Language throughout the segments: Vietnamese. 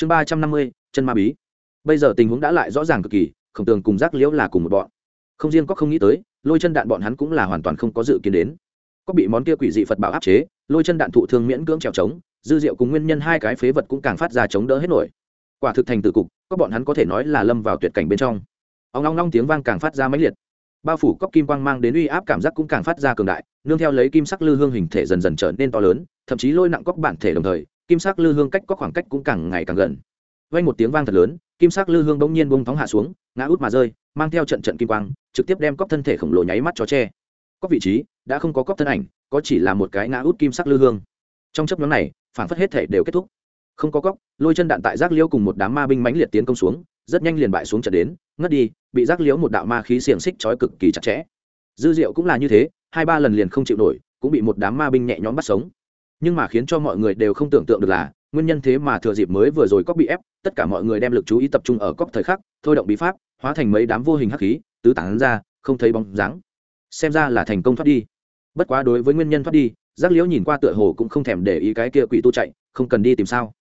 chương ba trăm năm mươi, chân ma bí. Bây giờ tình huống đã lại rõ ràng cực kỳ, khổng tường cùng giác liễu là cùng một bọn. Không riêng có không nghĩ tới, lôi chân đạn bọn hắn cũng là hoàn toàn không có dự kiến đến. Có bị món kia quỷ dị phật bảo áp chế, lôi chân đạn thụ thương miễn cưỡng trèo trống, dư diệu cùng nguyên nhân hai cái phế vật cũng càng phát ra chống đỡ hết nổi. Quả thực thành từ cục các bọn hắn có thể nói là lâm vào tuyệt cảnh bên trong. Ông long long tiếng vang càng phát ra mãnh liệt. Bao phủ cốc kim quang mang đến uy áp cảm giác cũng càng phát ra cường đại, nương theo lấy kim sắc lư hương hình thể dần dần trở nên to lớn, thậm chí lôi nặng cóc bản thể đồng thời kim sắc lư hương cách có khoảng cách cũng càng ngày càng gần. Vang một tiếng vang thật lớn, kim sắc lư hương bỗng nhiên bông thóng hạ xuống, ngã út mà rơi, mang theo trận trận kim quang, trực tiếp đem cốc thân thể khổng lồ nháy mắt cho che. Cốc vị trí đã không có cốc thân ảnh, có chỉ là một cái ngã út kim sắc lư hương. Trong chấp nhóm này, phản phất hết thể đều kết thúc. Không có cốc, lôi chân đạn tại giác liêu cùng một đám ma binh mãnh liệt tiến công xuống, rất nhanh liền bại xuống trận đến, ngất đi, bị giác liếu một đạo ma khí xiềng xích trói cực kỳ chặt chẽ. Dư diệu cũng là như thế, hai ba lần liền không chịu nổi, cũng bị một đám ma binh nhẹ nhõm bắt sống nhưng mà khiến cho mọi người đều không tưởng tượng được là, nguyên nhân thế mà thừa dịp mới vừa rồi cóc bị ép, tất cả mọi người đem lực chú ý tập trung ở cóc thời khắc, thôi động bí pháp, hóa thành mấy đám vô hình hắc khí, tứ tán ra, không thấy bóng dáng. Xem ra là thành công thoát đi. Bất quá đối với nguyên nhân thoát đi, giác liễu nhìn qua tựa hồ cũng không thèm để ý cái kia quỷ tu chạy, không cần đi tìm sao.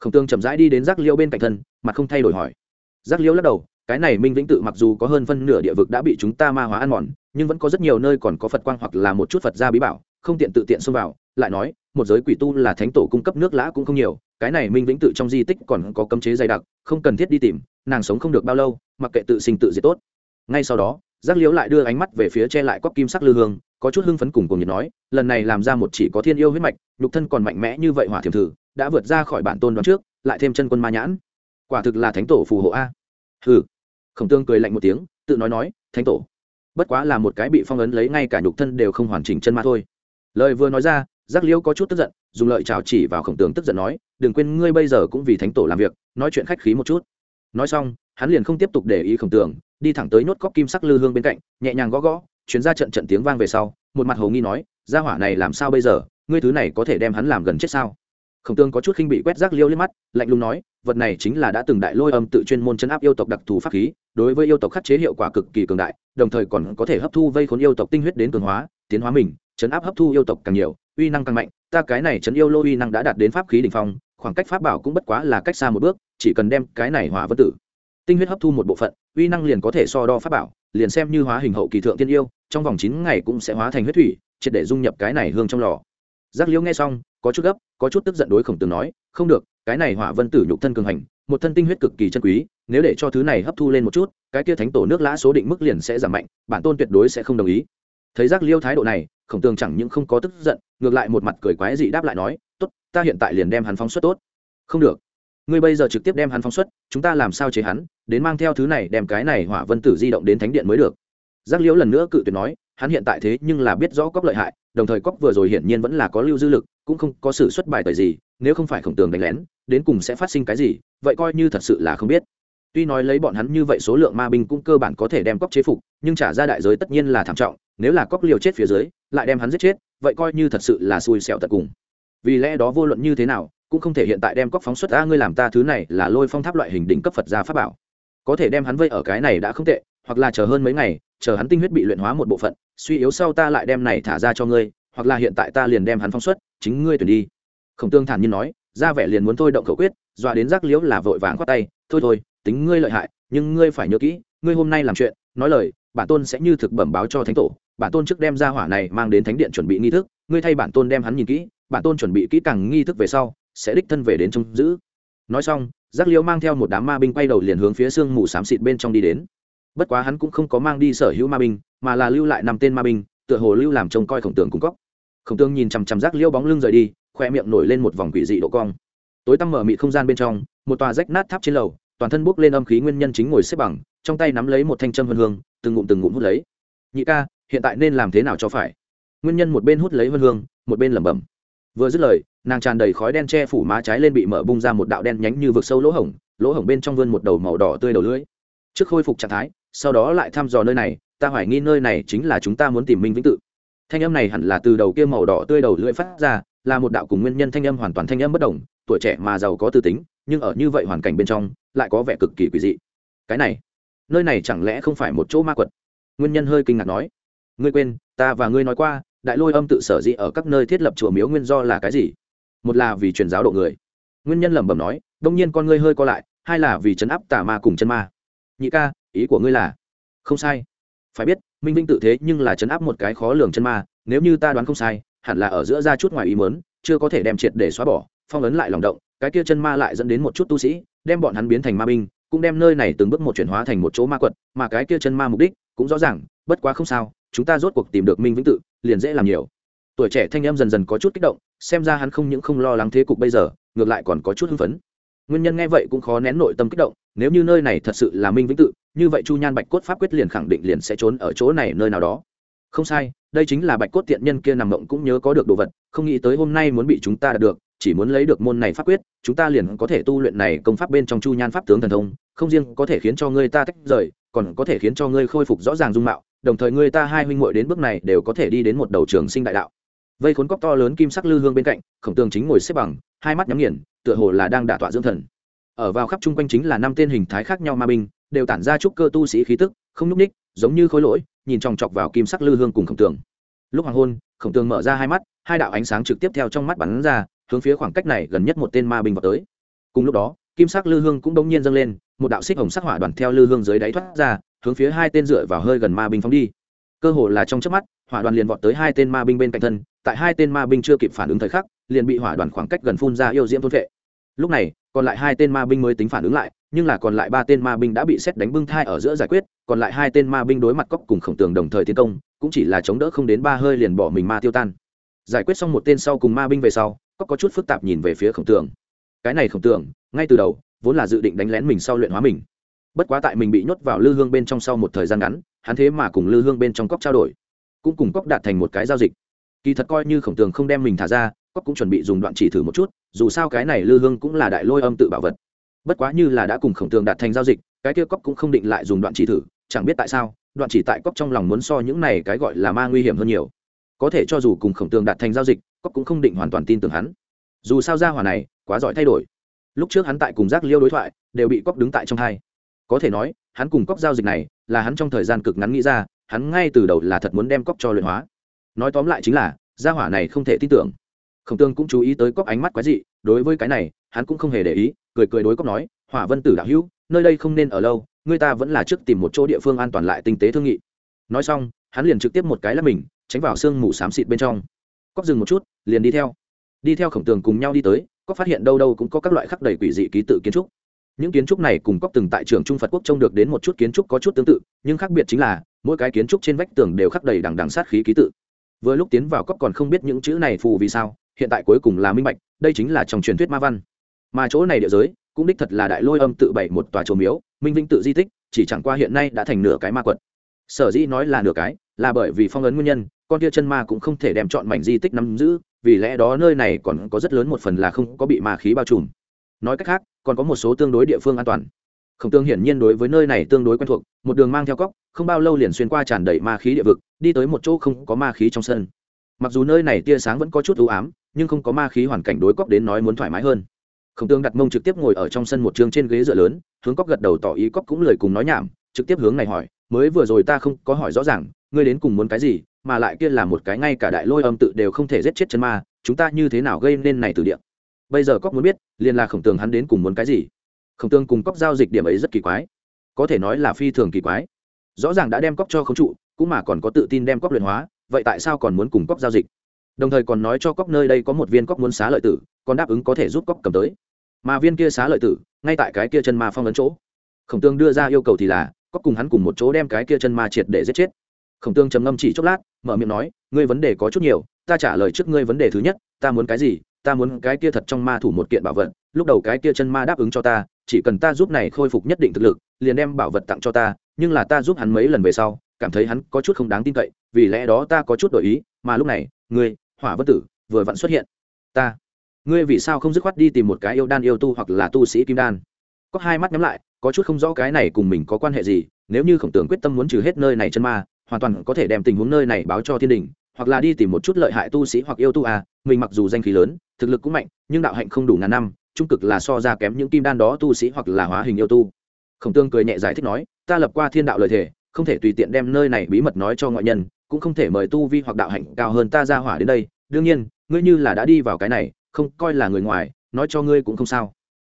Khổng tương chậm rãi đi đến giác liễu bên cạnh thân mà không thay đổi hỏi. Giác liễu lắc đầu, cái này minh vĩnh tự mặc dù có hơn phân nửa địa vực đã bị chúng ta ma hóa ăn mòn, nhưng vẫn có rất nhiều nơi còn có phật quang hoặc là một chút phật gia bí bảo, không tiện tự tiện xông vào lại nói, một giới quỷ tu là thánh tổ cung cấp nước lã cũng không nhiều, cái này minh vĩnh tự trong di tích còn có cấm chế dày đặc, không cần thiết đi tìm, nàng sống không được bao lâu, mặc kệ tự sinh tự diệt tốt. Ngay sau đó, giác liễu lại đưa ánh mắt về phía che lại cóc kim sắc lư hương, có chút hưng phấn cùng cùng nhiệt nói, lần này làm ra một chỉ có thiên yêu huyết mạch, nhục thân còn mạnh mẽ như vậy hỏa thiềm thử, đã vượt ra khỏi bản tôn đoán trước, lại thêm chân quân ma nhãn. Quả thực là thánh tổ phù hộ a. Hừ. Khổng tương cười lạnh một tiếng, tự nói nói, thánh tổ, bất quá là một cái bị phong ấn lấy ngay cả nhục thân đều không hoàn chỉnh chân ma thôi. Lời vừa nói ra giác liễu có chút tức giận, dùng lợi trào chỉ vào khổng tường tức giận nói, đừng quên ngươi bây giờ cũng vì thánh tổ làm việc, nói chuyện khách khí một chút. Nói xong, hắn liền không tiếp tục để ý khổng tường, đi thẳng tới nốt cóc kim sắc lư hương bên cạnh, nhẹ nhàng gõ gõ, chuyến ra trận trận tiếng vang về sau, một mặt hồ nghi nói ra hỏa này làm sao bây giờ, ngươi thứ này có thể đem hắn làm gần chết sao? Khổng tương có chút khinh bị quét rác liêu lên mắt, lạnh lùng nói, vật này chính là đã từng đại lôi âm tự chuyên môn chấn áp yêu tộc đặc thù pháp khí, đối với yêu tộc khắc chế hiệu quả cực kỳ cường đại, đồng thời còn có thể hấp thu vây khốn yêu tộc tinh huyết đến cường hóa, tiến hóa mình, chấn áp hấp thu yêu tộc càng nhiều uy năng càng mạnh, ta cái này chấn yêu lô uy năng đã đạt đến pháp khí đ ỉ n h phong, khoảng cách pháp bảo cũng bất quá là cách xa một bước, chỉ cần đem cái này hỏa vân tử, tinh huyết hấp thu một bộ phận, uy năng liền có thể so đo pháp bảo, liền xem như hóa hình hậu kỳ thượng tiên yêu, trong vòng chín ngày cũng sẽ hóa thành huyết thủy, triệt để dung nhập cái này hương trong lò. Giác liễu nghe xong, có chút gấp, có chút tức giận đối khổng tường nói, không được, cái này hỏa vân tử nhục thân cường hành, một thân tinh huyết cực kỳ chân quý, nếu để cho thứ này hấp thu lên một chút, cái kia thánh tổ nước lã số định mức liền sẽ giảm mạnh, bản tôn tuyệt đối sẽ không đồng ý. Thấy giác liêu thái độ này, khổng tường chẳng những không có tức giận ngược lại một mặt cười quái dị đáp lại nói, tốt, ta hiện tại liền đem hắn phóng xuất tốt. Không được. Ngươi bây giờ trực tiếp đem hắn phóng xuất, chúng ta làm sao chế hắn, đến mang theo thứ này đem cái này hỏa vân tử di động đến thánh điện mới được. Giác liễu lần nữa cự tuyệt nói, hắn hiện tại thế nhưng là biết rõ cóc lợi hại, đồng thời cóc vừa rồi hiển nhiên vẫn là có lưu dư lực, cũng không có sự xuất bài tời gì, nếu không phải khổng tường đánh lén, đến cùng sẽ phát sinh cái gì, vậy coi như thật sự là không biết. Tuy nói lấy bọn hắn như vậy số lượng ma binh cũng cơ bản có thể đem cóc chế phục, nhưng trả ra đại giới tất nhiên là thảm trọng, nếu là cóc liều chết phía dưới, lại đem hắn giết chết vậy coi như thật sự là xui xẻo tận cùng. Vì lẽ đó vô luận như thế nào, cũng không thể hiện tại đem cóc phóng xuất ra, ngươi làm ta thứ này là lôi phong tháp loại hình đỉnh cấp phật gia pháp bảo. Có thể đem hắn vây ở cái này đã không tệ, hoặc là chờ hơn mấy ngày, chờ hắn tinh huyết bị luyện hóa một bộ phận, suy yếu sau ta lại đem này thả ra cho ngươi, hoặc là hiện tại ta liền đem hắn phóng xuất, chính ngươi tuyển đi. Khổng tương thản nhiên nói, ra vẻ liền muốn thôi động khẩu quyết, dọa đến giác liễu là vội vàng khoát tay, thôi thôi, tính ngươi lợi hại, nhưng ngươi phải nhớ kỹ, ngươi hôm nay làm chuyện, nói lời bản tôn sẽ như thực bẩm báo cho thánh tổ, bản tôn trước đem ra hỏa này mang đến thánh điện chuẩn bị nghi thức, ngươi thay bản tôn đem hắn nhìn kỹ, bản tôn chuẩn bị kỹ càng nghi thức về sau, sẽ đích thân về đến trông giữ. Nói xong, giác liễu mang theo một đám ma binh quay đầu liền hướng phía sương mù xám xịt bên trong đi đến. Bất quá hắn cũng không có mang đi sở hữu ma binh, mà là lưu lại năm tên ma binh, tựa hồ lưu làm trông coi khổng tường cung cóc khổng tường nhìn chằm chằm rác liêu bóng lưng rời đi, khoe miệng nổi lên một vòng quỷ dị độ cong. Tối tăm mở mị không gian bên trong, một tòa rách nát tháp trên lầu, toàn thân bốc lên âm khí nguyên nhân chính ngồi xếp bằng, trong tay nắm lấy một thanh châm vân hương từng ngụm từng ngụm hút lấy. Nhị ca, hiện tại nên làm thế nào cho phải? Nguyên nhân một bên hút lấy vân hương, một bên lẩm bẩm. Vừa dứt lời, nàng tràn đầy khói đen che phủ má trái lên bị mở bung ra một đạo đen nhánh như vực sâu lỗ hổng lỗ hổng bên trong vươn một đầu màu đỏ tươi đầu lưỡi. Trước khôi phục trạng thái, sau đó lại thăm dò nơi này, ta hoài nghi nơi này chính là chúng ta muốn tìm minh vĩnh tự. Thanh âm này hẳn là từ đầu kia màu đỏ tươi đầu lưỡi phát ra, là một đạo cùng nguyên nhân thanh âm hoàn toàn thanh âm bất đồng, tuổi trẻ mà giàu có tư tính, nhưng ở như vậy hoàn cảnh bên trong, lại có vẻ cực kỳ quỷ dị. Cái này nơi này chẳng lẽ không phải một chỗ ma quật? Nguyên nhân hơi kinh ngạc nói. Ngươi quên, ta và ngươi nói qua, đại lôi âm tự sở dĩ ở các nơi thiết lập chùa miếu nguyên do là cái gì? Một là vì truyền giáo độ người. Nguyên nhân lẩm bẩm nói, đông nhiên con ngươi hơi co lại, hai là vì chấn áp tà ma cùng chân ma. Nhị ca, ý của ngươi là, không sai. Phải biết, minh vinh tự thế nhưng là chấn áp một cái khó lường chân ma, nếu như ta đoán không sai, hẳn là ở giữa ra chút ngoài ý mớn chưa có thể đem triệt để xóa bỏ, phong ấn lại lòng động, cái kia chân ma lại dẫn đến một chút tu sĩ, đem bọn hắn biến thành ma binh cũng đem nơi này từng bước một chuyển hóa thành một chỗ ma quật, mà cái kia chân ma mục đích cũng rõ ràng, bất quá không sao, chúng ta rốt cuộc tìm được minh vĩnh tự, liền dễ làm nhiều. Tuổi trẻ thanh em dần dần có chút kích động, xem ra hắn không những không lo lắng thế cục bây giờ, ngược lại còn có chút hưng phấn. Nguyên nhân nghe vậy cũng khó nén nội tâm kích động, nếu như nơi này thật sự là minh vĩnh tự, như vậy chu nhan bạch cốt pháp quyết liền khẳng định liền sẽ trốn ở chỗ này nơi nào đó. Không sai, đây chính là bạch cốt tiện nhân kia nằm mộng cũng nhớ có được đồ vật, không nghĩ tới hôm nay muốn bị chúng ta đạt được chỉ muốn lấy được môn này pháp quyết, chúng ta liền có thể tu luyện này công pháp bên trong chu nhan pháp tướng thần thông, không riêng có thể khiến cho ngươi ta tách rời, còn có thể khiến cho ngươi khôi phục rõ ràng dung mạo, đồng thời ngươi ta hai huynh muội đến bước này đều có thể đi đến một đầu trường sinh đại đạo. Vây khốn cóc to lớn kim sắc lư hương bên cạnh, khổng tường chính ngồi xếp bằng, hai mắt nhắm nghiền, tựa hồ là đang đả tọa dưỡng thần. Ở vào khắp chung quanh chính là năm tên hình thái khác nhau ma binh, đều tản ra trúc cơ tu sĩ khí tức, không nhúc ních giống như khối lỗi, nhìn chòng chọc vào kim sắc lư hương cùng khổng tường. Lúc hoàng hôn, khổng tường mở ra hai mắt, hai đạo ánh sáng trực tiếp theo trong mắt bắn ra hướng phía khoảng cách này gần nhất một tên ma binh vào tới. Cùng lúc đó, kim sắc lư hương cũng đông nhiên dâng lên, một đạo xích hồng sắc hỏa đoàn theo lư hương dưới đáy thoát ra, hướng phía hai tên dựa vào hơi gần ma binh phóng đi. Cơ hồ là trong chớp mắt, hỏa đoàn liền vọt tới hai tên ma binh bên cạnh thân, tại hai tên ma binh chưa kịp phản ứng thời khắc, liền bị hỏa đoàn khoảng cách gần phun ra yêu diễm thôn vệ. Lúc này, còn lại hai tên ma binh mới tính phản ứng lại, nhưng là còn lại ba tên ma binh đã bị xét đánh bưng thai ở giữa giải quyết, còn lại hai tên ma binh đối mặt cóc cùng khổng tường đồng thời tiến công, cũng chỉ là chống đỡ không đến ba hơi liền bỏ mình ma tiêu tan. Giải quyết xong một tên sau cùng ma binh về sau cóc có chút phức tạp nhìn về phía khổng tường. Cái này khổng tường, ngay từ đầu, vốn là dự định đánh lén mình sau luyện hóa mình. Bất quá tại mình bị nhốt vào lư hương bên trong sau một thời gian ngắn, hắn thế mà cùng lư hương bên trong cóc trao đổi. Cũng cùng cóc đạt thành một cái giao dịch. Kỳ thật coi như khổng tường không đem mình thả ra cóc cũng chuẩn bị dùng đoạn chỉ thử một chút, dù sao cái này lư hương cũng là đại lôi âm tự bảo vật. Bất quá như là đã cùng khổng tường đạt thành giao dịch, cái kia cóc cũng không định lại dùng đoạn chỉ thử, chẳng biết tại sao, đoạn chỉ tại cóc trong lòng muốn so những này cái gọi là ma nguy hiểm hơn nhiều. Có thể cho dù cùng khổng tường đạt thành giao dịch cóc cũng không định hoàn toàn tin tưởng hắn. Dù sao ra hòa này quá giỏi thay đổi. Lúc trước hắn tại cùng giác liêu đối thoại, đều bị cóc đứng tại trong hai. Có thể nói, hắn cùng cóc giao dịch này là hắn trong thời gian cực ngắn nghĩ ra, hắn ngay từ đầu là thật muốn đem cóc cho luyện hóa. Nói tóm lại chính là, gia hỏa này không thể tin tưởng. Khổng tương cũng chú ý tới cóc ánh mắt quái dị, đối với cái này, hắn cũng không hề để ý, cười cười đối cóc nói, hỏa vân tử đạo hữu, nơi đây không nên ở lâu, người ta vẫn là trước tìm một chỗ địa phương an toàn lại tinh tế thương nghị. Nói xong, hắn liền trực tiếp một cái là mình, tránh vào sương mù xám xịt bên trong. Cóc dừng một chút liền đi theo. Đi theo khổng tường cùng nhau đi tới, có phát hiện đâu đâu cũng có các loại khắc đầy quỷ dị ký tự kiến trúc. Những kiến trúc này cùng cóc từng tại trường trung phật quốc trông được đến một chút kiến trúc có chút tương tự, nhưng khác biệt chính là, mỗi cái kiến trúc trên vách tường đều khắc đầy đằng đằng sát khí ký tự. Vừa lúc tiến vào cóc còn không biết những chữ này phù vì sao, hiện tại cuối cùng là minh bạch, đây chính là trong truyền thuyết ma văn. Mà chỗ này địa giới, cũng đích thật là đại lôi âm tự bảy một tòa trồ miếu, minh vinh tự di tích, chỉ chẳng qua hiện nay đã thành nửa cái ma quật. Sở dĩ nói là nửa cái, là bởi vì phong ấn nguyên nhân, con kia chân ma cũng không thể đem chọn mảnh di tích nắm giữ vì lẽ đó nơi này còn có rất lớn một phần là không có bị ma khí bao trùm. Nói cách khác, còn có một số tương đối địa phương an toàn. Khổng tương hiển nhiên đối với nơi này tương đối quen thuộc, một đường mang theo cóc không bao lâu liền xuyên qua tràn đầy ma khí địa vực, đi tới một chỗ không có ma khí trong sân. Mặc dù nơi này tia sáng vẫn có chút ưu ám, nhưng không có ma khí hoàn cảnh đối cóc đến nói muốn thoải mái hơn. Khổng tương đặt mông trực tiếp ngồi ở trong sân một trường trên ghế dựa lớn, hướng cóc gật đầu tỏ ý cóc cũng lời cùng nói nhảm, trực tiếp hướng này hỏi, mới vừa rồi ta không có hỏi rõ ràng, ngươi đến cùng muốn cái gì mà lại kia là một cái ngay cả đại lôi âm tự đều không thể giết chết chân ma, chúng ta như thế nào gây nên này từ địa? Bây giờ cóc muốn biết, liền là khổng tường hắn đến cùng muốn cái gì? Khổng tường cùng cóc giao dịch điểm ấy rất kỳ quái. Có thể nói là phi thường kỳ quái. Rõ ràng đã đem cóc cho khống trụ, cũng mà còn có tự tin đem cóc luyện hóa, vậy tại sao còn muốn cùng cóc giao dịch? Đồng thời còn nói cho cóc nơi đây có một viên cóc muốn xá lợi tử, còn đáp ứng có thể giúp cóc cầm tới. Mà viên kia xá lợi tử, ngay tại cái kia chân ma phong ấn chỗ. Khổng tương đưa ra yêu cầu thì là cóc cùng hắn cùng một chỗ đem cái kia chân ma triệt để giết chết. Khổng tương trầm ngâm chỉ chốc lát mở miệng nói, ngươi vấn đề có chút nhiều, ta trả lời trước ngươi vấn đề thứ nhất, ta muốn cái gì, ta muốn cái kia thật trong ma thủ một kiện bảo vật, lúc đầu cái kia chân ma đáp ứng cho ta, chỉ cần ta giúp này khôi phục nhất định thực lực, liền đem bảo vật tặng cho ta, nhưng là ta giúp hắn mấy lần về sau, cảm thấy hắn có chút không đáng tin cậy, vì lẽ đó ta có chút đổi ý, mà lúc này, ngươi, hỏa vân tử, vừa vặn xuất hiện. Ta? Ngươi vì sao không dứt khoát đi tìm một cái yêu đan yêu tu hoặc là tu sĩ kim đan? Có hai mắt nhắm lại, có chút không rõ cái này cùng mình có quan hệ gì, nếu như khổng tưởng quyết tâm muốn trừ hết nơi này chân ma hoàn toàn có thể đem tình huống nơi này báo cho thiên đình, hoặc là đi tìm một chút lợi hại tu sĩ hoặc yêu tu à mình mặc dù danh khí lớn, thực lực cũng mạnh, nhưng đạo hạnh không đủ ngàn năm, trung cực là so ra kém những kim đan đó tu sĩ hoặc là hóa hình yêu tu. Khổng tương cười nhẹ giải thích nói, ta lập qua thiên đạo lời thề, không thể tùy tiện đem nơi này bí mật nói cho ngoại nhân, cũng không thể mời tu vi hoặc đạo hạnh cao hơn ta ra hỏa đến đây. Đương nhiên, ngươi như là đã đi vào cái này, không coi là người ngoài, nói cho ngươi cũng không sao.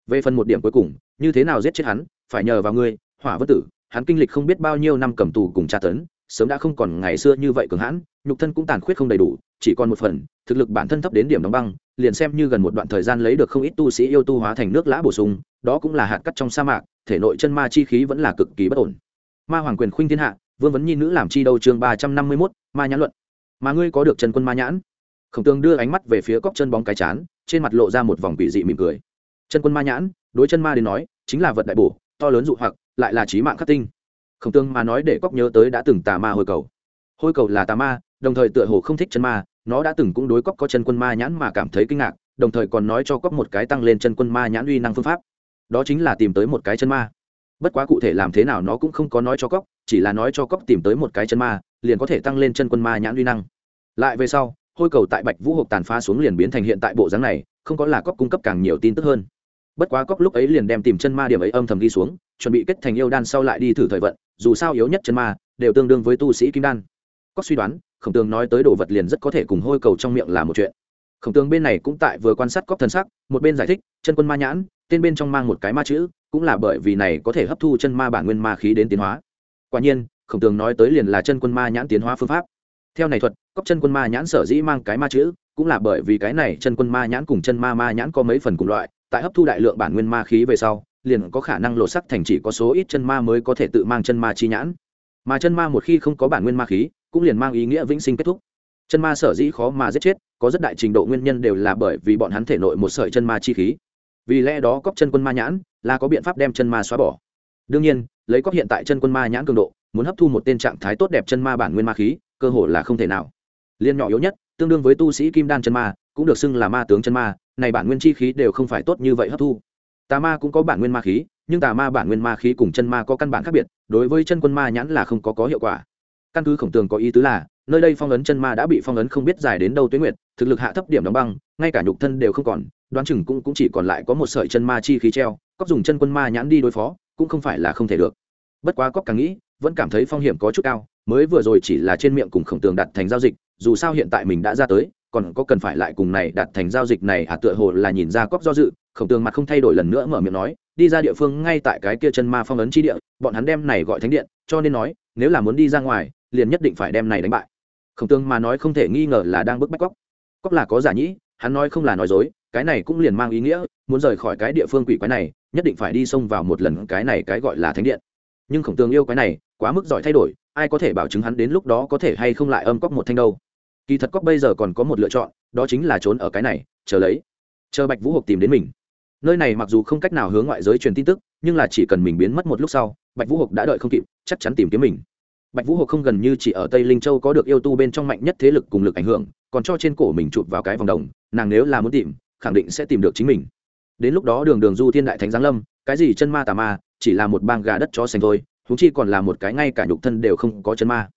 Về phần một điểm cuối cùng, như thế nào giết chết hắn, phải nhờ vào ngươi, hỏa vân tử, hắn kinh lịch không biết bao nhiêu năm cầm tù cùng tra tấn sớm đã không còn ngày xưa như vậy cường hãn, nhục thân cũng tàn khuyết không đầy đủ, chỉ còn một phần, thực lực bản thân thấp đến điểm đóng băng, liền xem như gần một đoạn thời gian lấy được không ít tu sĩ yêu tu hóa thành nước lã bổ sung, đó cũng là hạt cắt trong sa mạc, thể nội chân ma chi khí vẫn là cực kỳ bất ổn. Ma hoàng quyền khuynh thiên hạ, vương vấn nhi nữ làm chi đâu chương ba trăm năm mươi mốt, ma nhãn luận. Mà ngươi có được chân quân ma nhãn? Khổng tường đưa ánh mắt về phía cóc chân bóng cái chán, trên mặt lộ ra một vòng quỷ dị mỉm cười. Chân quân ma nhãn, đối chân ma đến nói, chính là vật đại bổ, to lớn dụ hoặc, lại là trí mạng khắc tinh khổng tương mà nói để cóc nhớ tới đã từng tà ma hôi cầu. Hôi cầu là tà ma, đồng thời tựa hồ không thích chân ma, nó đã từng cũng đối cóc có chân quân ma nhãn mà cảm thấy kinh ngạc, đồng thời còn nói cho cóc một cái tăng lên chân quân ma nhãn uy năng phương pháp. Đó chính là tìm tới một cái chân ma. Bất quá cụ thể làm thế nào nó cũng không có nói cho cóc, chỉ là nói cho cóc tìm tới một cái chân ma, liền có thể tăng lên chân quân ma nhãn uy năng. Lại về sau hôi cầu tại bạch vũ hộp tàn phá xuống liền biến thành hiện tại bộ dáng này, không có là cóc cung cấp càng nhiều tin tức hơn. Bất quá cóc lúc ấy liền đem tìm chân ma điểm ấy âm thầm đi xuống, chuẩn bị kết thành yêu đan sau lại đi thử thời vận dù sao yếu nhất chân ma, đều tương đương với tu sĩ kim đan. Cóc suy đoán, khổng tường nói tới đồ vật liền rất có thể cùng hôi cầu trong miệng là một chuyện. Khổng tường bên này cũng tại vừa quan sát cóc thần sắc, một bên giải thích, chân quân ma nhãn, tên bên trong mang một cái ma chữ, cũng là bởi vì này có thể hấp thu chân ma bản nguyên ma khí đến tiến hóa. Quả nhiên, khổng tường nói tới liền là chân quân ma nhãn tiến hóa phương pháp. Theo này thuật cóc chân quân ma nhãn sở dĩ mang cái ma chữ, cũng là bởi vì cái này chân quân ma nhãn cùng chân ma ma nhãn có mấy phần cùng loại, tại hấp thu đại lượng bản nguyên ma khí về sau liền có khả năng lột sắc thành chỉ có số ít chân ma mới có thể tự mang chân ma chi nhãn. Mà chân ma một khi không có bản nguyên ma khí, cũng liền mang ý nghĩa vĩnh sinh kết thúc. Chân ma sở dĩ khó mà giết chết, có rất đại trình độ nguyên nhân đều là bởi vì bọn hắn thể nội một sợi chân ma chi khí. Vì lẽ đó cóc chân quân ma nhãn là có biện pháp đem chân ma xóa bỏ. Đương nhiên, lấy cóc hiện tại chân quân ma nhãn cường độ, muốn hấp thu một tên trạng thái tốt đẹp chân ma bản nguyên ma khí, cơ hội là không thể nào. Liên nhỏ yếu nhất, tương đương với tu sĩ kim đan chân ma, cũng được xưng là ma tướng chân ma, này bản nguyên chi khí đều không phải tốt như vậy hấp thu tà ma cũng có bản nguyên ma khí nhưng tà ma bản nguyên ma khí cùng chân ma có căn bản khác biệt đối với chân quân ma nhãn là không có có hiệu quả. Căn cứ khổng tường có ý tứ là nơi đây phong ấn chân ma đã bị phong ấn không biết dài đến đâu tuyến nguyệt thực lực hạ thấp điểm đóng băng ngay cả nhục thân đều không còn đoán chừng cũng, cũng chỉ còn lại có một sợi chân ma chi khí treo cóc dùng chân quân ma nhãn đi đối phó cũng không phải là không thể được. Bất quá cóc càng nghĩ vẫn cảm thấy phong hiểm có chút cao mới vừa rồi chỉ là trên miệng cùng khổng tường đặt thành giao dịch dù sao hiện tại mình đã ra tới còn có cần phải lại cùng này đặt thành giao dịch này à tựa hồ là nhìn ra cóc do dự khổng tường mặt không thay đổi lần nữa mở miệng nói, đi ra địa phương ngay tại cái kia chân ma phong ấn chi địa, bọn hắn đem này gọi thánh điện, cho nên nói, nếu là muốn đi ra ngoài, liền nhất định phải đem này đánh bại. Khổng tường mà nói không thể nghi ngờ là đang bức bách cóc. Cóc là có giả nhĩ, hắn nói không là nói dối, cái này cũng liền mang ý nghĩa, muốn rời khỏi cái địa phương quỷ quái này, nhất định phải đi xông vào một lần cái này cái gọi là thánh điện. Nhưng khổng tường yêu quái này, quá mức giỏi thay đổi, ai có thể bảo chứng hắn đến lúc đó có thể hay không lại âm cóc một thanh đâu. Kỳ thật cóc bây giờ còn có một lựa chọn, đó chính là trốn ở cái này, chờ lấy. Chờ bạch vũ hộp tìm đến mình nơi này mặc dù không cách nào hướng ngoại giới truyền tin tức, nhưng là chỉ cần mình biến mất một lúc sau, bạch vũ hộc đã đợi không kịp, chắc chắn tìm kiếm mình. Bạch vũ hộc không gần như chỉ ở tây linh châu có được yêu tu bên trong mạnh nhất thế lực cùng lực ảnh hưởng, còn cho trên cổ mình chụp vào cái vòng đồng, nàng nếu là muốn tìm, khẳng định sẽ tìm được chính mình. Đến lúc đó đường đường du thiên đại thánh giáng lâm, cái gì chân ma tà ma, chỉ là một bang gà đất chó xanh thôi thú chi còn là một cái ngay cả nhục thân đều không có chân ma.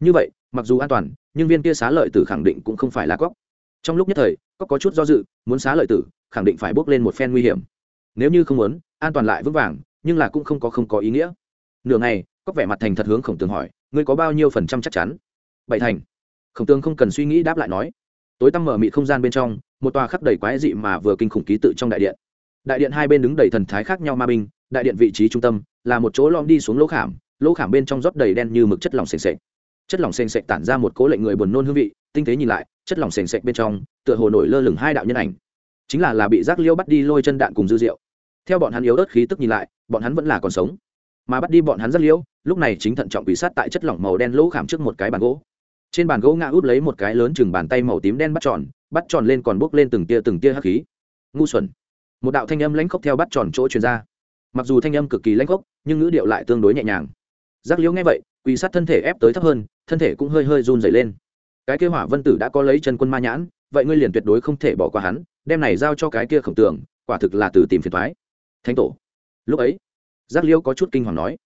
Như vậy, mặc dù an toàn, nhưng viên kia xá lợi tử khẳng định cũng không phải là cóc trong lúc nhất thời có, có chút do dự muốn xá lợi tử khẳng định phải bước lên một phen nguy hiểm. Nếu như không muốn an toàn lại vững vàng nhưng là cũng không có không có ý nghĩa. Nửa ngày có vẻ mặt thành thật hướng khổng tường hỏi ngươi có bao nhiêu phần trăm chắc chắn? Bảy thành. Khổng tường không cần suy nghĩ đáp lại nói. Tối tăm mở mị không gian bên trong một tòa khắp đầy quái dị mà vừa kinh khủng ký tự trong đại điện. Đại điện hai bên đứng đầy thần thái khác nhau ma binh đại điện vị trí trung tâm là một chỗ lom đi xuống lỗ khảm lỗ khảm bên trong rót đầy đen như mực chất lỏng sền sệt chất lỏng sền sệt tản ra một cố lệnh người buồn nôn hương vị, tinh tế nhìn lại, chất lỏng sền sệt bên trong, tựa hồ nổi lơ lửng hai đạo nhân ảnh. Chính là là bị giác liêu bắt đi lôi chân đạn cùng dư rượu. Theo bọn hắn yếu ớt khí tức nhìn lại, bọn hắn vẫn là còn sống. Mà bắt đi bọn hắn giác liêu, lúc này chính thận trọng bị sát tại chất lỏng màu đen lỗ khảm trước một cái bàn gỗ. Trên bàn gỗ ngã út lấy một cái lớn chừng bàn tay màu tím đen bắt tròn bắt tròn lên còn bốc lên từng tia từng tia hắc khí. Ngu xuẩn. Một đạo thanh âm lãnh khốc theo bắt tròn chỗ truyền ra. Mặc dù thanh âm cực kỳ lãnh khốc, nhưng ngữ điệu lại tương đối nhẹ nhàng. Giác liễu nghe vậy quỳ sát thân thể ép tới thấp hơn thân thể cũng hơi hơi run dày lên. Cái kia hỏa vân tử đã có lấy chân quân ma nhãn, vậy ngươi liền tuyệt đối không thể bỏ qua hắn, đem này giao cho cái kia khổng tường, quả thực là từ tìm phiền thoái thánh tổ. Lúc ấy, giác liêu có chút kinh hoàng nói,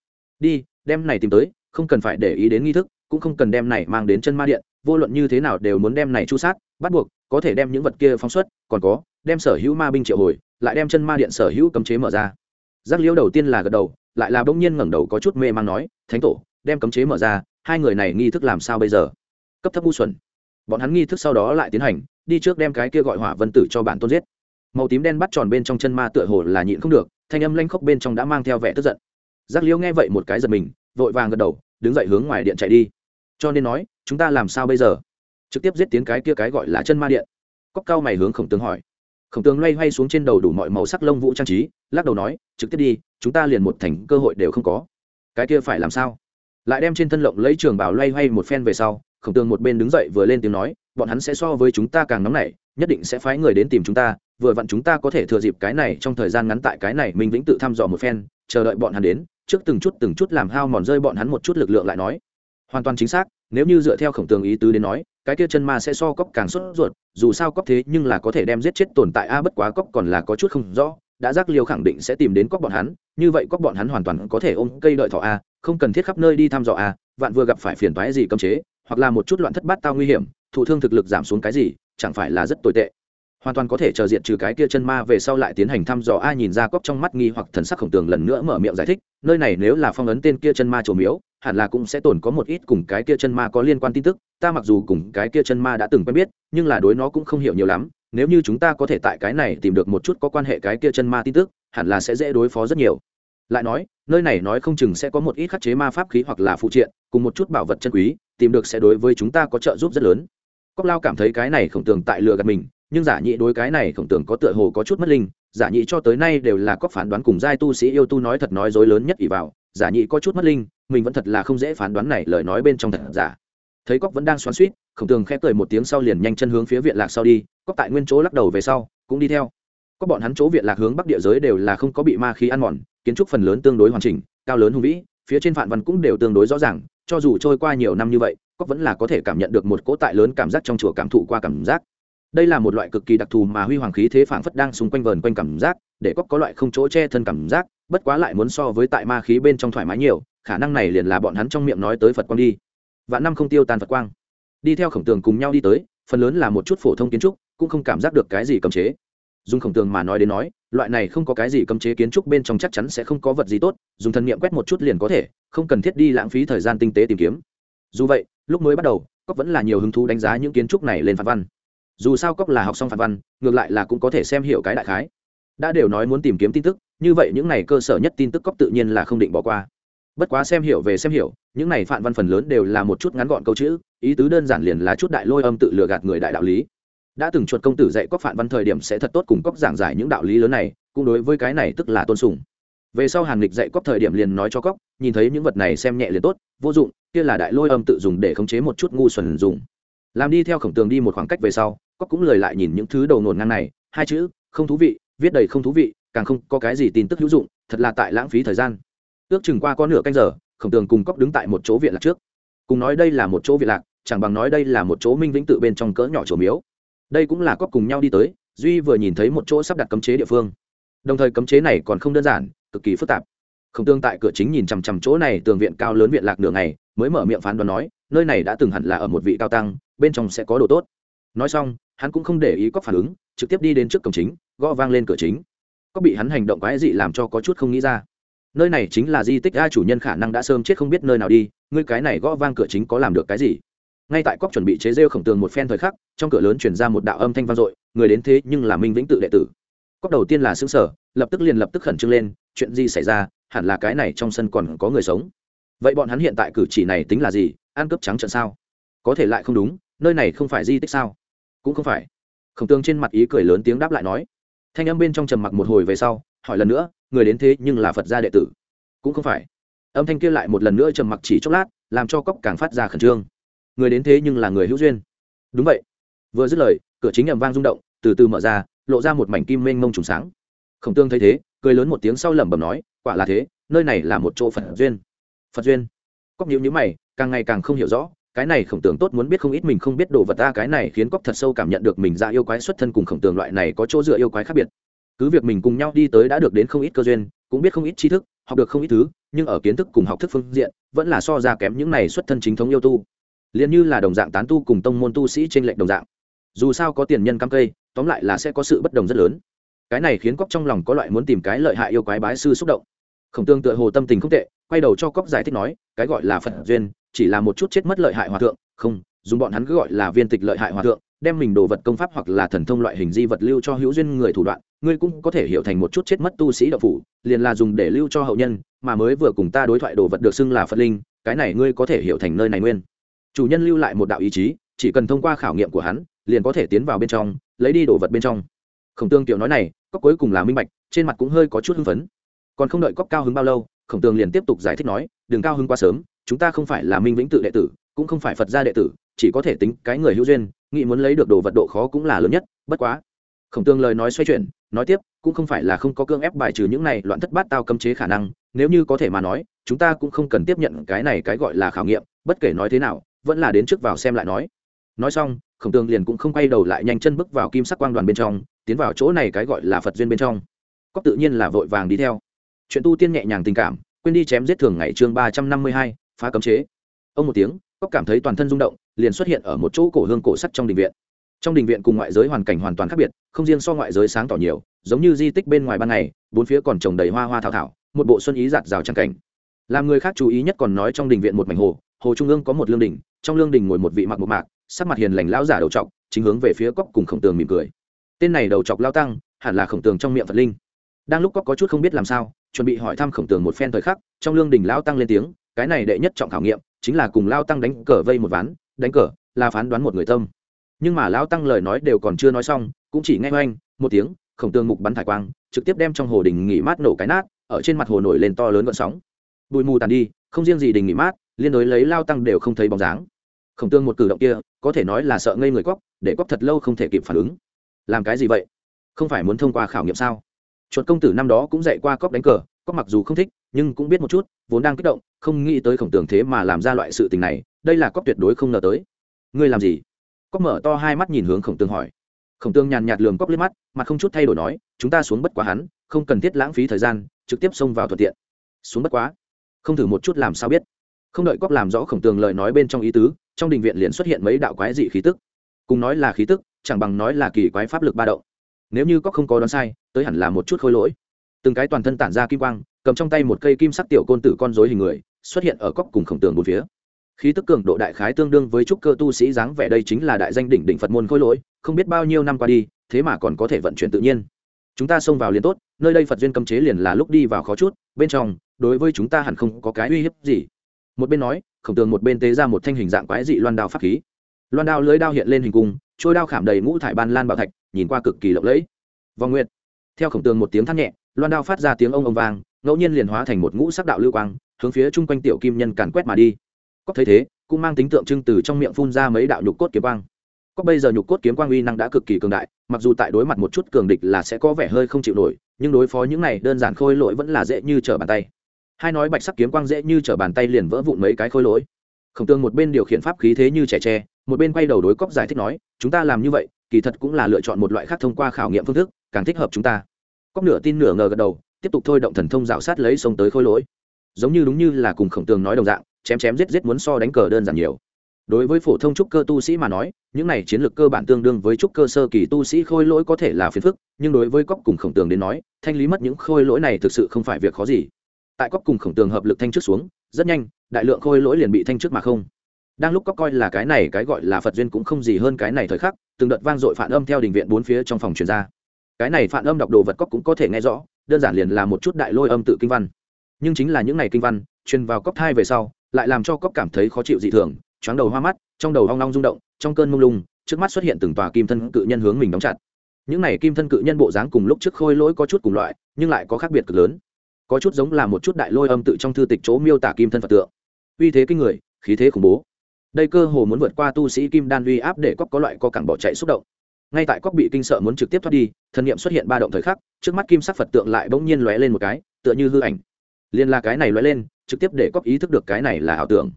đi, đem này tìm tới, không cần phải để ý đến nghi thức, cũng không cần đem này mang đến chân ma điện, vô luận như thế nào đều muốn đem này chu sát, bắt buộc, có thể đem những vật kia phóng xuất, còn có, đem sở hữu ma binh triệu hồi, lại đem chân ma điện sở hữu cấm chế mở ra. Giác liêu đầu tiên là gật đầu, lại là bỗng nhiên ngẩng đầu có chút mê man nói, thánh tổ, đem cấm chế mở ra hai người này nghi thức làm sao bây giờ? Cấp thấp ngu xuẩn. Bọn hắn nghi thức sau đó lại tiến hành, đi trước đem cái kia gọi hỏa vân tử cho bản tôn giết. Màu tím đen bắt tròn bên trong chân ma tựa hồ là nhịn không được, thanh âm lanh khóc bên trong đã mang theo vẻ tức giận. Giác liễu nghe vậy một cái giật mình, vội vàng gật đầu, đứng dậy hướng ngoài điện chạy đi. Cho nên nói, chúng ta làm sao bây giờ? Trực tiếp giết tiến cái kia cái gọi là chân ma điện. Cóc cao mày hướng khổng tướng hỏi. Khổng tướng loay hoay xuống trên đầu đủ mọi màu sắc lông vũ trang trí, lắc đầu nói, trực tiếp đi, chúng ta liền một thành cơ hội đều không có. Cái kia phải làm sao? Lại đem trên thân lộng lấy trường bảo loay hoay một phen về sau, khổng tường một bên đứng dậy vừa lên tiếng nói, bọn hắn sẽ so với chúng ta càng nóng nảy, nhất định sẽ phái người đến tìm chúng ta, vừa vặn chúng ta có thể thừa dịp cái này trong thời gian ngắn tại cái này mình vĩnh tự thăm dò một phen, chờ đợi bọn hắn đến, trước từng chút từng chút làm hao mòn rơi bọn hắn một chút lực lượng lại nói. Hoàn toàn chính xác, nếu như dựa theo khổng tường ý tứ đến nói, cái kia chân ma sẽ so cóc càng sốt ruột, dù sao cóc thế nhưng là có thể đem giết chết tồn tại, a, bất quá cóc còn là có chút không rõ đã giác liều khẳng định sẽ tìm đến cóc bọn hắn, như vậy cóc bọn hắn hoàn toàn có thể ôm cây đợi thọ a, không cần thiết khắp nơi đi thăm dò a, vạn vừa gặp phải phiền toái gì cấm chế, hoặc là một chút loạn thất bát tao nguy hiểm, thụ thương thực lực giảm xuống cái gì, chẳng phải là rất tồi tệ hoàn toàn có thể chờ diện trừ cái kia chân ma về sau lại tiến hành thăm dò. A nhìn ra cóc trong mắt nghi hoặc thần sắc khổng tường lần nữa mở miệng giải thích, nơi này nếu là phong ấn tên kia chân ma trổ miếu, hẳn là cũng sẽ tồn có một ít cùng cái kia chân ma có liên quan tin tức. Ta mặc dù cùng cái kia chân ma đã từng quen biết, nhưng là đối nó cũng không hiểu nhiều lắm. Nếu như chúng ta có thể tại cái này tìm được một chút có quan hệ cái kia chân ma tin tức, hẳn là sẽ dễ đối phó rất nhiều. Lại nói, nơi này nói không chừng sẽ có một ít khắc chế ma pháp khí hoặc là phụ triện, cùng một chút bảo vật chân quý, tìm được sẽ đối với chúng ta có trợ giúp rất lớn. Cóc lao cảm thấy cái này khổng tường tại lừa gạt mình nhưng giả nhị đối cái này khổng tưởng có tựa hồ có chút mất linh, giả nhị cho tới nay đều là cóc phán đoán cùng giai tu sĩ yêu tu nói thật nói dối lớn nhất ỷ vào, giả nhị có chút mất linh, mình vẫn thật là không dễ phán đoán này lời nói bên trong thật giả. Thấy cóc vẫn đang xoắn suýt khổng tường khẽ cười một tiếng sau liền nhanh chân hướng phía viện lạc sau đi cóc tại nguyên chỗ lắc đầu về sau, cũng đi theo. Có bọn hắn chỗ viện lạc hướng bắc địa giới đều là không có bị ma khí ăn mòn, kiến trúc phần lớn tương đối hoàn chỉnh, cao lớn hùng vĩ, phía trên phản văn cũng đều tương đối rõ ràng, cho dù trôi qua nhiều năm như vậy cóc vẫn là có thể cảm nhận được một cỗ tại lớn cảm giác trong chùa cảm thụ qua cảm giác đây là một loại cực kỳ đặc thù mà huy hoàng khí thế phảng phất đang xung quanh vờn quanh cảm giác, để cóc có loại không chỗ che thân cảm giác, bất quá lại muốn so với tại ma khí bên trong thoải mái nhiều, khả năng này liền là bọn hắn trong miệng nói tới phật quang đi. Vạn năm không tiêu tan phật quang. Đi theo khổng tường cùng nhau đi tới, phần lớn là một chút phổ thông kiến trúc, cũng không cảm giác được cái gì cấm chế. Dùng khổng tường mà nói đến nói, loại này không có cái gì cấm chế kiến trúc bên trong chắc chắn sẽ không có vật gì tốt, dùng thần nghiệm quét một chút liền có thể, không cần thiết đi lãng phí thời gian tinh tế tìm kiếm. Dù vậy, lúc mới bắt đầu cóc vẫn là nhiều hứng thú đánh giá những kiến trúc này lên phản văn dù sao cóc là học xong phản văn, ngược lại là cũng có thể xem hiểu cái đại khái. Đã đều nói muốn tìm kiếm tin tức, như vậy những này cơ sở nhất tin tức cóc tự nhiên là không định bỏ qua. Bất quá xem hiểu về xem hiểu, những này phản văn phần lớn đều là một chút ngắn gọn câu chữ, ý tứ đơn giản liền là chút đại lôi âm tự lừa gạt người đại đạo lý. Đã từng chuột công tử dạy cóc phản văn thời điểm sẽ thật tốt cùng cóc giảng giải những đạo lý lớn này, cũng đối với cái này tức là tôn sùng. Về sau hàn lịch dạy cóc thời điểm liền nói cho cóc, nhìn thấy những vật này xem nhẹ liền tốt, vô dụng, kia là đại lôi âm tự dùng để khống chế một chút ngu xuẩn dùng. Làm đi theo khổng tường đi một khoảng cách về sau cóc cũng lời lại nhìn những thứ đầu nổn ngang này. Hai chữ, không thú vị, viết đầy không thú vị, càng không có cái gì tin tức hữu dụng, thật là tại lãng phí thời gian. Ước chừng qua có nửa canh giờ, khổng tường cùng cóc đứng tại một chỗ viện lạc trước. Cùng nói đây là một chỗ viện lạc, chẳng bằng nói đây là một chỗ minh vĩnh tự bên trong cỡ nhỏ chỗ miếu. Đây cũng là cóc cùng nhau đi tới, duy vừa nhìn thấy một chỗ sắp đặt cấm chế địa phương. Đồng thời cấm chế này còn không đơn giản, cực kỳ phức tạp. Khổng tương tại cửa chính nhìn chằm chằm chỗ này, tường viện cao lớn viện lạc đường này mới mở miệng phán đoán nói, nơi này đã từng hẳn là ở một vị cao tăng, bên trong sẽ có đồ tốt. Nói xong hắn cũng không để ý có phản ứng, trực tiếp đi đến trước cổng chính, gõ vang lên cửa chính. Có bị hắn hành động quái dị làm cho có chút không nghĩ ra. Nơi này chính là di tích a chủ nhân khả năng đã sớm chết không biết nơi nào đi, ngươi cái này gõ vang cửa chính có làm được cái gì? Ngay tại cóc chuẩn bị chế rêu khổng tường một phen thời khắc, trong cửa lớn chuyển ra một đạo âm thanh vang dội, người đến thế nhưng là minh vĩnh tự đệ tử. Cóc đầu tiên là xứng sở lập tức liền lập tức khẩn trương lên, chuyện gì xảy ra, hẳn là cái này trong sân còn có người sống. Vậy bọn hắn hiện tại cử chỉ này tính là gì, ăn cướp trắng trận sao? Có thể lại không đúng, nơi này không phải di tích sao? Cũng không phải. Khổng tường trên mặt ý cười lớn tiếng đáp lại nói. Thanh âm bên trong trầm mặc một hồi về sau, hỏi lần nữa, người đến thế nhưng là phật gia đệ tử. Cũng không phải. Âm thanh kia lại một lần nữa trầm mặc chỉ chốc lát, làm cho cóc càng phát ra khẩn trương. Người đến thế nhưng là người hữu duyên. Đúng vậy. Vừa dứt lời, cửa chính ầm vang rung động, từ từ mở ra, lộ ra một mảnh kim mênh mông trùng sáng. Khổng tương thấy thế, cười lớn một tiếng sau lẩm bẩm nói, quả là thế, nơi này là một chỗ phật duyên. Phật duyên. Cóc nhíu nhíu mày, càng ngày càng không hiểu rõ cái này khổng tường tốt muốn biết không ít mình không biết đồ vật ta, cái này khiến cóc thật sâu cảm nhận được mình ra yêu quái xuất thân cùng khổng tường loại này có chỗ dựa yêu quái khác biệt. Cứ việc mình cùng nhau đi tới đã được đến không ít cơ duyên, cũng biết không ít tri thức, học được không ít thứ, nhưng ở kiến thức cùng học thức phương diện, vẫn là so ra kém những này xuất thân chính thống yêu tu. Liền như là đồng dạng tán tu cùng tông môn tu sĩ trên lệnh đồng dạng. Dù sao có tiền nhân cam cây, tóm lại là sẽ có sự bất đồng rất lớn. Cái này khiến cóc trong lòng có loại muốn tìm cái lợi hại yêu quái bái sư xúc động. Khổng tương tựa hồ tâm tình không tệ, quay đầu cho cóc giải thích nói, cái gọi là phật duyên chỉ là một chút chết mất lợi hại hòa thượng, không, dùng bọn hắn cứ gọi là viên tịch lợi hại hòa thượng, đem mình đồ vật công pháp hoặc là thần thông loại hình di vật lưu cho hữu duyên người thủ đoạn, ngươi cũng có thể hiểu thành một chút chết mất tu sĩ đạo phủ, liền là dùng để lưu cho hậu nhân, mà mới vừa cùng ta đối thoại đồ vật được xưng là phật linh, cái này ngươi có thể hiểu thành nơi này nguyên. Chủ nhân lưu lại một đạo ý chí, chỉ cần thông qua khảo nghiệm của hắn, liền có thể tiến vào bên trong, lấy đi đồ vật bên trong. Khổng tương tiểu nói này cóc cuối cùng là minh bạch, trên mặt cũng hơi có chút hưng phấn. Còn không đợi cóc cao hứng bao lâu, khổng Tương liền tiếp tục giải thích nói đừng cao hứng quá sớm chúng ta không phải là minh vĩnh tự đệ tử, cũng không phải phật gia đệ tử, chỉ có thể tính cái người hữu duyên, nghĩ muốn lấy được đồ vật độ khó cũng là lớn nhất, bất quá. Khổng tương lời nói xoay chuyển, nói tiếp, cũng không phải là không có cương ép bài trừ những này loạn thất bát tao cấm chế khả năng, nếu như có thể mà nói, chúng ta cũng không cần tiếp nhận cái này cái gọi là khảo nghiệm, bất kể nói thế nào, vẫn là đến trước vào xem lại nói. Nói xong, khổng tương liền cũng không quay đầu lại nhanh chân bước vào kim sắc quang đoàn bên trong, tiến vào chỗ này cái gọi là phật duyên bên trong. Cóc tự nhiên là vội vàng đi theo. Chuyện tu tiên nhẹ nhàng tình cảm, quên đi chém giết thường ngày chương ba trăm năm mươi hai phá cấm chế. Ông một tiếng cóc cảm thấy toàn thân rung động, liền xuất hiện ở một chỗ cổ hương cổ sắt trong đình viện. Trong đình viện cùng ngoại giới hoàn cảnh hoàn toàn khác biệt, không riêng so ngoại giới sáng tỏ nhiều, giống như di tích bên ngoài ban ngày, bốn phía còn trồng đầy hoa hoa thảo thảo, một bộ xuân ý giạt rào trang cảnh. Làm người khác chú ý nhất còn nói trong đình viện một mảnh hồ hồ trung ương có một lương đình, trong lương đình ngồi một vị mặc một mạc, sắc mặt hiền lành lão giả đầu trọc, chính hướng về phía cóc cùng khổng tường mỉm cười. Tên này đầu trọc lao tăng, hẳn là khổng tường trong miệng phật linh. Đang lúc cóc có chút không biết làm sao, chuẩn bị hỏi thăm khổng tường một phen thời khắc, trong lương đình lao tăng lên tiếng cái này đệ nhất trọng khảo nghiệm chính là cùng lao tăng đánh cờ vây một ván, đánh cờ là phán đoán một người tâm. Nhưng mà lao tăng lời nói đều còn chưa nói xong, cũng chỉ nghe oanh, một tiếng, khổng tương mục bắn thải quang, trực tiếp đem trong hồ đình nghỉ mát nổ cái nát, ở trên mặt hồ nổi lên to lớn gọn sóng. Bụi mù tàn đi, không riêng gì đình nghỉ mát, liên đối lấy lao tăng đều không thấy bóng dáng. Khổng tương một cử động kia, có thể nói là sợ ngây người cóc để cóc thật lâu không thể kịp phản ứng. Làm cái gì vậy? Không phải muốn thông qua khảo nghiệm sao? Chuột công tử năm đó cũng dạy qua cóc đánh cờ, cóc mặc dù không thích, nhưng cũng biết một chút, vốn đang kích động không nghĩ tới khổng tường thế mà làm ra loại sự tình này, đây là cóc tuyệt đối không ngờ tới. Ngươi làm gì? Cóc mở to hai mắt nhìn hướng khổng tường hỏi. Khổng tường nhàn nhạt lường cóc liếc mắt mà không chút thay đổi nói, chúng ta xuống bất quá hắn, không cần thiết lãng phí thời gian, trực tiếp xông vào thuận tiện. Xuống bất quá. Không thử một chút làm sao biết. Không đợi cóc làm rõ khổng tường lời nói bên trong ý tứ, trong đình viện liền xuất hiện mấy đạo quái dị khí tức. Cùng nói là khí tức, chẳng bằng nói là kỳ quái pháp lực ba động. Nếu như cóc không có đoán sai, tới hẳn là một chút khôi lỗi. Từng cái toàn thân tản ra kim quang, cầm trong tay một cây kim sắc tiểu côn tử con dối hình người xuất hiện ở góc cùng khổng tường bốn phía. Khí tức cường độ đại khái tương đương với trúc cơ tu sĩ dáng vẻ đây chính là đại danh đỉnh đỉnh phật môn khôi lỗi, không biết bao nhiêu năm qua đi, thế mà còn có thể vận chuyển tự nhiên. Chúng ta xông vào liền tốt, nơi đây phật duyên cấm chế liền là lúc đi vào khó chút, bên trong, đối với chúng ta hẳn không có cái uy hiếp gì. Một bên nói, khổng tường một bên tế ra một thanh hình dạng quái dị loan đao pháp khí. Loan đao lưới đao hiện lên hình cung, trôi đao khảm đầy ngũ thải ban lan bảo thạch, nhìn qua cực kỳ lộng lẫy. Vòng nguyện theo khổng tường một tiếng thắt nhẹ, loan đao phát ra tiếng ông ông vang, ngẫu nhiên liền hóa thành một ngũ sắc đạo lưu quang hướng phía chung quanh tiểu kim nhân càn quét mà đi. Có thấy thế, cũng mang tính tượng trưng từ trong miệng phun ra mấy đạo nhục cốt kiếm quang. Có bây giờ nhục cốt kiếm quang uy năng đã cực kỳ cường đại, mặc dù tại đối mặt một chút cường địch là sẽ có vẻ hơi không chịu nổi, nhưng đối phó những này đơn giản khôi lỗi vẫn là dễ như trở bàn tay. Hai nói bạch sắc kiếm quang dễ như trở bàn tay liền vỡ vụn mấy cái khôi lỗi. Khổng tương một bên điều khiển pháp khí thế như trẻ tre, một bên quay đầu đối cóc giải thích nói, chúng ta làm như vậy, kỳ thật cũng là lựa chọn một loại khác thông qua khảo nghiệm phương thức, càng thích hợp chúng ta. Cóc nửa tin nửa ngờ gật đầu, tiếp tục thôi động thần thông dạo sát lấy sông tới khôi lỗi giống như đúng như là cùng khổng tường nói đồng dạng, chém chém giết giết muốn so đánh cờ đơn giản nhiều. Đối với phổ thông trúc cơ tu sĩ mà nói, những này chiến lược cơ bản tương đương với trúc cơ sơ kỳ tu sĩ khôi lỗi có thể là phiền phức, nhưng đối với cóc cùng khổng tường đến nói, thanh lý mất những khôi lỗi này thực sự không phải việc khó gì. Tại cóc cùng khổng tường hợp lực thanh trước xuống, rất nhanh, đại lượng khôi lỗi liền bị thanh trước mà không. Đang lúc cóc coi là cái này cái gọi là phật duyên cũng không gì hơn cái này thời khắc, từng đợt vang dội phản âm theo đình viện bốn phía trong phòng truyền ra. Cái này phản âm đọc đồ vật cóc cũng có thể nghe rõ, đơn giản liền là một chút đại lôi âm tự kinh văn nhưng chính là những này kinh văn, truyền vào cóc thai về sau, lại làm cho cóc cảm thấy khó chịu dị thường, choáng đầu hoa mắt, trong đầu hoang long rung động, trong cơn mông lung, trước mắt xuất hiện từng tòa kim thân cự nhân hướng mình đóng chặt. Những này kim thân cự nhân bộ dáng cùng lúc trước khôi lỗi có chút cùng loại, nhưng lại có khác biệt cực lớn. Có chút giống là một chút đại lôi âm tự trong thư tịch chỗ miêu tả kim thân phật tượng. Uy thế kinh người, khí thế khủng bố. Đây cơ hồ muốn vượt qua tu sĩ kim đan uy áp để cóc có loại co cẳng bỏ chạy xúc động. Ngay tại cóc bị kinh sợ muốn trực tiếp thoát đi thần niệm xuất hiện ba động thời khắc, trước mắt kim sắc phật tượng lại bỗng nhiên lóe lên một cái, tựa như hư ảnh liền là cái này loại lên, trực tiếp để cóc ý thức được cái này là ảo tưởng.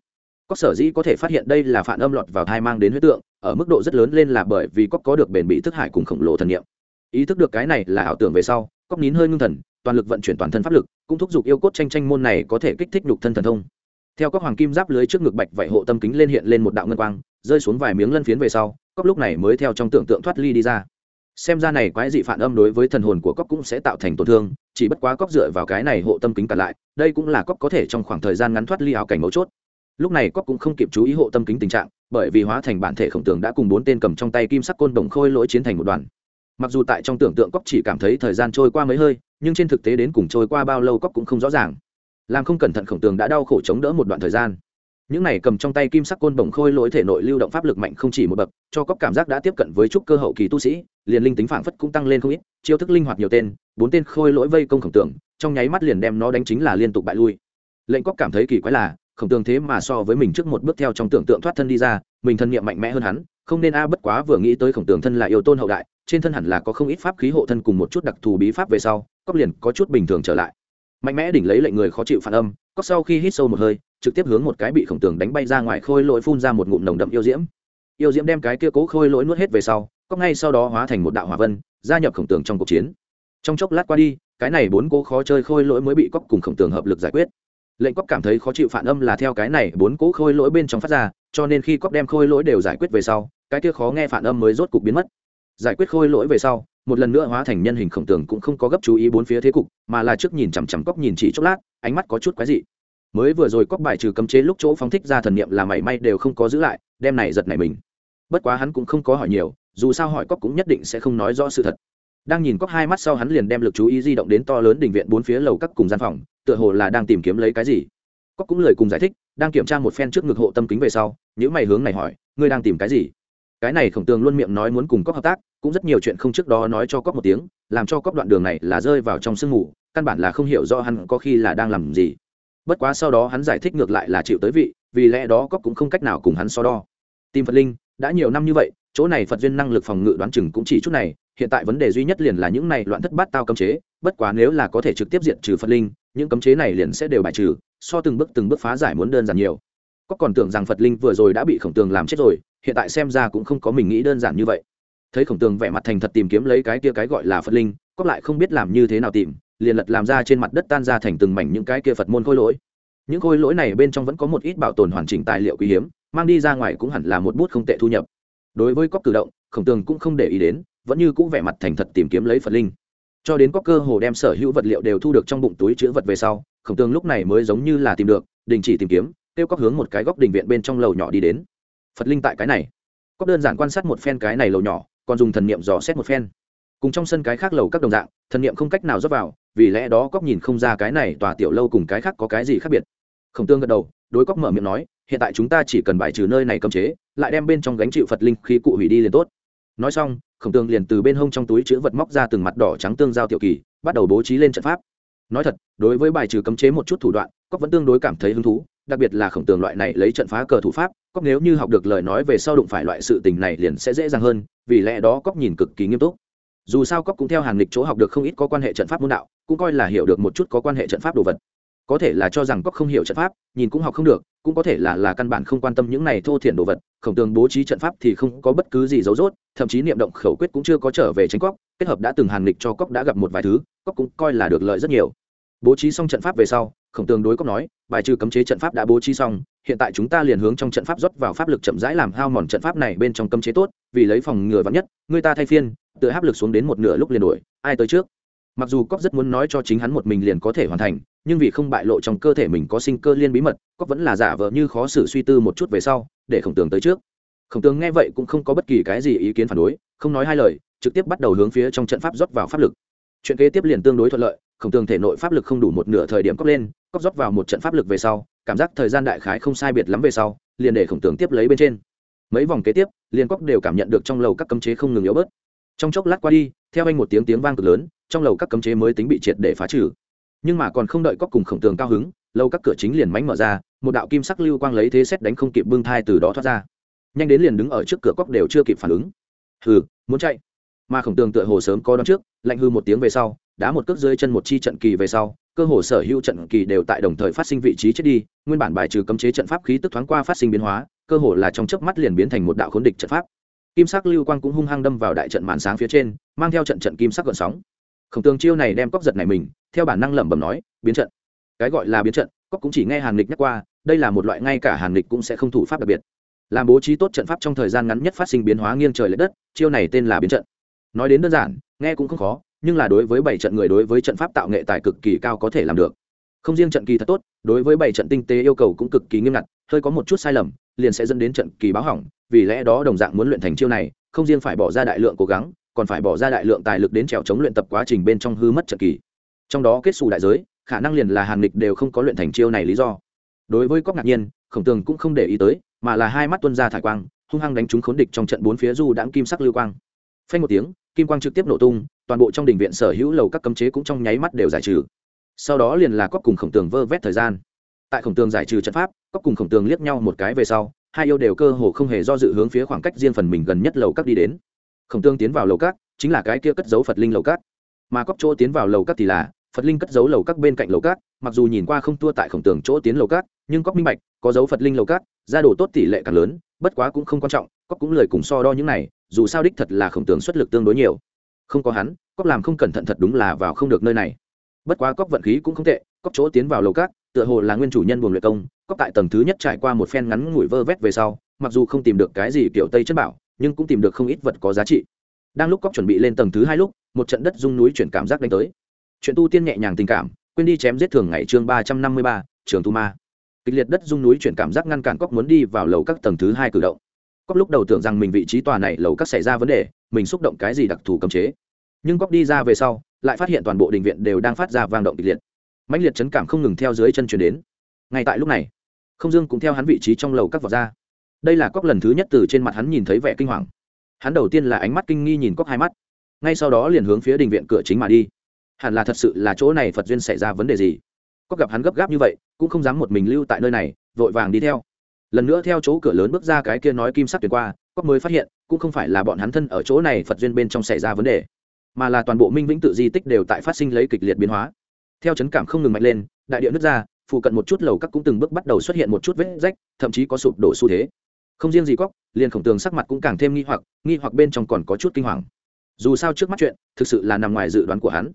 Cóc sở dĩ có thể phát hiện đây là phản âm lọt vào thai mang đến huyết tượng, ở mức độ rất lớn lên là bởi vì cóc có được bền bị thức hải cùng khổng lồ thần niệm. Ý thức được cái này là ảo tưởng về sau cóc nín hơi ngưng thần, toàn lực vận chuyển toàn thân pháp lực, cũng thúc giục yêu cốt tranh tranh môn này có thể kích thích nhục thân thần thông. Theo các hoàng kim giáp lưới trước ngực bạch vạy hộ tâm kính lên hiện lên một đạo ngân quang, rơi xuống vài miếng lân phiến về sau cóc lúc này mới theo trong tưởng tượng thoát ly đi ra xem ra này quái dị phản âm đối với thần hồn của cóc cũng sẽ tạo thành tổn thương, chỉ bất quá cóc dựa vào cái này hộ tâm kính cả lại, đây cũng là cóc có thể trong khoảng thời gian ngắn thoát ly áo cảnh mấu chốt. Lúc này cóc cũng không kịp chú ý hộ tâm kính tình trạng, bởi vì hóa thành bản thể khổng tường đã cùng bốn tên cầm trong tay kim sắc côn đồng khôi lỗi chiến thành một đoàn. Mặc dù tại trong tưởng tượng cóc chỉ cảm thấy thời gian trôi qua mấy hơi, nhưng trên thực tế đến cùng trôi qua bao lâu cóc cũng không rõ ràng. Làm không cẩn thận khổng tường đã đau khổ chống đỡ một đoạn thời gian những này cầm trong tay kim sắc côn bổng khôi lỗi thể nội lưu động pháp lực mạnh không chỉ một bậc, cho cóc cảm giác đã tiếp cận với trúc cơ hậu kỳ tu sĩ, liền linh tính phảng phất cũng tăng lên không ít, chiêu thức linh hoạt nhiều tên, bốn tên khôi lỗi vây công khổng tường, trong nháy mắt liền đem nó đánh chính là liên tục bại lui. Lệnh cóc cảm thấy kỳ quái là, khổng tường thế mà so với mình trước một bước theo trong tưởng tượng thoát thân đi ra, mình thân nghiệm mạnh mẽ hơn hắn, không nên a bất quá vừa nghĩ tới khổng tường thân là yêu tôn hậu đại, trên thân hẳn là có không ít pháp khí hộ thân cùng một chút đặc thù bí pháp về sau cóc liền có chút bình thường trở lại. Mạnh mẽ đỉnh lấy lệnh người khó chịu phản âm cóc sau khi hít sâu một hơi trực tiếp hướng một cái bị khổng tường đánh bay ra ngoài khôi lỗi phun ra một ngụm nồng đậm yêu diễm. Yêu diễm đem cái kia cố khôi lỗi nuốt hết về sau cóc ngay sau đó hóa thành một đạo hỏa vân, gia nhập khổng tường trong cuộc chiến. Trong chốc lát qua đi, cái này bốn cố khó chơi khôi lỗi mới bị cóc cùng khổng tường hợp lực giải quyết. Lệnh cóc cảm thấy khó chịu phản âm là theo cái này bốn cố khôi lỗi bên trong phát ra, cho nên khi cóc đem khôi lỗi đều giải quyết về sau, cái kia khó nghe phản âm mới rốt cục biến mất. Giải quyết khôi lỗi về sau, một lần nữa hóa thành nhân hình khổng tường cũng không có gấp chú ý bốn phía thế cục, mà là trước nhìn chằm chằm cóc nhìn chỉ chốc lát, ánh mắt có chút quái dị mới vừa rồi cóc bài trừ cấm chế lúc chỗ phóng thích ra thần niệm là mảy may đều không có giữ lại, đem này giật này mình. Bất quá hắn cũng không có hỏi nhiều, dù sao hỏi cóc cũng nhất định sẽ không nói rõ sự thật. Đang nhìn cóc hai mắt sau hắn liền đem lực chú ý di động đến to lớn đỉnh viện bốn phía lầu các cùng gian phòng, tựa hồ là đang tìm kiếm lấy cái gì. Cóc cũng lời cùng giải thích, đang kiểm tra một phen trước ngực hộ tâm kính về sau những mày hướng này hỏi, ngươi đang tìm cái gì? Cái này khổng tường luôn miệng nói muốn cùng cóc hợp tác, cũng rất nhiều chuyện không trước đó nói cho cóc một tiếng, làm cho cóc đoạn đường này là rơi vào trong sương mù, căn bản là không hiểu rõ hắn có khi là đang làm gì bất quá sau đó hắn giải thích ngược lại là chịu tới vị, vì lẽ đó cóc cũng không cách nào cùng hắn so đo. Tìm phật linh, đã nhiều năm như vậy, chỗ này phật duyên năng lực phòng ngự đoán chừng cũng chỉ chút này, hiện tại vấn đề duy nhất liền là những này loạn thất bát tao cấm chế, bất quá nếu là có thể trực tiếp diện trừ phật linh, những cấm chế này liền sẽ đều bài trừ, so từng bước từng bước phá giải muốn đơn giản nhiều. Có còn tưởng rằng phật linh vừa rồi đã bị khổng tường làm chết rồi, hiện tại xem ra cũng không có mình nghĩ đơn giản như vậy. Thấy khổng tường vẻ mặt thành thật tìm kiếm lấy cái kia cái gọi là phật linh có lại không biết làm như thế nào tìm liền lật làm ra trên mặt đất tan ra thành từng mảnh những cái kia phật môn khôi lỗi. Những khôi lỗi này bên trong vẫn có một ít bảo tồn hoàn chỉnh tài liệu quý hiếm, mang đi ra ngoài cũng hẳn là một bút không tệ thu nhập. Đối với cóc cử động, khổng tường cũng không để ý đến, vẫn như cũng vẻ mặt thành thật tìm kiếm lấy phật linh. Cho đến có cơ hồ đem sở hữu vật liệu đều thu được trong bụng túi chữ vật về sau, khổng tường lúc này mới giống như là tìm được, đình chỉ tìm kiếm, kêu cóc hướng một cái góc đình viện bên trong lầu nhỏ đi đến. Phật linh tại cái này. Cóc đơn giản quan sát một phen cái này lầu nhỏ, còn dùng thần niệm dò xét một phen. Cùng trong sân cái khác lầu các đồng dạng, thần niệm không cách nào dốc vào vì lẽ đó cóc nhìn không ra cái này tòa tiểu lâu cùng cái khác có cái gì khác biệt. Khổng tương gật đầu, đối cóc mở miệng nói, hiện tại chúng ta chỉ cần bài trừ nơi này cấm chế, lại đem bên trong gánh chịu phật linh khí cụ hủy đi liền tốt. Nói xong, khổng tương liền từ bên hông trong túi chữ vật móc ra từng mặt đỏ trắng tương giao tiểu kỳ, bắt đầu bố trí lên trận pháp. Nói thật, đối với bài trừ cấm chế một chút thủ đoạn, cóc vẫn tương đối cảm thấy hứng thú, đặc biệt là khổng tường loại này lấy trận phá cờ thủ pháp, cóc nếu như học được lời nói về sau đụng phải loại sự tình này liền sẽ dễ dàng hơn, vì lẽ đó cóc nhìn cực kỳ nghiêm túc. Dù sao cóc cũng theo hàng lịch chỗ học được không ít có quan hệ trận pháp môn đạo cũng coi là hiểu được một chút có quan hệ trận pháp đồ vật. Có thể là cho rằng cóc không hiểu trận pháp, nhìn cũng học không được, cũng có thể là là căn bản không quan tâm những này thô thiển đồ vật, khổng tường bố trí trận pháp thì không có bất cứ gì dấu dốt thậm chí niệm động khẩu quyết cũng chưa có trở về tránh cóc kết hợp đã từng hàn lịch cho cóc đã gặp một vài thứ cóc cũng coi là được lợi rất nhiều. Bố trí xong trận pháp về sau, khổng tường đối cóc nói, bài trừ cấm chế trận pháp đã bố trí xong, hiện tại chúng ta liền hướng trong trận pháp rót vào pháp lực chậm rãi làm hao mòn trận pháp này bên trong cấm chế tốt, vì lấy phòng ngừa vắn nhất, người ta thay phiên tự áp lực xuống đến một nửa lúc liền đổi, ai tới trước? Mặc dù cóc rất muốn nói cho chính hắn một mình liền có thể hoàn thành, nhưng vì không bại lộ trong cơ thể mình có sinh cơ liên bí mật cóc vẫn là giả vờ như khó xử suy tư một chút về sau, để khổng tường tới trước. Khổng tường nghe vậy cũng không có bất kỳ cái gì ý kiến phản đối, không nói hai lời, trực tiếp bắt đầu hướng phía trong trận pháp rót vào pháp lực. Chuyện kế tiếp liền tương đối thuận lợi, khổng tường thể nội pháp lực không đủ một nửa thời điểm cóc lên cóc rót vào một trận pháp lực về sau, cảm giác thời gian đại khái không sai biệt lắm về sau, liền để khổng tường tiếp lấy bên trên. Mấy vòng kế tiếp, liền cóc đều cảm nhận được trong lầu các cấm chế không ngừng yếu bớt. Trong chốc lát qua đi, theo anh một tiếng tiếng vang cực lớn trong lầu các cấm chế mới tính bị triệt để phá trừ. Nhưng mà còn không đợi cóc cùng khổng tường cao hứng lâu các cửa chính liền mánh mở ra, một đạo kim sắc lưu quang lấy thế xét đánh không kịp bưng thai từ đó thoát ra. Nhanh đến liền đứng ở trước cửa cóc đều chưa kịp phản ứng. Hừ, muốn chạy. Mà khổng tường tựa hồ sớm có đón trước, lạnh hư một tiếng về sau, đá một cước dưới chân một chi trận kỳ về sau, cơ hồ sở hữu trận kỳ đều tại đồng thời phát sinh vị trí chết đi, nguyên bản bài trừ cấm chế trận pháp khí tức thoáng qua phát sinh biến hóa, cơ hồ là trong chớp mắt liền biến thành một đạo khốn địch trận pháp. Kim sắc lưu quang cũng hung hăng đâm vào đại trận màn sáng phía trên, mang theo trận trận kim sắc gợn sóng khổng tường chiêu này đem cóc giật này mình, theo bản năng lẩm bẩm nói, biến trận. Cái gọi là biến trận cóc cũng chỉ nghe hàn lịch nhắc qua, đây là một loại ngay cả hàn lịch cũng sẽ không thủ pháp đặc biệt. Làm bố trí tốt trận pháp trong thời gian ngắn nhất phát sinh biến hóa nghiêng trời l ệ đất, chiêu này tên là biến trận. Nói đến đơn giản, nghe cũng không khó, nhưng là đối với bảy trận người đối với trận pháp tạo nghệ tài cực kỳ cao có thể làm được. Không riêng trận kỳ thật tốt, đối với bảy trận tinh tế yêu cầu cũng cực kỳ nghiêm ngặt, hơi có một chút sai lầm, liền sẽ dẫn đến trận kỳ báo hỏng, vì lẽ đó đồng dạng muốn luyện thành chiêu này, không riêng phải bỏ ra đại lượng cố gắng còn phải bỏ ra đại lượng tài lực đến trèo chống luyện tập quá trình bên trong hư mất trận kỳ. Trong đó kết xù đại giới, khả năng liền là hàn lịch đều không có luyện thành chiêu này lý do. Đối với cóc ngạc nhiên, khổng tường cũng không để ý tới, mà là hai mắt tuân ra thải quang, hung hăng đánh trúng khốn địch trong trận bốn phía du đãng kim sắc lưu quang. Phanh một tiếng, kim quang trực tiếp nổ tung, toàn bộ trong đình viện sở hữu lầu các cấm chế cũng trong nháy mắt đều giải trừ. Sau đó liền là cóc cùng khổng tường vơ vét thời gian. Tại khổng tường giải trừ trận pháp cóc cùng khổng tường liếc nhau một cái về sau, hai yêu đều cơ hồ không hề do dự hướng phía khoảng cách riêng phần mình gần nhất lầu các đi đến khổng tương tiến vào lầu cát, chính là cái kia cất giấu phật linh lầu cát. mà cóc chỗ tiến vào lầu cát thì là phật linh cất giấu lầu cát bên cạnh lầu cát. mặc dù nhìn qua không tua tại khổng tường chỗ tiến lầu cát, nhưng cóc minh bạch có dấu phật linh lầu cát, gia đồ tốt tỷ lệ càng lớn bất quá cũng không quan trọng cóc cũng lời cùng so đo những này dù sao đích thật là khổng tường xuất lực tương đối nhiều không có hắn cóc làm không cẩn thận thật đúng là vào không được nơi này bất quá cóc vận khí cũng không tệ cóc chỗ tiến vào lầu cát, tựa hồ là nguyên chủ nhân buồng luyện công cóc tại tầng thứ nhất trải qua một phen ngắn ngủi vơ vét về sau mặc dù không tìm được cái gì kiểu tây chất bảo nhưng cũng tìm được không ít vật có giá trị. Đang lúc cóc chuẩn bị lên tầng thứ hai lúc, một trận đất rung núi chuyển cảm giác đánh tới. Chuyện tu tiên nhẹ nhàng tình cảm, quên đi chém giết thường ngày chương ba trăm năm mươi ba, trường tu ma. Kịch liệt đất rung núi chuyển cảm giác ngăn cản cóc muốn đi vào lầu các tầng thứ hai cử động. Cóc lúc đầu tưởng rằng mình vị trí tòa này lầu các xảy ra vấn đề, mình xúc động cái gì đặc thù cấm chế. Nhưng cóc đi ra về sau, lại phát hiện toàn bộ đình viện đều đang phát ra vang động kịch liệt. Mãnh liệt chấn cảm không ngừng theo dưới chân chuyển đến. Ngay tại lúc này, không dương cũng theo hắn vị trí trong lầu các vọt ra đây là cóc lần thứ nhất từ trên mặt hắn nhìn thấy vẻ kinh hoàng. Hắn đầu tiên là ánh mắt kinh nghi nhìn cóc hai mắt, ngay sau đó liền hướng phía đình viện cửa chính mà đi. Hẳn là thật sự là chỗ này phật duyên xảy ra vấn đề gì? Cóc gặp hắn gấp gáp như vậy, cũng không dám một mình lưu tại nơi này, vội vàng đi theo. Lần nữa theo chỗ cửa lớn bước ra cái kia nói kim sắc tuyệt qua, cóc mới phát hiện, cũng không phải là bọn hắn thân ở chỗ này phật duyên bên trong xảy ra vấn đề, mà là toàn bộ minh vĩnh tự di tích đều tại phát sinh lấy kịch liệt biến hóa. Theo chấn cảm không ngừng mạnh lên, đại địa nước ra, phụ cận một chút lầu các cũng từng bước bắt đầu xuất hiện một chút vết rách, thậm chí có sụp đổ xu thế không riêng gì cóc liền khổng tường sắc mặt cũng càng thêm nghi hoặc nghi hoặc bên trong còn có chút kinh hoàng. Dù sao trước mắt chuyện, thực sự là nằm ngoài dự đoán của hắn.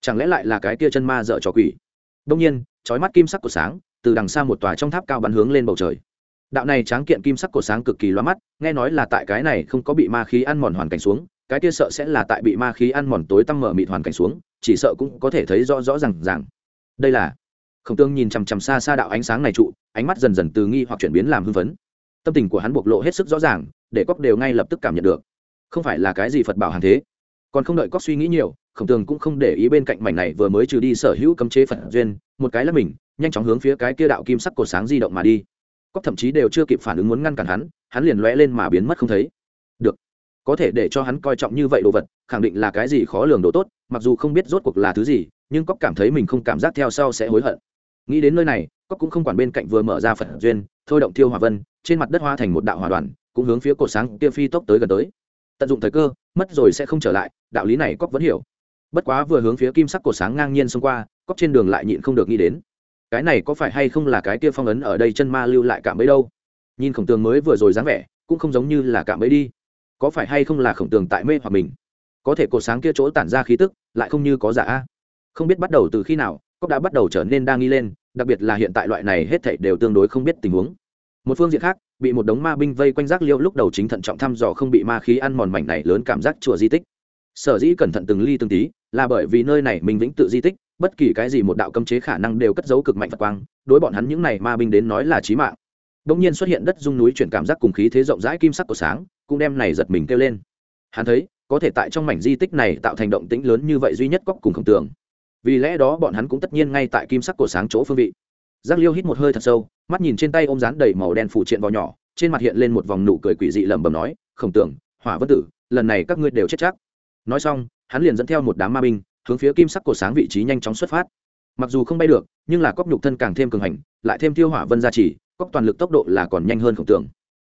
Chẳng lẽ lại là cái kia chân ma dợ trò quỷ? Đông nhiên trói mắt kim sắc của sáng, từ đằng xa một tòa trong tháp cao bắn hướng lên bầu trời. Đạo này tráng kiện kim sắc của sáng cực kỳ loa mắt, nghe nói là tại cái này không có bị ma khí ăn mòn hoàn cảnh xuống, cái kia sợ sẽ là tại bị ma khí ăn mòn tối tăm mở mịt hoàn cảnh xuống, chỉ sợ cũng có thể thấy rõ rõ r à n g r đây là, khổng tương nhìn chằm chằm xa xa đạo ánh sáng này trụ, ánh mắt dần dần từ nghi hoặc chuyển biến làm hưng phấn tâm tình của hắn bộc lộ hết sức rõ ràng, để cóc đều ngay lập tức cảm nhận được. Không phải là cái gì phật bảo hàng thế. Còn không đợi cóc suy nghĩ nhiều, khổng tường cũng không để ý bên cạnh mảnh này vừa mới trừ đi sở hữu cấm chế phật duyên, một cái là mình, nhanh chóng hướng phía cái kia đạo kim sắc cột sáng di động mà đi. Cóc thậm chí đều chưa kịp phản ứng muốn ngăn cản hắn hắn liền lóe lên mà biến mất không thấy. Được. Có thể để cho hắn coi trọng như vậy đồ vật, khẳng định là cái gì khó lường đồ tốt, mặc dù không biết rốt cuộc là thứ gì, nhưng cóc cảm thấy mình không cảm giác theo sau sẽ hối hận. Nghĩ đến nơi này cóc cũng không quản bên cạnh vừa mở ra phật duyên, thôi động thiêu hòa vân, trên mặt đất hoa thành một đạo hòa đoàn, cũng hướng phía cột sáng kia phi tốc tới gần tới. Tận dụng thời cơ, mất rồi sẽ không trở lại, đạo lý này cóc vẫn hiểu. Bất quá vừa hướng phía kim sắc cột sáng ngang nhiên xông qua cóc trên đường lại nhịn không được nghĩ đến, cái này có phải hay không là cái kia phong ấn ở đây chân ma lưu lại cảm ấy đâu? Nhìn khổng tường mới vừa rồi dáng vẻ, cũng không giống như là cảm ấy đi. Có phải hay không là khổng tường tại mê hoặc mình? Có thể cột sáng kia chỗ tản ra khí tức, lại không như có giả. A không biết bắt đầu từ khi nào cóc đã bắt đầu trở nên đa nghi lên đặc biệt là hiện tại loại này hết thảy đều tương đối không biết tình huống. Một phương diện khác, bị một đống ma binh vây quanh rác liêu lúc đầu chính thận trọng thăm dò không bị ma khí ăn mòn mảnh này lớn cảm giác chùa di tích. Sở dĩ cẩn thận từng ly từng tí, là bởi vì nơi này mình vĩnh tự di tích, bất kỳ cái gì một đạo cấm chế khả năng đều cất giấu cực mạnh phật quang, đối bọn hắn những này ma binh đến nói là chí mạng. Đông nhiên xuất hiện đất dung núi chuyển cảm giác cùng khí thế rộng rãi kim sắc của sáng, cũng đem này giật mình kêu lên. Hắn thấy, có thể tại trong mảnh di tích này tạo thành động tĩnh lớn như vậy duy nhất cóc cùng khổng tường vì lẽ đó bọn hắn cũng tất nhiên ngay tại kim sắc cổ sáng chỗ phương vị. Giác liêu hít một hơi thật sâu, mắt nhìn trên tay ôm rán đầy màu đen phủ triện vào nhỏ, trên mặt hiện lên một vòng nụ cười quỷ dị lẩm bẩm nói, khổng tưởng hỏa vân tử, lần này các ngươi đều chết chắc. Nói xong, hắn liền dẫn theo một đám ma binh, hướng phía kim sắc cổ sáng vị trí nhanh chóng xuất phát. Mặc dù không bay được, nhưng là cóc nhục thân càng thêm cường hành, lại thêm tiêu hỏa vân gia trì cóc toàn lực tốc độ là còn nhanh hơn khổng tưởng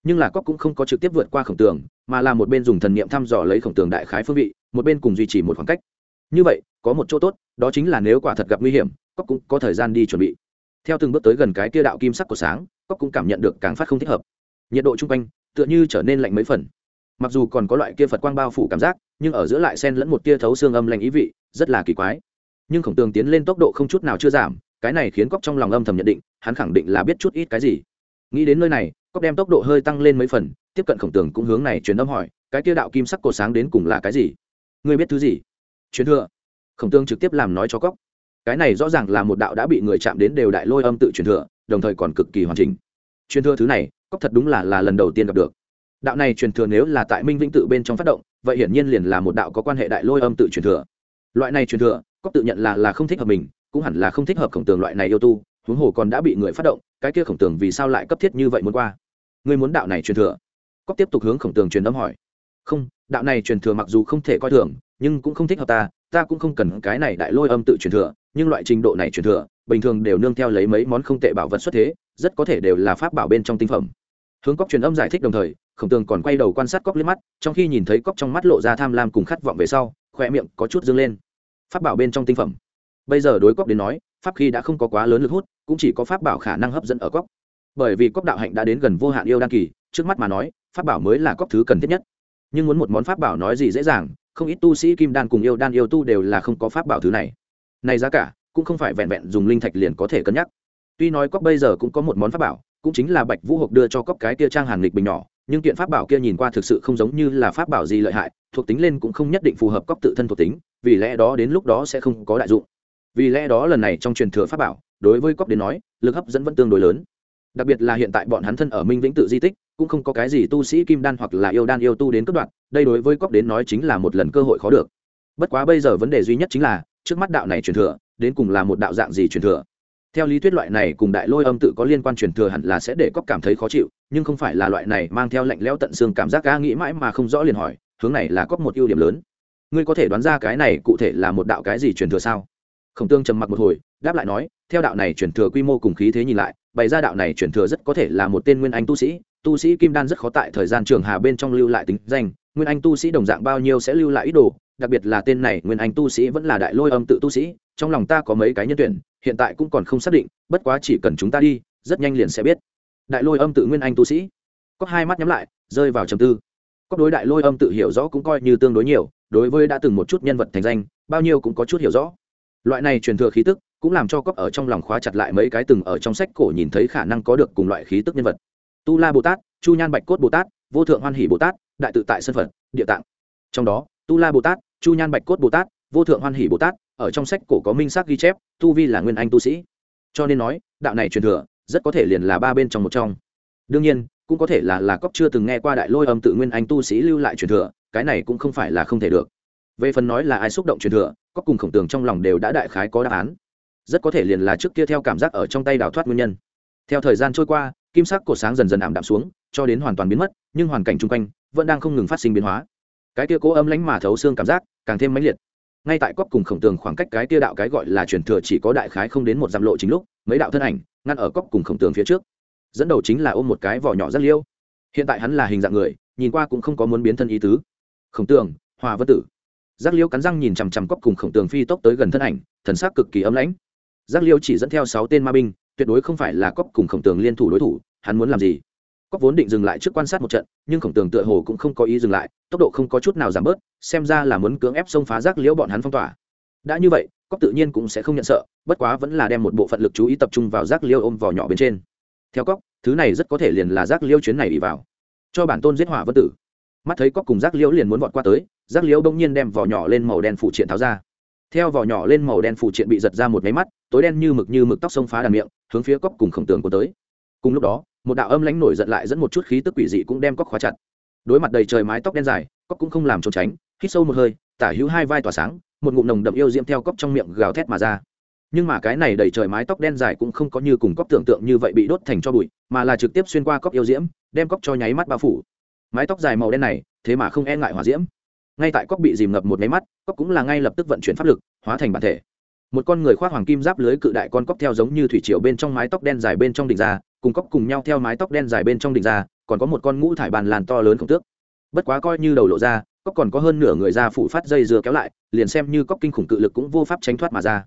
nhưng là cóc cũng không có trực tiếp vượt qua khổng tường, mà là một bên dùng thần niệm thăm dò lấy khổng tường đại khái phương vị, một bên cùng duy trì một khoảng cách như vậy, có một chỗ tốt, đó chính là nếu quả thật gặp nguy hiểm cóc cũng có thời gian đi chuẩn bị. Theo từng bước tới gần cái kia đạo kim sắc của sáng cóc cũng cảm nhận được càng phát không thích hợp. Nhiệt độ chung quanh, tựa như trở nên lạnh mấy phần. Mặc dù còn có loại kia phật quang bao phủ cảm giác, nhưng ở giữa lại sen lẫn một tia thấu xương âm lạnh ý vị, rất là kỳ quái. Nhưng khổng tường tiến lên tốc độ không chút nào chưa giảm, cái này khiến cóc trong lòng âm thầm nhận định, hắn khẳng định là biết chút ít cái gì. Nghĩ đến nơi này cóc đem tốc độ hơi tăng lên mấy phần, tiếp cận khổng tường cũng hướng này truyền âm hỏi, cái kia đạo kim sắc cột sáng đến cùng là cái gì? Ngươi biết thứ gì? Truyền thừa. Khổng tường trực tiếp làm nói cho cóc cái này rõ ràng là một đạo đã bị người chạm đến đều đại lôi âm tự truyền thừa, đồng thời còn cực kỳ hoàn chỉnh. Truyền thừa thứ này cóc thật đúng là là lần đầu tiên gặp được. Đạo này truyền thừa nếu là tại minh vĩnh tự bên trong phát động, vậy hiển nhiên liền là một đạo có quan hệ đại lôi âm tự truyền thừa. Loại này truyền thừa cóc tự nhận là là không thích hợp mình, cũng hẳn là không thích hợp khổng tường loại này yêu tu, huống hồ còn đã bị người phát động, cái kia khổng tường vì sao lại cấp thiết như vậy muốn qua? Ngươi muốn đạo này truyền thừa? Cóc tiếp tục hướng khổng tường truyền âm hỏi. Không, đạo này truyền thừa mặc dù không thể coi thường nhưng cũng không thích hợp ta ta cũng không cần cái này đại lôi âm tự truyền thừa, nhưng loại trình độ này truyền thừa, bình thường đều nương theo lấy mấy món không tệ bảo vật xuất thế, rất có thể đều là pháp bảo bên trong tinh phẩm. Hướng cóc truyền âm giải thích đồng thời, khổng tường còn quay đầu quan sát cóc liếc mắt, trong khi nhìn thấy cóc trong mắt lộ ra tham lam cùng khát vọng về sau khoe miệng có chút dâng lên. Pháp bảo bên trong tinh phẩm. Bây giờ đối cóc đến nói, pháp khi đã không có quá lớn lực hút, cũng chỉ có pháp bảo khả năng hấp dẫn ở cóc bởi vì cóc đạo hạnh đã đến gần vô hạn yêu đan kỳ, trước mắt mà nói, pháp bảo mới là cóc thứ cần thiết nhất. Nhưng muốn một món pháp bảo nói gì dễ dàng không ít tu sĩ kim đan cùng yêu đan yêu tu đều là không có pháp bảo thứ này. Này giá cả, cũng không phải vẹn vẹn dùng linh thạch liền có thể cân nhắc. Tuy nói cóc bây giờ cũng có một món pháp bảo, cũng chính là bạch vũ hộp đưa cho cóc cái kia trang hàn lịch bình nhỏ, nhưng kiện pháp bảo kia nhìn qua thực sự không giống như là pháp bảo gì lợi hại, thuộc tính lên cũng không nhất định phù hợp cóc tự thân thuộc tính, vì lẽ đó đến lúc đó sẽ không có đại dụng. Vì lẽ đó lần này trong truyền thừa pháp bảo, đối với cóc đến nói, lực hấp dẫn vẫn tương đối lớn. Đặc biệt là hiện tại bọn hắn thân ở minh vĩnh tự di tích, cũng không có cái gì tu sĩ kim đan hoặc là yêu đan yêu tu đến cấp đoạn đây đối với cóc đến nói chính là một lần cơ hội khó được. Bất quá bây giờ vấn đề duy nhất chính là, trước mắt đạo này truyền thừa, đến cùng là một đạo dạng gì truyền thừa? Theo lý thuyết loại này cùng đại lôi âm tự có liên quan truyền thừa hẳn là sẽ để cóc cảm thấy khó chịu, nhưng không phải là loại này mang theo lạnh lẽo tận xương cảm giác ca nghĩ mãi mà không rõ liền hỏi, hướng này là cóc một ưu điểm lớn. Ngươi có thể đoán ra cái này cụ thể là một đạo cái gì truyền thừa sao? Khổng tương trầm mặc một hồi, đáp lại nói, theo đạo này truyền thừa quy mô cùng khí thế nhìn lại, bày ra đạo này truyền thừa rất có thể là một tên nguyên anh tu sĩ tu sĩ kim đan rất khó tại thời gian trường hà bên trong lưu lại tính danh nguyên anh tu sĩ đồng dạng bao nhiêu sẽ lưu lại ít đồ, đặc biệt là tên này, nguyên anh tu sĩ vẫn là đại lôi âm tự tu sĩ, trong lòng ta có mấy cái nhân tuyển, hiện tại cũng còn không xác định, bất quá chỉ cần chúng ta đi, rất nhanh liền sẽ biết. Đại lôi âm tự nguyên anh tu sĩ. Có hai mắt nhắm lại, rơi vào trầm tư. Có đối đại lôi âm tự hiểu rõ cũng coi như tương đối nhiều, đối với đã từng một chút nhân vật thành danh, bao nhiêu cũng có chút hiểu rõ. Loại này truyền thừa khí tức, cũng làm cho cóc ở trong lòng khóa chặt lại mấy cái từng ở trong sách cổ nhìn thấy khả năng có được cùng loại khí tức nhân vật. Tu la bồ tát, chu nhan bạch cốt bồ tát, vô thượng hoan hỷ bồ tát đại tự tại sân phật, địa tạng. Trong đó, tu la bồ tát, chu nhan bạch cốt bồ tát, vô thượng hoan hỷ bồ tát, ở trong sách cổ có minh xác ghi chép, tu vi là nguyên anh tu sĩ. Cho nên nói, đạo này truyền thừa, rất có thể liền là ba bên trong một trong. Đương nhiên, cũng có thể là là cóc chưa từng nghe qua đại lôi âm tự nguyên anh tu sĩ lưu lại truyền thừa, cái này cũng không phải là không thể được. Về phần nói là ai xúc động truyền thừa có cùng khổng tường trong lòng đều đã đại khái có đáp án. Rất có thể liền là trước kia theo cảm giác ở trong tay đào thoát nguyên nhân. Theo thời gian trôi qua, kim sắc cổ sáng dần dần ảm đạm xuống, cho đến hoàn toàn biến mất, nhưng hoàn cảnh chung quanh vẫn đang không ngừng phát sinh biến hóa. Cái kia cố âm lánh mà thấu xương cảm giác càng thêm mãnh liệt. Ngay tại cóp cùng khổng tường khoảng cách cái kia đạo cái gọi là truyền thừa chỉ có đại khái không đến một dặm lộ chính lúc, mấy đạo thân ảnh ngăn ở cóp cùng khổng tường phía trước. Dẫn đầu chính là ôm một cái vỏ nhỏ rất liêu. Hiện tại hắn là hình dạng người, nhìn qua cũng không có muốn biến thân ý tứ. Khổng tường, hòa vân tử. Giác liêu cắn răng nhìn chằm chằm cóp cùng khổng tường phi tốc tới gần thân ảnh, thần sắc cực kỳ ấm lãnh. Giác liêu chỉ dẫn theo sáu tên ma binh, tuyệt đối không phải là cóp cùng khổng tường liên thủ đối thủ, hắn muốn làm gì? Cóc vốn định dừng lại trước quan sát một trận, nhưng khổng tường tựa hồ cũng không có ý dừng lại, tốc độ không có chút nào giảm bớt, xem ra là muốn cưỡng ép xông phá rác liễu bọn hắn phong tỏa. Đã như vậy cóc tự nhiên cũng sẽ không nhận sợ, bất quá vẫn là đem một bộ phận lực chú ý tập trung vào rác liêu ôm vỏ nhỏ bên trên. Theo cóc thứ này rất có thể liền là rác liêu chuyến này ỉ vào. Cho bản tôn giết hỏa vân tử. Mắt thấy cóc cùng rác liễu liền muốn vọt qua tới, rác liễu bỗng nhiên đem vỏ nhỏ lên màu đen phụ triện tháo ra. Theo vỏ nhỏ lên màu đen phụ triện bị giật ra một máy mắt, tối đen như mực như mực tóc sông phá đàn miệng, hướng phía cóc cùng khổng tường của tới. Cùng lúc đó một đạo âm lãnh nổi giận lại dẫn một chút khí tức quỷ dị cũng đem cóc khóa chặt. Đối mặt đầy trời mái tóc đen dài, cóc cũng không làm trốn tránh, hít sâu một hơi, tả hữu hai vai tỏa sáng, một ngụm nồng đậm yêu diễm theo cóc trong miệng gào thét mà ra. Nhưng mà cái này đầy trời mái tóc đen dài cũng không có như cùng cóc tưởng tượng như vậy bị đốt thành cho bụi, mà là trực tiếp xuyên qua cóc yêu diễm, đem cóc cho nháy mắt bao phủ. Mái tóc dài màu đen này, thế mà không e ngại hỏa diễm. Ngay tại cóc bị dìm ngập một máy mắt, cóc cũng là ngay lập tức vận chuyển pháp lực, hóa thành bản thể. Một con người khoác hoàng kim giáp lưới cự đại con cóc theo giống như thủy triều bên trong mái tóc đen dài bên trong đỉnh ra cùng cóc cùng nhau theo mái tóc đen dài bên trong đỉnh ra, còn có một con ngũ thải bàn làn to lớn khổng tước. Bất quá coi như đầu lộ ra, cóc còn có hơn nửa người ra phủ phát dây dừa kéo lại, liền xem như cóc kinh khủng cự lực cũng vô pháp tránh thoát mà ra.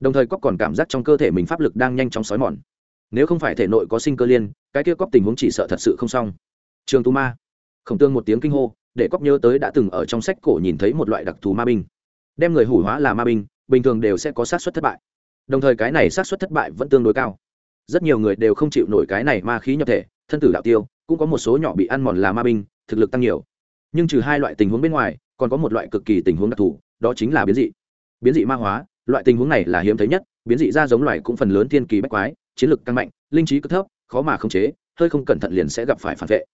Đồng thời cóc còn cảm giác trong cơ thể mình pháp lực đang nhanh chóng xói mòn. Nếu không phải thể nội có sinh cơ liên, cái kia cóc tình huống chỉ sợ thật sự không xong. Trường tu ma. Khổng tương một tiếng kinh hô, để cóc nhớ tới đã từng ở trong sách cổ nhìn thấy một loại đặc thù ma binh. Đem người hủ hóa là ma binh, bình thường đều sẽ có sát xuất thất bại. Đồng thời cái này sát xuất thất bại vẫn tương đối cao rất nhiều người đều không chịu nổi cái này ma khí nhập thể, thân tử đạo tiêu, cũng có một số nhỏ bị ăn mòn là ma binh, thực lực tăng nhiều. Nhưng trừ hai loại tình huống bên ngoài, còn có một loại cực kỳ tình huống đặc thù, đó chính là biến dị. Biến dị ma hóa, loại tình huống này là hiếm thấy nhất, biến dị ra giống loài cũng phần lớn thiên kỳ bách quái, chiến lực căng mạnh, linh trí cực thấp, khó mà khống chế, hơi không cẩn thận liền sẽ gặp phải phản vệ.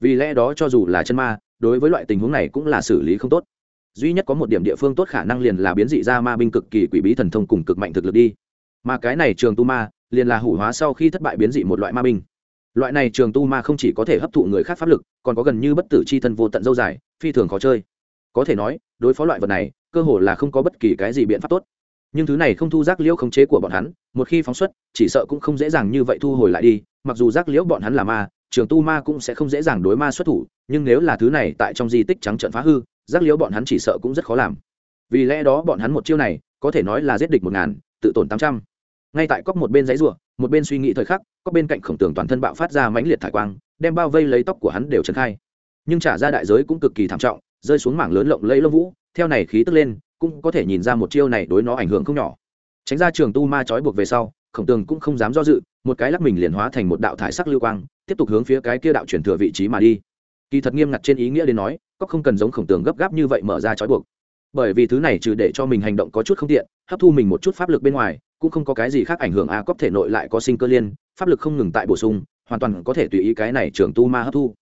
Vì lẽ đó cho dù là chân ma, đối với loại tình huống này cũng là xử lý không tốt. Duy nhất có một điểm địa phương tốt khả năng liền là biến dị ra ma binh cực kỳ quỷ bí thần thông cùng cực mạnh thực lực đi. Mà cái này trường tu ma liền là hủ hóa sau khi thất bại biến dị một loại ma binh. Loại này trường tu ma không chỉ có thể hấp thụ người khác pháp lực, còn có gần như bất tử c h i thân vô tận dâu dài, phi thường khó chơi. Có thể nói, đối phó loại vật này, cơ hồ là không có bất kỳ cái gì biện pháp tốt. Nhưng thứ này không thu rác liễu khống chế của bọn hắn, một khi phóng xuất, chỉ sợ cũng không dễ dàng như vậy thu hồi lại đi, mặc dù rác liễu bọn hắn là ma, trường tu ma cũng sẽ không dễ dàng đối ma xuất thủ, nhưng nếu là thứ này tại trong di tích trắng trận phá hư rác liễu bọn hắn chỉ sợ cũng rất khó làm. Vì lẽ đó bọn hắn một chiêu này, có thể nói là giết địch một ngàn, tự tổn tám trăm ngay tại cóc một bên giấy rùa, một bên suy nghĩ thời khắc cóc bên cạnh khổng tường toàn thân bạo phát ra mãnh liệt thải quang, đem bao vây lấy tóc của hắn đều trấn khai. Nhưng trả ra đại giới cũng cực kỳ thảm trọng, rơi xuống mảng lớn lộng lấy lông vũ, theo này khí tức lên, cũng có thể nhìn ra một chiêu này đối nó ảnh hưởng không nhỏ. Tránh ra trường tu ma trói buộc về sau, khổng tường cũng không dám do dự, một cái lắc mình liền hóa thành một đạo thải sắc lưu quang, tiếp tục hướng phía cái kia đạo chuyển thừa vị trí mà đi. Kỳ thật nghiêm ngặt trên ý nghĩa đến nói có không cần giống khổng tường gấp gáp như vậy mở ra trói buộc bởi vì thứ này trừ để cho mình hành động có chút không tiện, hấp thu mình một chút pháp lực bên ngoài, cũng không có cái gì khác ảnh hưởng a cóp thể nội lại có sinh cơ liên, pháp lực không ngừng tại bổ sung, hoàn toàn có thể tùy ý cái này trường tu ma hấp thu.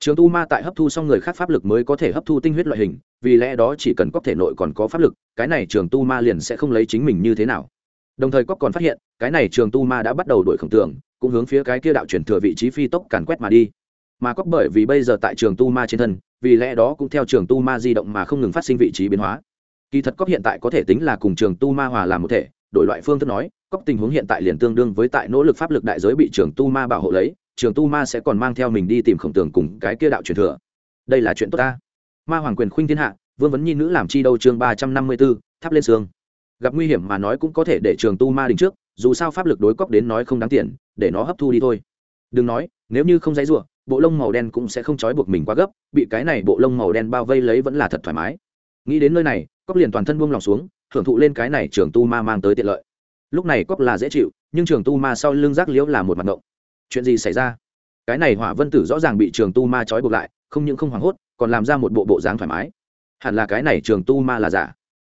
Trường tu ma tại hấp thu xong người khác pháp lực mới có thể hấp thu tinh huyết loại hình, vì lẽ đó chỉ cần cóp thể nội còn có pháp lực, cái này trường tu ma liền sẽ không lấy chính mình như thế nào. Đồng thời cóp còn phát hiện, cái này trường tu ma đã bắt đầu đổi khổng tường, cũng hướng phía cái kia đạo chuyển thừa vị trí phi tốc càn quét mà đi mà cóc bởi vì bây giờ tại trường tu ma trên thân, vì lẽ đó cũng theo trường tu ma di động mà không ngừng phát sinh vị trí biến hóa. Kỳ thật cóc hiện tại có thể tính là cùng trường tu ma hòa làm một thể, đổi loại phương thức nói cóc tình huống hiện tại liền tương đương với tại nỗ lực pháp lực đại giới bị trường tu ma bảo hộ lấy, trường tu ma sẽ còn mang theo mình đi tìm khổng tường cùng cái kia đạo truyền thừa. Đây là chuyện tốt ta. Ma hoàng quyền khuynh thiên hạ, vương vấn nhi nữ làm chi đâu chương ba trăm năm mươi b ố tháp lên xương. Gặp nguy hiểm mà nói cũng có thể để trường tu ma đình trước, dù sao pháp lực đối cóc đến nói không đáng tiền, để nó hấp thu đi thôi. Đừng nói, nếu như không dãy r u ộ bộ lông màu đen cũng sẽ không trói buộc mình quá gấp, bị cái này bộ lông màu đen bao vây lấy vẫn là thật thoải mái. Nghĩ đến nơi này cóc liền toàn thân buông lòng xuống, hưởng thụ lên cái này trường tu ma mang tới tiện lợi. Lúc này cóc là dễ chịu, nhưng trường tu ma sau lưng rác liễu là một mặt ngộng. Chuyện gì xảy ra? Cái này hỏa vân tử rõ ràng bị trường tu ma trói buộc lại, không những không hoảng hốt, còn làm ra một bộ bộ dáng thoải mái. Hẳn là cái này trường tu ma là giả.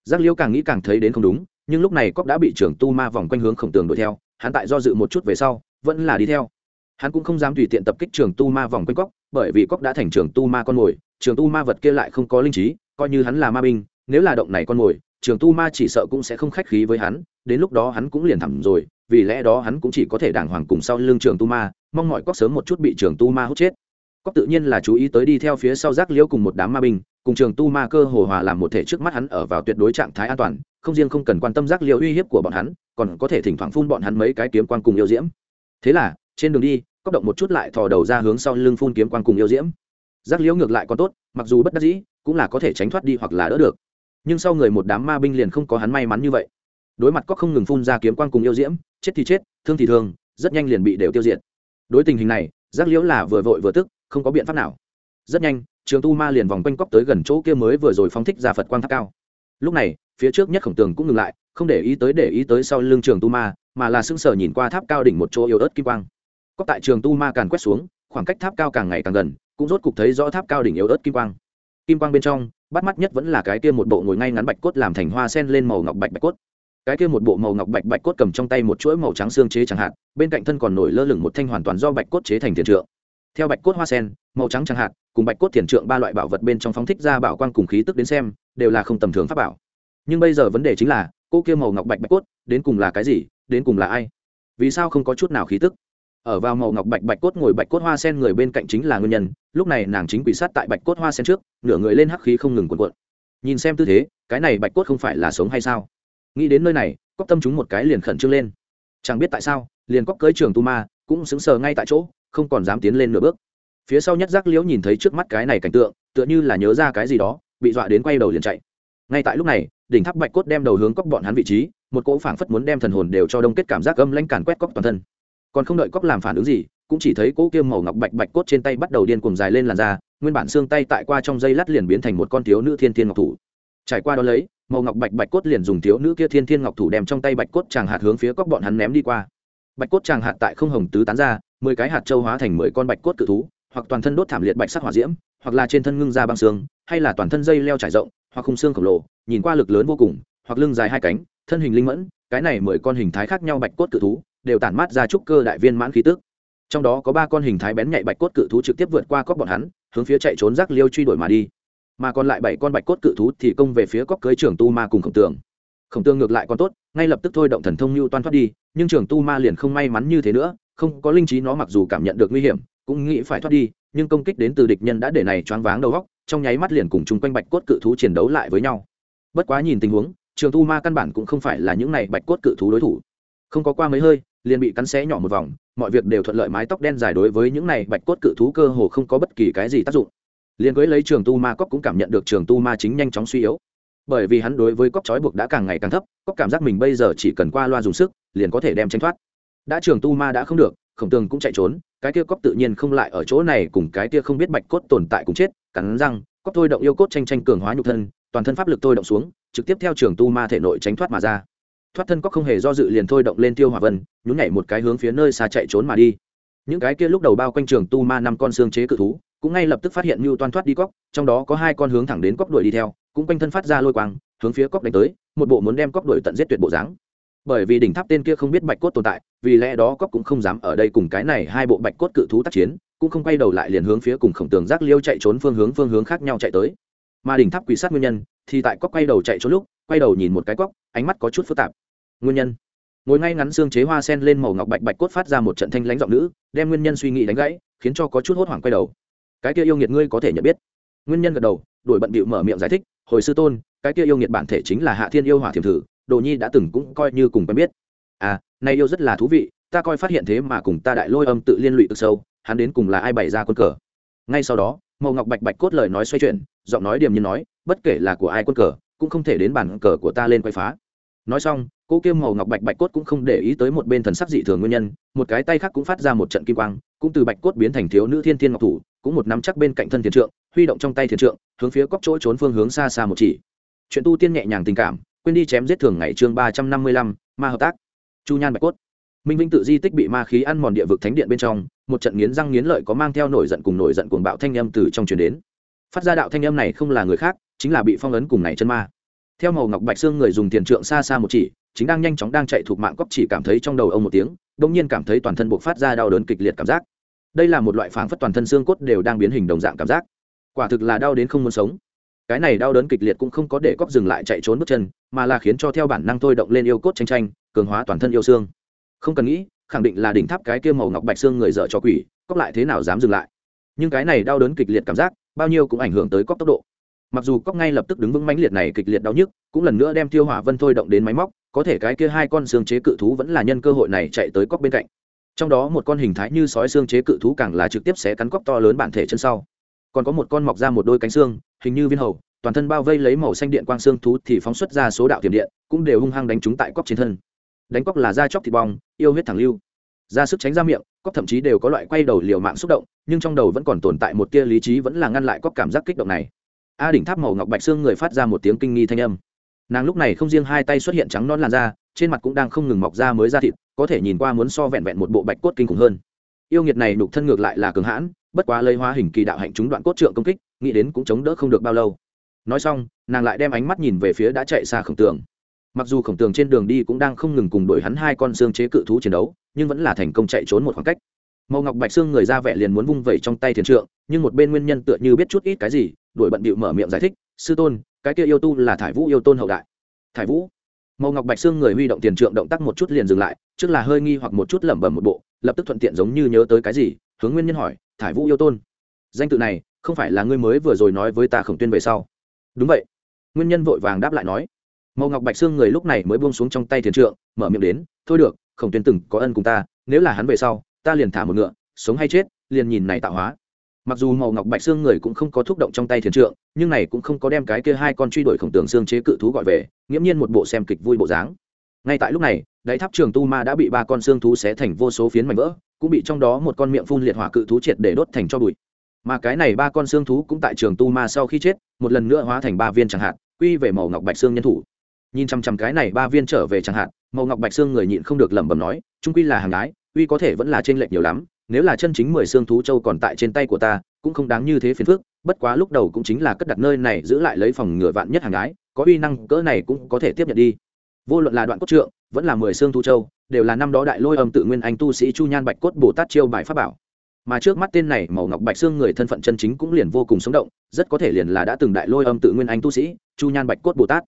Giác liễu càng nghĩ càng thấy đến không đúng, nhưng lúc này cóc đã bị trường tu ma vòng quanh hướng khổng tường đuổi theo, hắn tại do dự một chút về sau, vẫn là đi theo hắn cũng không dám tùy tiện tập kích trường tu ma vòng quanh cóc bởi vì cóc đã thành trường tu ma con mồi, trường tu ma vật kia lại không có linh trí, coi như hắn là ma binh, nếu là động này con mồi, trường tu ma chỉ sợ cũng sẽ không khách khí với hắn, đến lúc đó hắn cũng liền thẳm rồi, vì lẽ đó hắn cũng chỉ có thể đàng hoàng cùng sau lưng trường tu ma, mong mọi cóc sớm một chút bị trường tu ma hút chết. Cóc tự nhiên là chú ý tới đi theo phía sau rác liễu cùng một đám ma binh, cùng trường tu ma cơ hồ hòa làm một thể trước mắt hắn ở vào tuyệt đối trạng thái an toàn, không riêng không cần quan tâm rác liễu uy hiếp của bọn hắn, còn có thể thỉnh thoảng phun bọn hắn mấy cái kiếm quan cùng yêu diễm. Thế là trên đường đi cóc động một chút lại thò đầu ra hướng sau lưng phun kiếm quan cùng yêu diễm. Giác liễu ngược lại còn tốt, mặc dù bất đắc dĩ, cũng là có thể tránh thoát đi hoặc là đỡ được. Nhưng sau người một đám ma binh liền không có hắn may mắn như vậy. Đối mặt cóc không ngừng phun ra kiếm quan cùng yêu diễm, chết thì chết, thương thì thương, rất nhanh liền bị đều tiêu diệt. Đối tình hình này, giác liễu là vừa vội vừa tức, không có biện pháp nào. Rất nhanh, trường tu ma liền vòng quanh cóc tới gần chỗ kia mới vừa rồi phóng thích ra phật quang tháp cao. Lúc này, phía trước nhất khổng tường cũng ngừng lại, không để ý tới để ý tới sau lưng trường tu ma, mà là sững sờ nhìn qua tháp cao đỉnh một chỗ yếu ớt kim quang có tại trường tu ma càn quét xuống, khoảng cách tháp cao càng ngày càng gần, cũng rốt cục thấy rõ tháp cao đỉnh yếu ớt kim quang. Kim quang bên trong, bắt mắt nhất vẫn là cái kia một bộ ngồi ngay ngắn bạch cốt làm thành hoa sen lên màu ngọc bạch bạch cốt. Cái kia một bộ màu ngọc bạch bạch cốt cầm trong tay một chuỗi màu trắng xương chế chẳng hạn, bên cạnh thân còn nổi lơ lửng một thanh hoàn toàn do bạch cốt chế thành tiền trượng. Theo bạch cốt hoa sen, màu trắng chẳng hạn, cùng bạch cốt tiền trượng ba loại bảo vật bên trong phóng thích ra bảo quang cùng khí tức đến xem, đều là không tầm thường pháp bảo. Nhưng bây giờ vấn đề chính là, cô kia màu ngọc bạch bạch cốt, đến cùng là cái gì, đến cùng là ai? Vì sao không có chút nào khí tức? Ở vào màu ngọc bạch bạch cốt ngồi bạch cốt hoa sen người bên cạnh chính là nguyên nhân. Lúc này nàng chính quỷ sát tại bạch cốt hoa sen trước, nửa người lên hắc khí không ngừng cuộn cuộn. Nhìn xem tư thế, cái này bạch cốt không phải là sống hay sao? Nghĩ đến nơi này cóc tâm chúng một cái liền khẩn trương lên. Chẳng biết tại sao, liền cóc cưới trường tu ma, cũng sững sờ ngay tại chỗ, không còn dám tiến lên nửa bước. Phía sau nhất giác liễu nhìn thấy trước mắt cái này cảnh tượng, tựa như là nhớ ra cái gì đó, bị dọa đến quay đầu liền chạy. Ngay tại lúc này, đỉnh tháp bạch cốt đem đầu hướng cóc bọn hắn vị trí, một cỗ phảng phất muốn đem thần hồn đều cho đông kết cảm giác âm lãnh càn quét cóc toàn thân còn không đợi cóc làm phản ứng gì, cũng chỉ thấy cỗ kia màu ngọc bạch bạch cốt trên tay bắt đầu điên cuồng dài lên làn da, nguyên bản xương tay tại qua trong dây lát liền biến thành một con thiếu nữ thiên thiên ngọc thủ. Trải qua đó lấy, màu ngọc bạch bạch cốt liền dùng thiếu nữ kia thiên thiên ngọc thủ đem trong tay bạch cốt chàng hạt hướng phía cóc bọn hắn ném đi qua. Bạch cốt chàng hạt tại không hồng tứ tán ra, mười cái hạt châu hóa thành mười con bạch cốt cự thú, hoặc toàn thân đốt thảm liệt bạch sắc hỏa diễm, hoặc là trên thân ngưng ra băng xương, hay là toàn thân dây leo trải rộng, hoặc khung xương khổng lồ, nhìn qua lực lớn vô cùng, hoặc lưng dài hai cánh, thân hình linh mẫn, cái này mười con hình thái khác nhau bạch cốt cự thú đều tản mát ra trúc cơ đại viên mãn khí tức. Trong đó có ba con hình thái bén nhạy bạch cốt cự thú trực tiếp vượt qua cóc bọn hắn, hướng phía chạy trốn rác liêu truy đuổi mà đi. Mà còn lại bảy con bạch cốt cự thú thì công về phía cóc cưới trưởng tu ma cùng khổng tường. Khổng tường ngược lại còn tốt, ngay lập tức thôi động thần thông lưu toan thoát đi, nhưng trưởng tu ma liền không may mắn như thế nữa, không có linh trí nó mặc dù cảm nhận được nguy hiểm, cũng nghĩ phải thoát đi, nhưng công kích đến từ địch nhân đã để này choáng váng đầu góc trong nháy mắt liền cùng chung quanh bạch cốt cự thú chiến đấu lại với nhau. Bất quá nhìn tình huống trường tu ma căn bản cũng không phải là những này bạch cốt cự thú đối thủ. Không có qua mấy hơi liền bị cắn xé nhỏ một vòng, mọi việc đều thuận lợi mái tóc đen dài đối với những này bạch cốt cự thú cơ hồ không có bất kỳ cái gì tác dụng. Liền cưới lấy trường tu ma cóc cũng cảm nhận được trường tu ma chính nhanh chóng suy yếu. Bởi vì hắn đối với cóc trói buộc đã càng ngày càng thấp, cóc cảm giác mình bây giờ chỉ cần qua loa dùng sức, liền có thể đem tranh thoát. Đã trường tu ma đã không được, khổng tường cũng chạy trốn, cái kia cóc tự nhiên không lại ở chỗ này cùng cái kia không biết bạch cốt tồn tại cùng chết, cắn răng, cóc thôi động yêu cốt tranh tranh cường hóa nhục thân, toàn thân pháp lực thôi động xuống, trực tiếp theo trường tu ma thể nội tránh thoát mà ra thoát thân cóc không hề do dự liền thôi động lên tiêu hỏa vân, nhún nhảy một cái hướng phía nơi xa chạy trốn mà đi. Những cái kia lúc đầu bao quanh trường tu ma năm con xương chế cự thú, cũng ngay lập tức phát hiện mưu toan thoát đi cóc trong đó có hai con hướng thẳng đến cóc đuổi đi theo, cũng quanh thân phát ra lôi quang, hướng phía cóc đánh tới, một bộ muốn đem cóc đuổi tận giết tuyệt bộ dáng. Bởi vì đỉnh tháp tên kia không biết bạch cốt tồn tại, vì lẽ đó cóc cũng không dám ở đây cùng cái này hai bộ bạch cốt cự thú tác chiến, cũng không quay đầu lại liền hướng phía cùng khổng tường giác liêu chạy trốn phương hướng phương hướng khác nhau chạy tới. Mà đỉnh tháp quỷ sát nguyên nhân, thì tại cóc quay đầu chạy trốn lúc, quay đầu nhìn một cái cóc ánh mắt có chút phức tạp nguyên nhân. Ngồi ngay ngắn xương chế hoa sen lên màu ngọc bạch bạch cốt phát ra một trận thanh lãnh giọng nữ, đem nguyên nhân suy nghĩ đánh gãy, khiến cho có chút hốt hoảng quay đầu. Cái kia yêu nghiệt ngươi có thể nhận biết. Nguyên nhân gật đầu đổi bận bịu mở miệng giải thích, hồi sư tôn, cái kia yêu nghiệt bản thể chính là hạ thiên yêu hỏa thiềm thử, đồ nhi đã từng cũng coi như cùng quen biết. À này yêu rất là thú vị, ta coi phát hiện thế mà cùng ta đại lôi âm tự liên lụy cực sâu, hắn đến cùng là ai bày ra quân cờ? Ngay sau đó, màu ngọc bạch bạch cốt lời nói xoay chuyển, giọng nói điềm nhiên nói, bất kể là của ai quân cờ, cũng không thể đến bản cờ của ta lên quay phá nói xong, cô kiêm màu ngọc bạch bạch cốt cũng không để ý tới một bên thần sắc dị thường nguyên nhân, một cái tay khác cũng phát ra một trận kim quang, cũng từ bạch cốt biến thành thiếu nữ thiên thiên ngọc thủ, cũng một nắm chắc bên cạnh thân thiền trượng, huy động trong tay thiền trượng, hướng phía cóc chỗ trốn phương hướng xa xa một chỉ. Chuyện tu tiên nhẹ nhàng tình cảm, quên đi chém giết thường ngày chương ba trăm năm mươi lăm, ma hợp tác. Chu nhan bạch cốt. Minh vinh tự di tích bị ma khí ăn mòn địa vực thánh điện bên trong, một trận nghiến răng nghiến lợi có mang theo nổi giận cùng nổi giận cuồng bạo thanh âm từ trong truyền đến. Phát ra đạo thanh âm này không là người khác, chính là bị phong ấn cùng này chân ma theo màu ngọc bạch xương người dùng tiền trượng xa xa một chỉ, chính đang nhanh chóng đang chạy thuộc mạng cóc chỉ cảm thấy trong đầu ông một tiếng đông nhiên cảm thấy toàn thân buộc phát ra đau đớn kịch liệt cảm giác. Đây là một loại phảng phất toàn thân xương cốt đều đang biến hình đồng dạng cảm giác. Quả thực là đau đến không muốn sống. Cái này đau đớn kịch liệt cũng không có để cóc dừng lại chạy trốn bước chân, mà là khiến cho theo bản năng thôi động lên yêu cốt tranh tranh cường hóa toàn thân yêu xương. Không cần nghĩ, khẳng định là đỉnh tháp cái kia màu ngọc bạch xương người dở cho quỷ cóc lại thế nào dám dừng lại. Nhưng cái này đau đớn kịch liệt cảm giác, bao nhiêu cũng ảnh hưởng tới cóc tốc độ mặc dù cóc ngay lập tức đứng vững mãnh liệt này kịch liệt đau nhức, cũng lần nữa đem tiêu hỏa vân thôi động đến máy móc, có thể cái kia hai con xương chế cự thú vẫn là nhân cơ hội này chạy tới cóc bên cạnh. Trong đó một con hình thái như sói xương chế cự thú càng là trực tiếp xé cắn cóc to lớn bản thể chân sau. Còn có một con mọc ra một đôi cánh xương, hình như viên hầu, toàn thân bao vây lấy màu xanh điện quang xương thú thì phóng xuất ra số đạo tiềm điện, cũng đều hung hăng đánh trúng tại cóc trên thân. Đánh cóc là da chóc thịt bong, yêu huyết thẳng lưu. Ra sức tránh ra miệng cóc thậm chí đều có loại quay đầu liều mạng xúc động, nhưng trong đầu vẫn còn tồn tại một tia lý trí vẫn là ngăn lại cóc cảm giác kích động này a đỉnh tháp màu ngọc bạch xương người phát ra một tiếng kinh nghi thanh âm. Nàng lúc này không riêng hai tay xuất hiện trắng non làn da, trên mặt cũng đang không ngừng mọc ra mới da thịt, có thể nhìn qua muốn so vẹn vẹn một bộ bạch cốt kinh khủng hơn. Yêu nghiệt này đục thân ngược lại là cường hãn, bất quá lấy hóa hình kỳ đạo hạnh chúng đoạn cốt trượng công kích, nghĩ đến cũng chống đỡ không được bao lâu. Nói xong, nàng lại đem ánh mắt nhìn về phía đã chạy xa khổng tường. Mặc dù khổng tường trên đường đi cũng đang không ngừng cùng đuổi hắn hai con xương chế cự thú chiến đấu, nhưng vẫn là thành công chạy trốn một khoảng cách. Màu ngọc bạch xương người ra vẻ liền muốn vung vẩy trong tay thiền trượng, nhưng một bên nguyên nhân tựa như biết chút ít cái gì đuổi bận bịu mở miệng giải thích, sư tôn, cái kia yêu tu là thải vũ yêu tôn hậu đại. Thải vũ? Màu ngọc bạch xương người huy động tiền trượng động tác một chút liền dừng lại, trước là hơi nghi hoặc một chút lẩm bẩm một bộ, lập tức thuận tiện giống như nhớ tới cái gì, hướng nguyên nhân hỏi, thải vũ yêu tôn? Danh tự này, không phải là ngươi mới vừa rồi nói với ta khổng tuyên về sau. Đúng vậy. Nguyên nhân vội vàng đáp lại nói. Màu ngọc bạch xương người lúc này mới buông xuống trong tay thiền trượng, mở miệng đến, thôi được, khổng tuyên từng có ân cùng ta, nếu là hắn về sau, ta liền thả một ngựa, sống hay chết, liền nhìn này tạo hóa mặc dù màu ngọc bạch xương người cũng không có thúc động trong tay thiền trượng, nhưng này cũng không có đem cái kia hai con truy đuổi khổng tường xương chế cự thú gọi về, nghiễm nhiên một bộ xem kịch vui bộ dáng. Ngay tại lúc này, đáy tháp trường tu ma đã bị ba con xương thú xé thành vô số phiến mảnh vỡ, cũng bị trong đó một con miệng phun liệt hỏa cự thú triệt để đốt thành cho bụi. Mà cái này ba con xương thú cũng tại trường tu ma sau khi chết, một lần nữa hóa thành ba viên chẳng hạn, quy về màu ngọc bạch xương nhân thủ. Nhìn chằm chằm cái này ba viên trở về chẳng hạn, màu ngọc bạch xương người nhịn không được lẩm bẩm nói, trung quy là hàng gái, uy có thể vẫn là trên lệch nhiều lắm nếu là chân chính mười xương thú châu còn tại trên tay của ta, cũng không đáng như thế phiền phức, bất quá lúc đầu cũng chính là cất đặt nơi này giữ lại lấy phòng ngựa vạn nhất hàng gái, có uy năng cỡ này cũng có thể tiếp nhận đi. Vô luận là đoạn cốt trượng, vẫn là mười xương thú châu, đều là năm đó đại lôi âm tự nguyên anh tu sĩ chu nhan bạch cốt bồ tát chiêu bài pháp bảo. Mà trước mắt tên này màu ngọc bạch xương người thân phận chân chính cũng liền vô cùng sống động, rất có thể liền là đã từng đại lôi âm tự nguyên anh tu sĩ chu nhan bạch cốt bồ tát.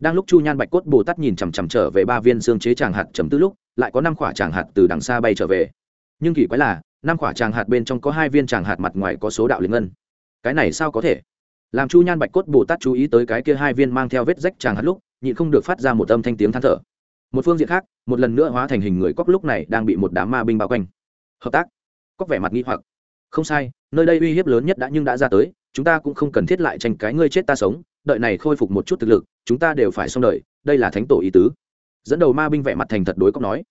Đang lúc chu nhan bạch cốt bồ tát nhìn chằm chằm trở về ba viên xương chế tràng hạt chấm tư lúc, lại có năm quả tràng hạt từ đằng xa bay trở về nhưng kỳ quái là, năm quả tràng hạt bên trong có hai viên tràng hạt mặt ngoài có số đạo liên ngân. Cái này sao có thể? Làm chu nhan bạch cốt bồ tát chú ý tới cái kia hai viên mang theo vết rách tràng hạt lúc, nhịn không được phát ra một âm thanh tiếng than thở. Một phương diện khác, một lần nữa hóa thành hình người cóc lúc này đang bị một đám ma binh bao quanh. Hợp tác. Cóc vẻ mặt nghi hoặc. Không sai, nơi đây uy hiếp lớn nhất đã nhưng đã ra tới, chúng ta cũng không cần thiết lại tranh cái ngươi chết ta sống, đợi này khôi phục một chút thực lực, chúng ta đều phải xong đợi đây là thánh tổ ý tứ. Dẫn đầu ma binh vẻ mặt thành thật đối cóc nói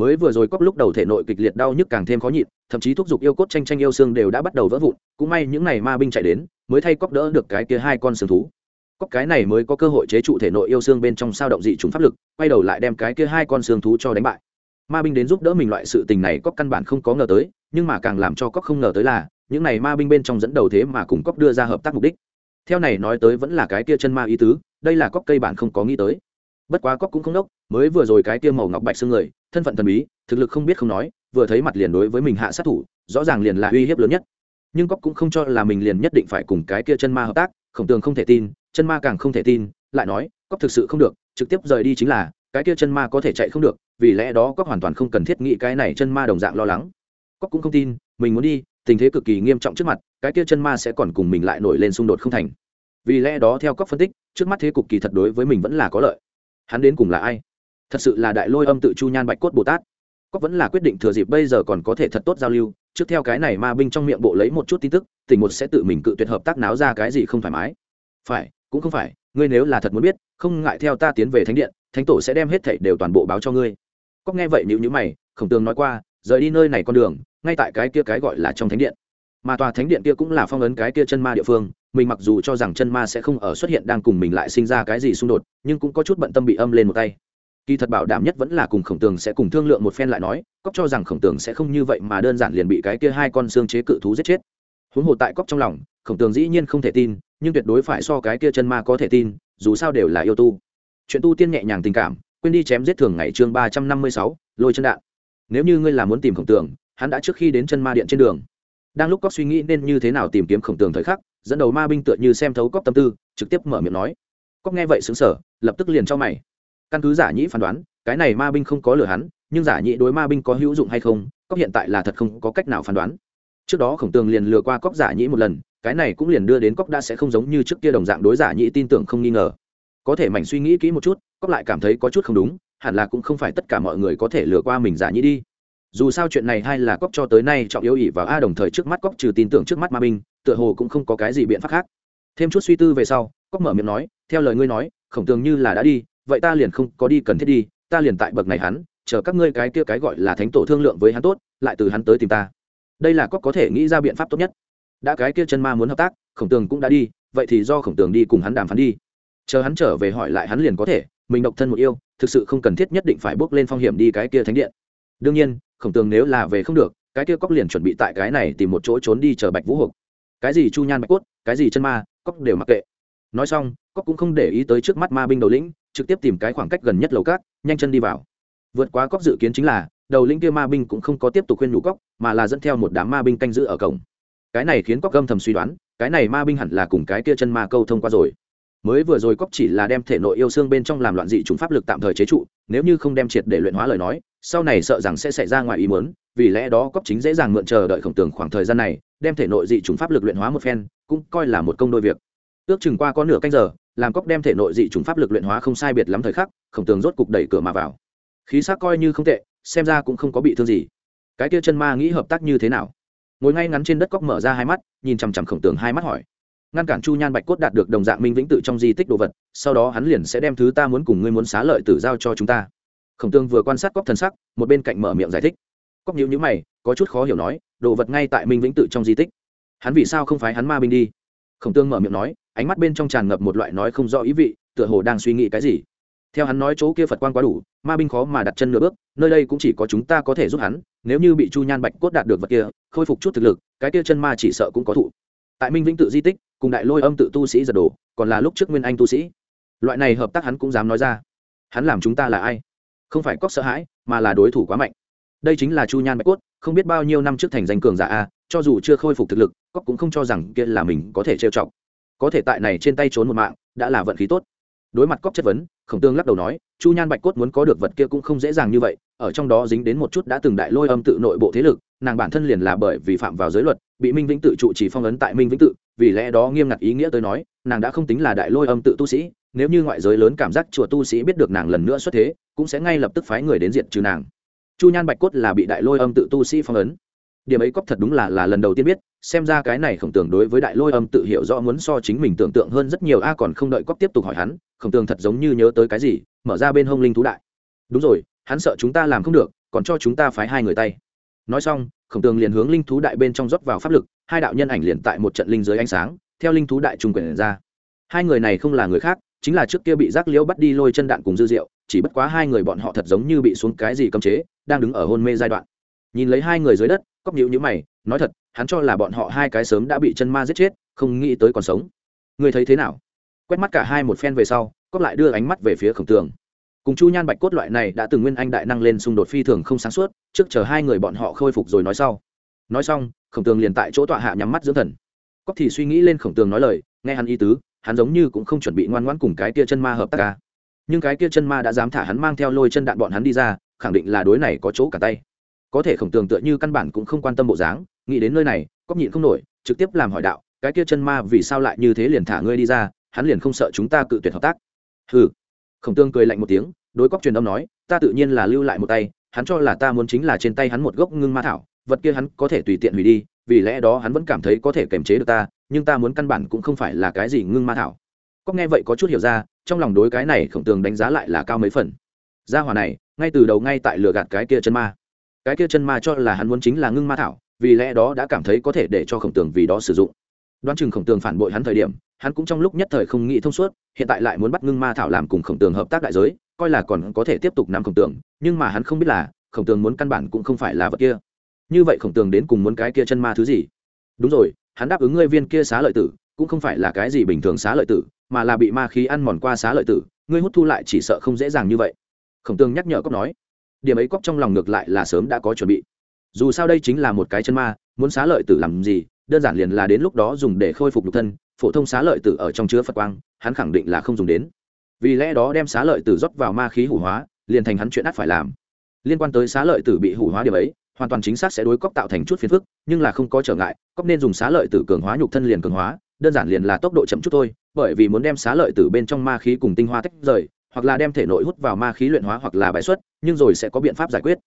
mới vừa rồi cóc lúc đầu thể nội kịch liệt đau nhức càng thêm khó nhịn, thậm chí thúc giục yêu cốt tranh tranh yêu xương đều đã bắt đầu vỡ vụn, cũng may những ngày ma binh chạy đến, mới thay cóc đỡ được cái kia hai con xương thú. Cóc cái này mới có cơ hội chế trụ thể nội yêu xương bên trong sao động dị chúng pháp lực, quay đầu lại đem cái kia hai con xương thú cho đánh bại. Ma binh đến giúp đỡ mình loại sự tình này cóc căn bản không có ngờ tới, nhưng mà càng làm cho cóc không ngờ tới là, những này ma binh bên trong dẫn đầu thế mà cùng cóc đưa ra hợp tác mục đích. Theo này nói tới vẫn là cái kia chân ma ý tứ, đây là cóc cây bản không có nghĩ tới. Bất quá cóc cũng không đốc, mới vừa rồi cái kia màu ngọc bạch xương người thân phận thần bí, thực lực không biết không nói, vừa thấy mặt liền đối với mình hạ sát thủ, rõ ràng liền là uy hiếp lớn nhất. Nhưng cóc cũng không cho là mình liền nhất định phải cùng cái kia chân ma hợp tác, khổng tường không thể tin, chân ma càng không thể tin, lại nói cóc thực sự không được, trực tiếp rời đi chính là, cái kia chân ma có thể chạy không được, vì lẽ đó cóc hoàn toàn không cần thiết nghĩ cái này chân ma đồng dạng lo lắng. Cóc cũng không tin, mình muốn đi, tình thế cực kỳ nghiêm trọng trước mặt, cái kia chân ma sẽ còn cùng mình lại nổi lên xung đột không thành. Vì lẽ đó theo cóc phân tích, trước mắt thế cục kỳ thật đối với mình vẫn là có lợi. Hắn đến cùng là ai? Thật sự là đại lôi âm tự chu nhan bạch cốt bồ tát. Cóc vẫn là quyết định thừa dịp bây giờ còn có thể thật tốt giao lưu, trước theo cái này ma binh trong miệng bộ lấy một chút tin tức, tỉnh một sẽ tự mình cự tuyệt hợp tác náo ra cái gì không thoải mái. Phải, cũng không phải, ngươi nếu là thật muốn biết, không ngại theo ta tiến về thánh điện, thánh tổ sẽ đem hết thảy đều toàn bộ báo cho ngươi. Cóc nghe vậy nhữ nhữ mày, khổng tường nói qua, rời đi nơi này con đường, ngay tại cái kia cái gọi là trong thánh điện. Mà tòa thánh điện kia cũng là phong ấn cái kia chân ma địa phương, mình mặc dù cho rằng chân ma sẽ không ở xuất hiện đang cùng mình lại sinh ra cái gì xung đột, nhưng cũng có chút bận tâm bị âm lên một tay kỳ thật bảo đảm nhất vẫn là cùng khổng tường sẽ cùng thương lượng một phen lại nói cóc cho rằng khổng tường sẽ không như vậy mà đơn giản liền bị cái kia hai con xương chế cự thú giết chết. Huống hồ tại cóc trong lòng, khổng tường dĩ nhiên không thể tin, nhưng tuyệt đối phải so cái kia chân ma có thể tin, dù sao đều là yêu tu. Chuyện tu tiên nhẹ nhàng tình cảm, quên đi chém giết thường ngày chương ba trăm năm mươi sáu, lôi chân đạn. Nếu như ngươi là muốn tìm khổng tường, hắn đã trước khi đến chân ma điện trên đường. Đang lúc cóc suy nghĩ nên như thế nào tìm kiếm khổng tường thời khắc, dẫn đầu ma binh tựa như xem thấu cóc tâm tư, trực tiếp mở miệng nói. Cóc nghe vậy xứng sở lập tức liền cho mày căn cứ giả nhĩ phán đoán, cái này ma binh không có lừa hắn, nhưng giả nhĩ đối ma binh có hữu dụng hay không cóc hiện tại là thật không có cách nào phán đoán. Trước đó khổng tường liền lừa qua cóc giả nhĩ một lần, cái này cũng liền đưa đến cóc đã sẽ không giống như trước kia đồng dạng đối giả nhĩ tin tưởng không nghi ngờ. Có thể mảnh suy nghĩ kỹ một chút cóc lại cảm thấy có chút không đúng, hẳn là cũng không phải tất cả mọi người có thể lừa qua mình giả nhĩ đi. Dù sao chuyện này hay là cóc cho tới nay trọng yếu ỷ vào a đồng thời trước mắt cóc trừ tin tưởng trước mắt ma binh, tựa hồ cũng không có cái gì biện pháp khác. Thêm chút suy tư về sau cóc mở miệng nói, theo lời ngươi nói, khổng tường như là đã đi vậy ta liền không có đi cần thiết đi, ta liền tại bậc này hắn, chờ các ngươi cái kia cái gọi là thánh tổ thương lượng với hắn tốt, lại từ hắn tới tìm ta. Đây là cóc có thể nghĩ ra biện pháp tốt nhất. Đã cái kia chân ma muốn hợp tác, khổng tường cũng đã đi, vậy thì do khổng tường đi cùng hắn đàm phán đi. Chờ hắn trở về hỏi lại hắn liền có thể, mình độc thân một yêu, thực sự không cần thiết nhất định phải bước lên phong hiểm đi cái kia thánh điện. Đương nhiên, khổng tường nếu là về không được, cái kia cóc liền chuẩn bị tại cái này tìm một chỗ trốn đi chờ bạch vũ hộp cái gì chu nhan bạch cốt, cái gì chân ma cóc đều mặc kệ nói xong cóc cũng không để ý tới trước mắt ma binh đầu lĩnh, trực tiếp tìm cái khoảng cách gần nhất lầu cát nhanh chân đi vào. Vượt quá cóc dự kiến chính là, đầu lĩnh kia ma binh cũng không có tiếp tục khuyên nhủ cóc mà là dẫn theo một đám ma binh canh giữ ở cổng. Cái này khiến cóc gâm thầm suy đoán, cái này ma binh hẳn là cùng cái kia chân ma câu thông qua rồi. Mới vừa rồi cóc chỉ là đem thể nội yêu xương bên trong làm loạn dị chúng pháp lực tạm thời chế trụ, nếu như không đem triệt để luyện hóa lời nói, sau này sợ rằng sẽ xảy ra ngoài ý muốn, vì lẽ đó cóc chính dễ dàng mượn chờ đợi khổng tường khoảng thời gian này, đem thể nội dị chúng pháp lực luyện hóa một phen, cũng coi là một công đôi việc ước chừng qua có nửa canh giờ, làm cóc đem thể nội dị chúng pháp lực luyện hóa không sai biệt lắm thời khắc, khổng tường rốt cục đẩy cửa mà vào. Khí sắc coi như không tệ, xem ra cũng không có bị thương gì. Cái kia chân ma nghĩ hợp tác như thế nào? Ngồi ngay ngắn trên đất cóc mở ra hai mắt, nhìn chằm chằm khổng tường hai mắt hỏi. Ngăn cản chu nhan bạch cốt đạt được đồng dạng minh vĩnh tự trong di tích đồ vật, sau đó hắn liền sẽ đem thứ ta muốn cùng ngươi muốn xá lợi tử giao cho chúng ta. Khổng tường vừa quan sát cóc thần sắc, một bên cạnh mở miệng giải thích. Cóc nhữ nhữ mày, có chút khó hiểu nói, đồ vật ngay tại minh vĩnh tự trong di tích. Hắn vì sao không phái hắn ma binh đi? Khổng tương mở miệng nói ánh mắt bên trong tràn ngập một loại nói không rõ ý vị, tựa hồ đang suy nghĩ cái gì. Theo hắn nói chỗ kia phật quan quá đủ, ma binh khó mà đặt chân nửa bước, nơi đây cũng chỉ có chúng ta có thể giúp hắn, nếu như bị chu nhan bạch cốt đạt được vật kia, khôi phục chút thực lực, cái kia chân ma chỉ sợ cũng có thụ. Tại minh vĩnh tự di tích, cùng đại lôi âm tự tu sĩ giật đồ còn là lúc trước nguyên anh tu sĩ. Loại này hợp tác hắn cũng dám nói ra. Hắn làm chúng ta là ai? Không phải cóc sợ hãi, mà là đối thủ quá mạnh. Đây chính là chu nhan bạch cốt, không biết bao nhiêu năm trước thành danh cường giả a, cho dù chưa khôi phục thực lực, cóc cũng không cho rằng kia là mình có thể trêu chọc có thể tại này trên tay trốn một mạng, đã là vận khí tốt. Đối mặt cóc chất vấn, khổng tương lắc đầu nói, chu nhan bạch cốt muốn có được vật kia cũng không dễ dàng như vậy, ở trong đó dính đến một chút đã từng đại lôi âm tự nội bộ thế lực, nàng bản thân liền là bởi vì phạm vào giới luật, bị minh vĩnh tự trụ chỉ phong ấn tại minh vĩnh tự, vì lẽ đó nghiêm ngặt ý nghĩa tới nói, nàng đã không tính là đại lôi âm tự tu sĩ, nếu như ngoại giới lớn cảm giác chùa tu sĩ biết được nàng lần nữa xuất thế, cũng sẽ ngay lập tức phái người đến diện trừ nàng. Chu nhan bạch cốt là bị đại lôi âm tự tu sĩ phong ấn. Điểm ấy cóc thật đúng là là lần đầu tiên biết xem ra cái này khổng tường đối với đại lôi âm tự hiểu rõ muốn so chính mình tưởng tượng hơn rất nhiều, a còn không đợi cóp tiếp tục hỏi hắn, khổng tường thật giống như nhớ tới cái gì, mở ra bên hông linh thú đại. Đúng rồi, hắn sợ chúng ta làm không được, còn cho chúng ta phái hai người tay. Nói xong, khổng tường liền hướng linh thú đại bên trong rót vào pháp lực, hai đạo nhân ảnh liền tại một trận linh giới ánh sáng, theo linh thú đại trung quyền ra. Hai người này không là người khác, chính là trước kia bị giác liễu bắt đi lôi chân đạn cùng dư rượu chỉ bất quá hai người bọn họ thật giống như bị xuống cái gì cấm chế, đang đứng ở hôn mê giai đoạn nhìn lấy hai người dưới đất, cóc nhữ nhữ mày, nói thật, hắn cho là bọn họ hai cái sớm đã bị chân ma giết chết, không nghĩ tới còn sống. Người thấy thế nào? Quét mắt cả hai một phen về sau, cóc lại đưa ánh mắt về phía khổng tường. Cùng chu nhan bạch cốt loại này đã từng nguyên anh đại năng lên xung đột phi thường không sáng suốt, trước chờ hai người bọn họ khôi phục rồi nói sau. Nói xong, khổng tường liền tại chỗ tọa hạ nhắm mắt dưỡng thần. Cóc thì suy nghĩ lên khổng tường nói lời, nghe hắn ý tứ, hắn giống như cũng không chuẩn bị ngoan ngoãn cùng cái kia chân ma hợp tác ca. Nhưng cái kia chân ma đã dám thả hắn mang theo lôi chân đạn bọn hắn đi ra, khẳng định là đối này có chỗ cả tay có thể khổng tường tựa như căn bản cũng không quan tâm bộ dáng, nghĩ đến nơi này, cóc nhịn không nổi, trực tiếp làm hỏi đạo, cái kia chân ma vì sao lại như thế liền thả ngươi đi ra, hắn liền không sợ chúng ta cự tuyệt hợp tác? Hừ. Khổng tương cười lạnh một tiếng, đối cóc truyền âm nói, ta tự nhiên là lưu lại một tay, hắn cho là ta muốn chính là trên tay hắn một gốc ngưng ma thảo, vật kia hắn có thể tùy tiện hủy đi, vì lẽ đó hắn vẫn cảm thấy có thể kềm chế được ta, nhưng ta muốn căn bản cũng không phải là cái gì ngưng ma thảo. Cóc nghe vậy có chút hiểu ra, trong lòng đối cái này khổng tường đánh giá lại là cao mấy phần. Gia hòa này, ngay từ đầu ngay tại lừa gạt cái kia chân ma cái kia chân ma cho là hắn muốn chính là ngưng ma thảo, vì lẽ đó đã cảm thấy có thể để cho khổng tường vì đó sử dụng. Đoán chừng khổng tường phản bội hắn thời điểm, hắn cũng trong lúc nhất thời không nghĩ thông suốt, hiện tại lại muốn bắt ngưng ma thảo làm cùng khổng tường hợp tác đại giới, coi là còn có thể tiếp tục nắm khổng tường, nhưng mà hắn không biết là, khổng tường muốn căn bản cũng không phải là vật kia. Như vậy khổng tường đến cùng muốn cái kia chân ma thứ gì? Đúng rồi, hắn đáp ứng ngươi viên kia xá lợi tử, cũng không phải là cái gì bình thường xá lợi tử, mà là bị ma khí ăn mòn qua xá lợi tử, ngươi hút thu lại chỉ sợ không dễ dàng như vậy. Khổng tường nhắc nhở cốc nói điểm ấy cóc trong lòng ngược lại là sớm đã có chuẩn bị. Dù sao đây chính là một cái chân ma, muốn xá lợi tử làm gì, đơn giản liền là đến lúc đó dùng để khôi phục nhục thân, phổ thông xá lợi tử ở trong chứa phật quang, hắn khẳng định là không dùng đến. Vì lẽ đó đem xá lợi tử rót vào ma khí hủ hóa, liền thành hắn chuyện ắt phải làm. Liên quan tới xá lợi tử bị hủ hóa điểm ấy, hoàn toàn chính xác sẽ đối cóc tạo thành chút phiền phức, nhưng là không có trở ngại, cóc nên dùng xá lợi tử cường hóa nhục thân liền cường hóa, đơn giản liền là tốc độ chậm chút thôi, bởi vì muốn đem xá lợi tử bên trong ma khí cùng tinh hoa tách rời hoặc là đem thể nội hút vào ma khí luyện hóa hoặc là bài xuất nhưng rồi sẽ có biện pháp giải quyết.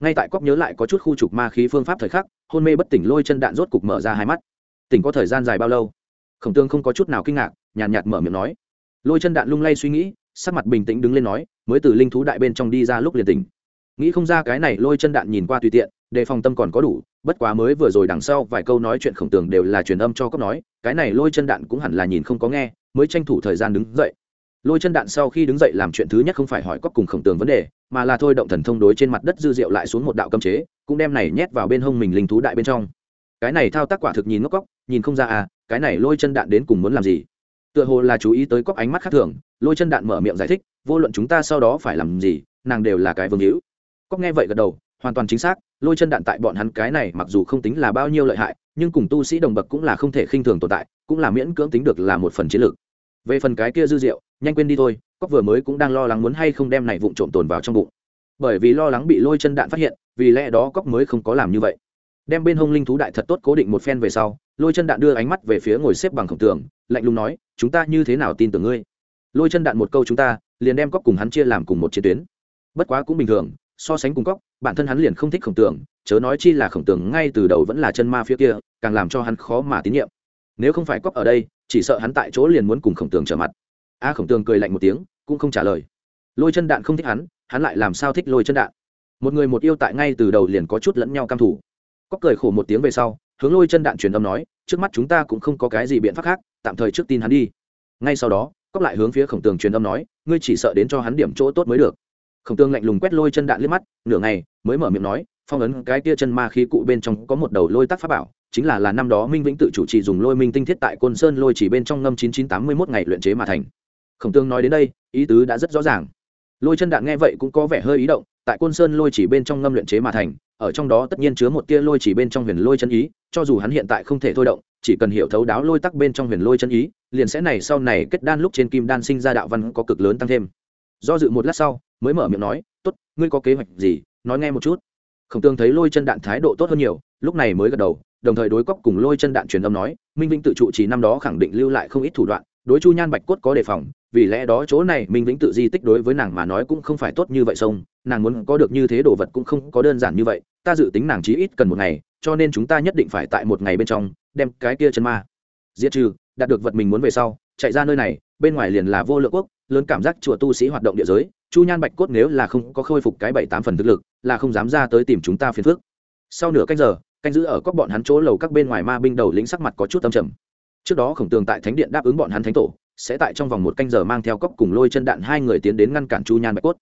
Ngay tại cóc nhớ lại có chút khu trục ma khí phương pháp thời khắc hôn mê bất tỉnh lôi chân đạn rốt cục mở ra hai mắt. Tỉnh có thời gian dài bao lâu? Khổng tương không có chút nào kinh ngạc nhàn nhạt, nhạt mở miệng nói. Lôi chân đạn lung lay suy nghĩ sắc mặt bình tĩnh đứng lên nói mới từ linh thú đại bên trong đi ra lúc liền tỉnh. Nghĩ không ra cái này lôi chân đạn nhìn qua tùy tiện đề phòng tâm còn có đủ bất quá mới vừa rồi đằng sau vài câu nói chuyện khổng tường đều là truyền âm cho cốc nói cái này lôi chân đạn cũng hẳn là nhìn không có nghe mới tranh thủ thời gian đứng dậy lôi chân đạn sau khi đứng dậy làm chuyện thứ nhất không phải hỏi cóc cùng khổng tường vấn đề, mà là thôi động thần thông đối trên mặt đất dư diệu lại xuống một đạo cấm chế, cũng đem này nhét vào bên hông mình linh thú đại bên trong. Cái này thao tác quả thực nhìn ngốc cóc, nhìn không ra à cái này lôi chân đạn đến cùng muốn làm gì? Tựa hồ là chú ý tới cóc ánh mắt khác thường, lôi chân đạn mở miệng giải thích, vô luận chúng ta sau đó phải làm gì, nàng đều là cái vương hữu. Cóc nghe vậy gật đầu, hoàn toàn chính xác, lôi chân đạn tại bọn hắn cái này mặc dù không tính là bao nhiêu lợi hại, nhưng cùng tu sĩ đồng bậc cũng là không thể khinh thường tồn tại, cũng là miễn cưỡng tính được là một phần chiến lược về phần cái kia dư rượu, nhanh quên đi thôi cóc vừa mới cũng đang lo lắng muốn hay không đem này vụn trộm tồn vào trong bụng. Bởi vì lo lắng bị lôi chân đạn phát hiện vì lẽ đó cóc mới không có làm như vậy. Đem bên hông linh thú đại thật tốt cố định một phen về sau lôi chân đạn đưa ánh mắt về phía ngồi xếp bằng khổng tường lạnh lùng nói chúng ta như thế nào tin tưởng ngươi? Lôi chân đạn một câu chúng ta liền đem cóc cùng hắn chia làm cùng một chiến tuyến. Bất quá cũng bình thường so sánh cùng cóc bản thân hắn liền không thích khổng tường chớ nói chi là khổng tường ngay từ đầu vẫn là chân ma phía kia càng làm cho hắn khó mà tín nhiệm. Nếu không phải cóc ở đây chỉ sợ hắn tại chỗ liền muốn cùng khổng tường trở mặt. A khổng tường cười lạnh một tiếng, cũng không trả lời. Lôi chân đạn không thích hắn hắn lại làm sao thích lôi chân đạn? Một người một yêu tại ngay từ đầu liền có chút lẫn nhau cam thủ cóc cười khổ một tiếng về sau, hướng lôi chân đạn truyền âm nói, trước mắt chúng ta cũng không có cái gì biện pháp khác, tạm thời trước tin hắn đi. Ngay sau đó, cóc lại hướng phía khổng tường truyền âm nói, ngươi chỉ sợ đến cho hắn điểm chỗ tốt mới được khổng tương lạnh lùng quét lôi chân đạn liếc mắt, nửa ngày, mới mở miệng nói, phong ấn cái tia chân ma khí cụ bên trong có một đầu lôi tắc pháp bảo, chính là là năm đó minh vĩnh tự chủ trì dùng lôi minh tinh thiết tại côn sơn lôi chỉ bên trong ngâm chín chín tám mươi mốt ngày luyện chế mà thành. Khổng tương nói đến đây, ý tứ đã rất rõ ràng. Lôi chân đạn nghe vậy cũng có vẻ hơi ý động, tại côn sơn lôi chỉ bên trong ngâm luyện chế mà thành, ở trong đó tất nhiên chứa một tia lôi chỉ bên trong huyền lôi chân ý, cho dù hắn hiện tại không thể thôi động, chỉ cần hiểu thấu đáo lôi tắc bên trong huyền lôi chân ý, liền sẽ này sau này kết đan lúc trên kim đan sinh ra đạo văn có cực lớn tăng thêm do dự một lát sau, mới mở miệng nói, tốt, ngươi có kế hoạch gì? Nói nghe một chút. Khổng tương thấy lôi chân đạn thái độ tốt hơn nhiều, lúc này mới gật đầu, đồng thời đối cóc cùng lôi chân đạn truyền âm nói, minh vĩnh tự trụ chỉ năm đó khẳng định lưu lại không ít thủ đoạn, đối chu nhan bạch cốt có đề phòng, vì lẽ đó chỗ này minh vĩnh tự di tích đối với nàng mà nói cũng không phải tốt như vậy sông, nàng muốn có được như thế đồ vật cũng không có đơn giản như vậy, ta dự tính nàng chí ít cần một ngày, cho nên chúng ta nhất định phải tại một ngày bên trong, đem cái kia chân ma diệt trừ, đạt được vật mình muốn về sau, chạy ra nơi này, bên ngoài liền là vô lượng quốc lớn cảm giác chùa tu sĩ hoạt động địa giới, chu nhan bạch cốt nếu là không có khôi phục cái bảy tám phần thực lực, là không dám ra tới tìm chúng ta phiền phước sau nửa canh giờ, canh giữ ở các bọn hắn chỗ lầu các bên ngoài ma binh đầu lĩnh sắc mặt có chút tâm trầm. Trước đó khổng tường tại thánh điện đáp ứng bọn hắn thánh tổ, sẽ tại trong vòng một canh giờ mang theo cốc cùng lôi chân đạn hai người tiến đến ngăn cản chu nhan bạch cốt.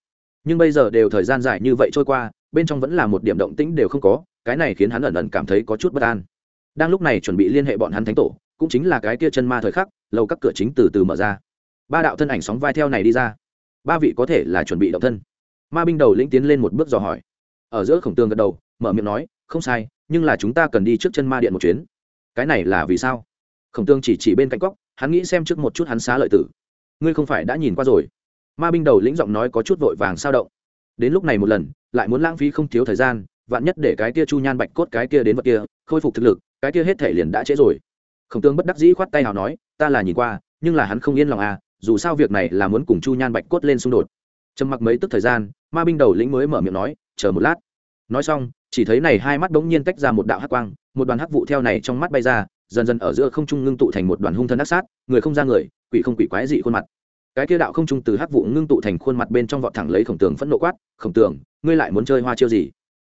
Nhưng bây giờ đều thời gian dài như vậy trôi qua, bên trong vẫn là một điểm động tĩnh đều không có, cái này khiến hắn ẩn ẩn cảm thấy có chút bất an. Đang lúc này chuẩn bị liên hệ bọn hắn thánh tổ, cũng chính là cái kia chân ma thời khắc, lầu các cửa chính từ từ mở ra ba đạo thân ảnh sóng vai theo này đi ra. Ba vị có thể là chuẩn bị động thân. Ma binh đầu lĩnh tiến lên một bước dò hỏi. Ở giữa khổng tường gật đầu, mở miệng nói, không sai, nhưng là chúng ta cần đi trước chân ma điện một chuyến. Cái này là vì sao? Khổng tương chỉ chỉ bên cạnh cóc hắn nghĩ xem trước một chút hắn xá lợi tử. Ngươi không phải đã nhìn qua rồi? Ma binh đầu lĩnh giọng nói có chút vội vàng sao động. Đến lúc này một lần, lại muốn lãng phí không thiếu thời gian, vạn nhất để cái kia chu nhan bạch cốt cái kia đến vật kia, khôi phục thực lực, cái kia hết thể liền đã trễ rồi. Khổng tương bất đắc dĩ khoát tay nào nói, ta là nhìn qua, nhưng là hắn không yên lòng à dù sao việc này là muốn cùng chu nhan bạch cốt lên xung đột. Trầm mặc mấy tức thời gian, ma binh đầu lĩnh mới mở miệng nói, chờ một lát. Nói xong, chỉ thấy này hai mắt bỗng nhiên tách ra một đạo hắc quang, một đoàn hắc vụ theo này trong mắt bay ra, dần dần ở giữa không trung ngưng tụ thành một đoàn hung thân ác sát, người không ra người, quỷ không quỷ quái dị khuôn mặt. Cái kia đạo không trung từ hắc vụ ngưng tụ thành khuôn mặt bên trong vọt thẳng lấy khổng tường phẫn nộ quát, khổng tường, ngươi lại muốn chơi hoa chiêu gì?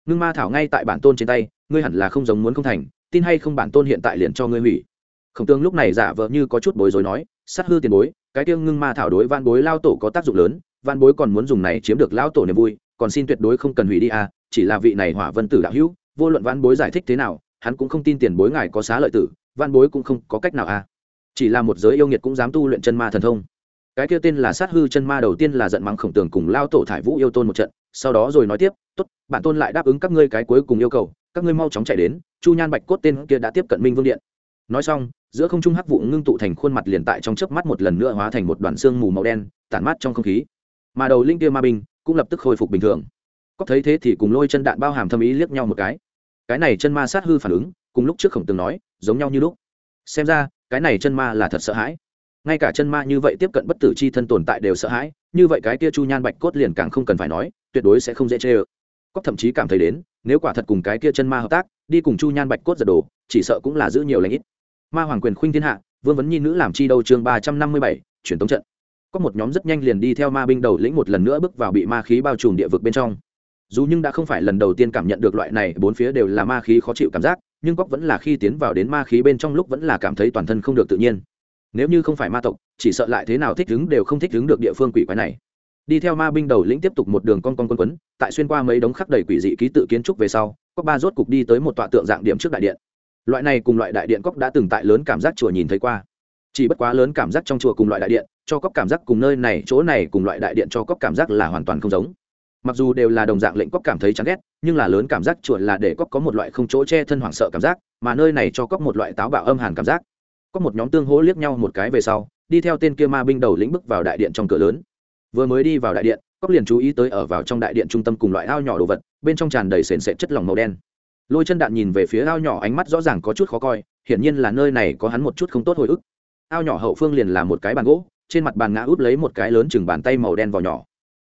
Ngưng ma thảo ngay tại bản tôn trên tay, ngươi hẳn là không giống muốn không thành, tin hay không bản tôn hiện tại liền cho ngươi hủy. Khổng tường lúc này giả vờ như có chút bối rối nói, sát hư tiền bối cái tiêu ngưng ma thảo đối van bối lao tổ có tác dụng lớn van bối còn muốn dùng này chiếm được lao tổ niềm vui, còn xin tuyệt đối không cần hủy đi à chỉ là vị này hỏa vân tử đạo hữu, vô luận van bối giải thích thế nào, hắn cũng không tin tiền bối ngài có xá lợi tử van bối cũng không có cách nào à. Chỉ là một giới yêu nghiệt cũng dám tu luyện chân ma thần thông. Cái kia tên là sát hư chân ma đầu tiên là giận mắng khổng tường cùng lao tổ thải vũ yêu tôn một trận, sau đó rồi nói tiếp, tốt, bản tôn lại đáp ứng các ngươi cái cuối cùng yêu cầu, các ngươi mau chóng chạy đến, chu nhan bạch cốt tên kia đã tiếp cận minh vương điện. Nói xong giữa không trung hắc vụ ngưng tụ thành khuôn mặt liền tại trong chớp mắt một lần nữa hóa thành một đoàn xương mù màu đen, tản mát trong không khí. Mà đầu linh kia ma binh cũng lập tức khôi phục bình thường. Có thấy thế thì cùng lôi chân đạn bao hàm thâm ý liếc nhau một cái. Cái này chân ma sát hư phản ứng, cùng lúc trước khổng từng nói, giống nhau như lúc. Xem ra, cái này chân ma là thật sợ hãi. Ngay cả chân ma như vậy tiếp cận bất tử chi thân tồn tại đều sợ hãi, như vậy cái kia chu nhan bạch cốt liền càng không cần phải nói, tuyệt đối sẽ không dễ chê ơ. Cóc thậm chí cảm thấy đến, nếu quả thật cùng cái kia chân ma hợp tác, đi cùng chu nhan bạch cốt giật đồ chỉ sợ cũng là giữ nhiều lãnh ít ma hoàng quyền khuynh thiên hạ, vương vấn nhi nữ làm chi đầu chương ba trăm năm mươi bảy truyền tống trận. Có một nhóm rất nhanh liền đi theo ma binh đầu lĩnh một lần nữa bước vào bị ma khí bao trùm địa vực bên trong. Dù nhưng đã không phải lần đầu tiên cảm nhận được loại này, bốn phía đều là ma khí khó chịu cảm giác, nhưng cóc vẫn là khi tiến vào đến ma khí bên trong lúc vẫn là cảm thấy toàn thân không được tự nhiên. Nếu như không phải ma tộc, chỉ sợ lại thế nào thích đứng đều không thích đứng được địa phương quỷ quái này. Đi theo ma binh đầu lĩnh tiếp tục một đường con con quân quấn, tại xuyên qua mấy đống khắc đầy quỷ dị ký tự kiến trúc về sau, có ba rốt cục đi tới một tọa tượng dạng điểm trước đại điện loại này cùng loại đại điện cóc đã từng tại lớn cảm giác chùa nhìn thấy qua. Chỉ bất quá lớn cảm giác trong chùa cùng loại đại điện, cho cóc cảm giác cùng nơi này, chỗ này cùng loại đại điện cho cóc cảm giác là hoàn toàn không giống. Mặc dù đều là đồng dạng lệnh cóc cảm thấy chán ghét, nhưng là lớn cảm giác chùa là để cóc có một loại không chỗ che thân hoảng sợ cảm giác, mà nơi này cho cóc một loại táo bạo âm hàn cảm giác. Có một nhóm tương hỗ liếc nhau một cái về sau, đi theo tên kia ma binh đầu lĩnh bước vào đại điện trong cửa lớn. Vừa mới đi vào đại điện cóc liền chú ý tới ở vào trong đại điện trung tâm cùng loại ao nhỏ đồ vật, bên trong tràn đầy sền sệt chất lỏng màu đen lôi chân đạn nhìn về phía ao nhỏ ánh mắt rõ ràng có chút khó coi, hiển nhiên là nơi này có hắn một chút không tốt hồi ức. Ao nhỏ hậu phương liền là một cái bàn gỗ, trên mặt bàn ngã út lấy một cái lớn chừng bàn tay màu đen vào nhỏ.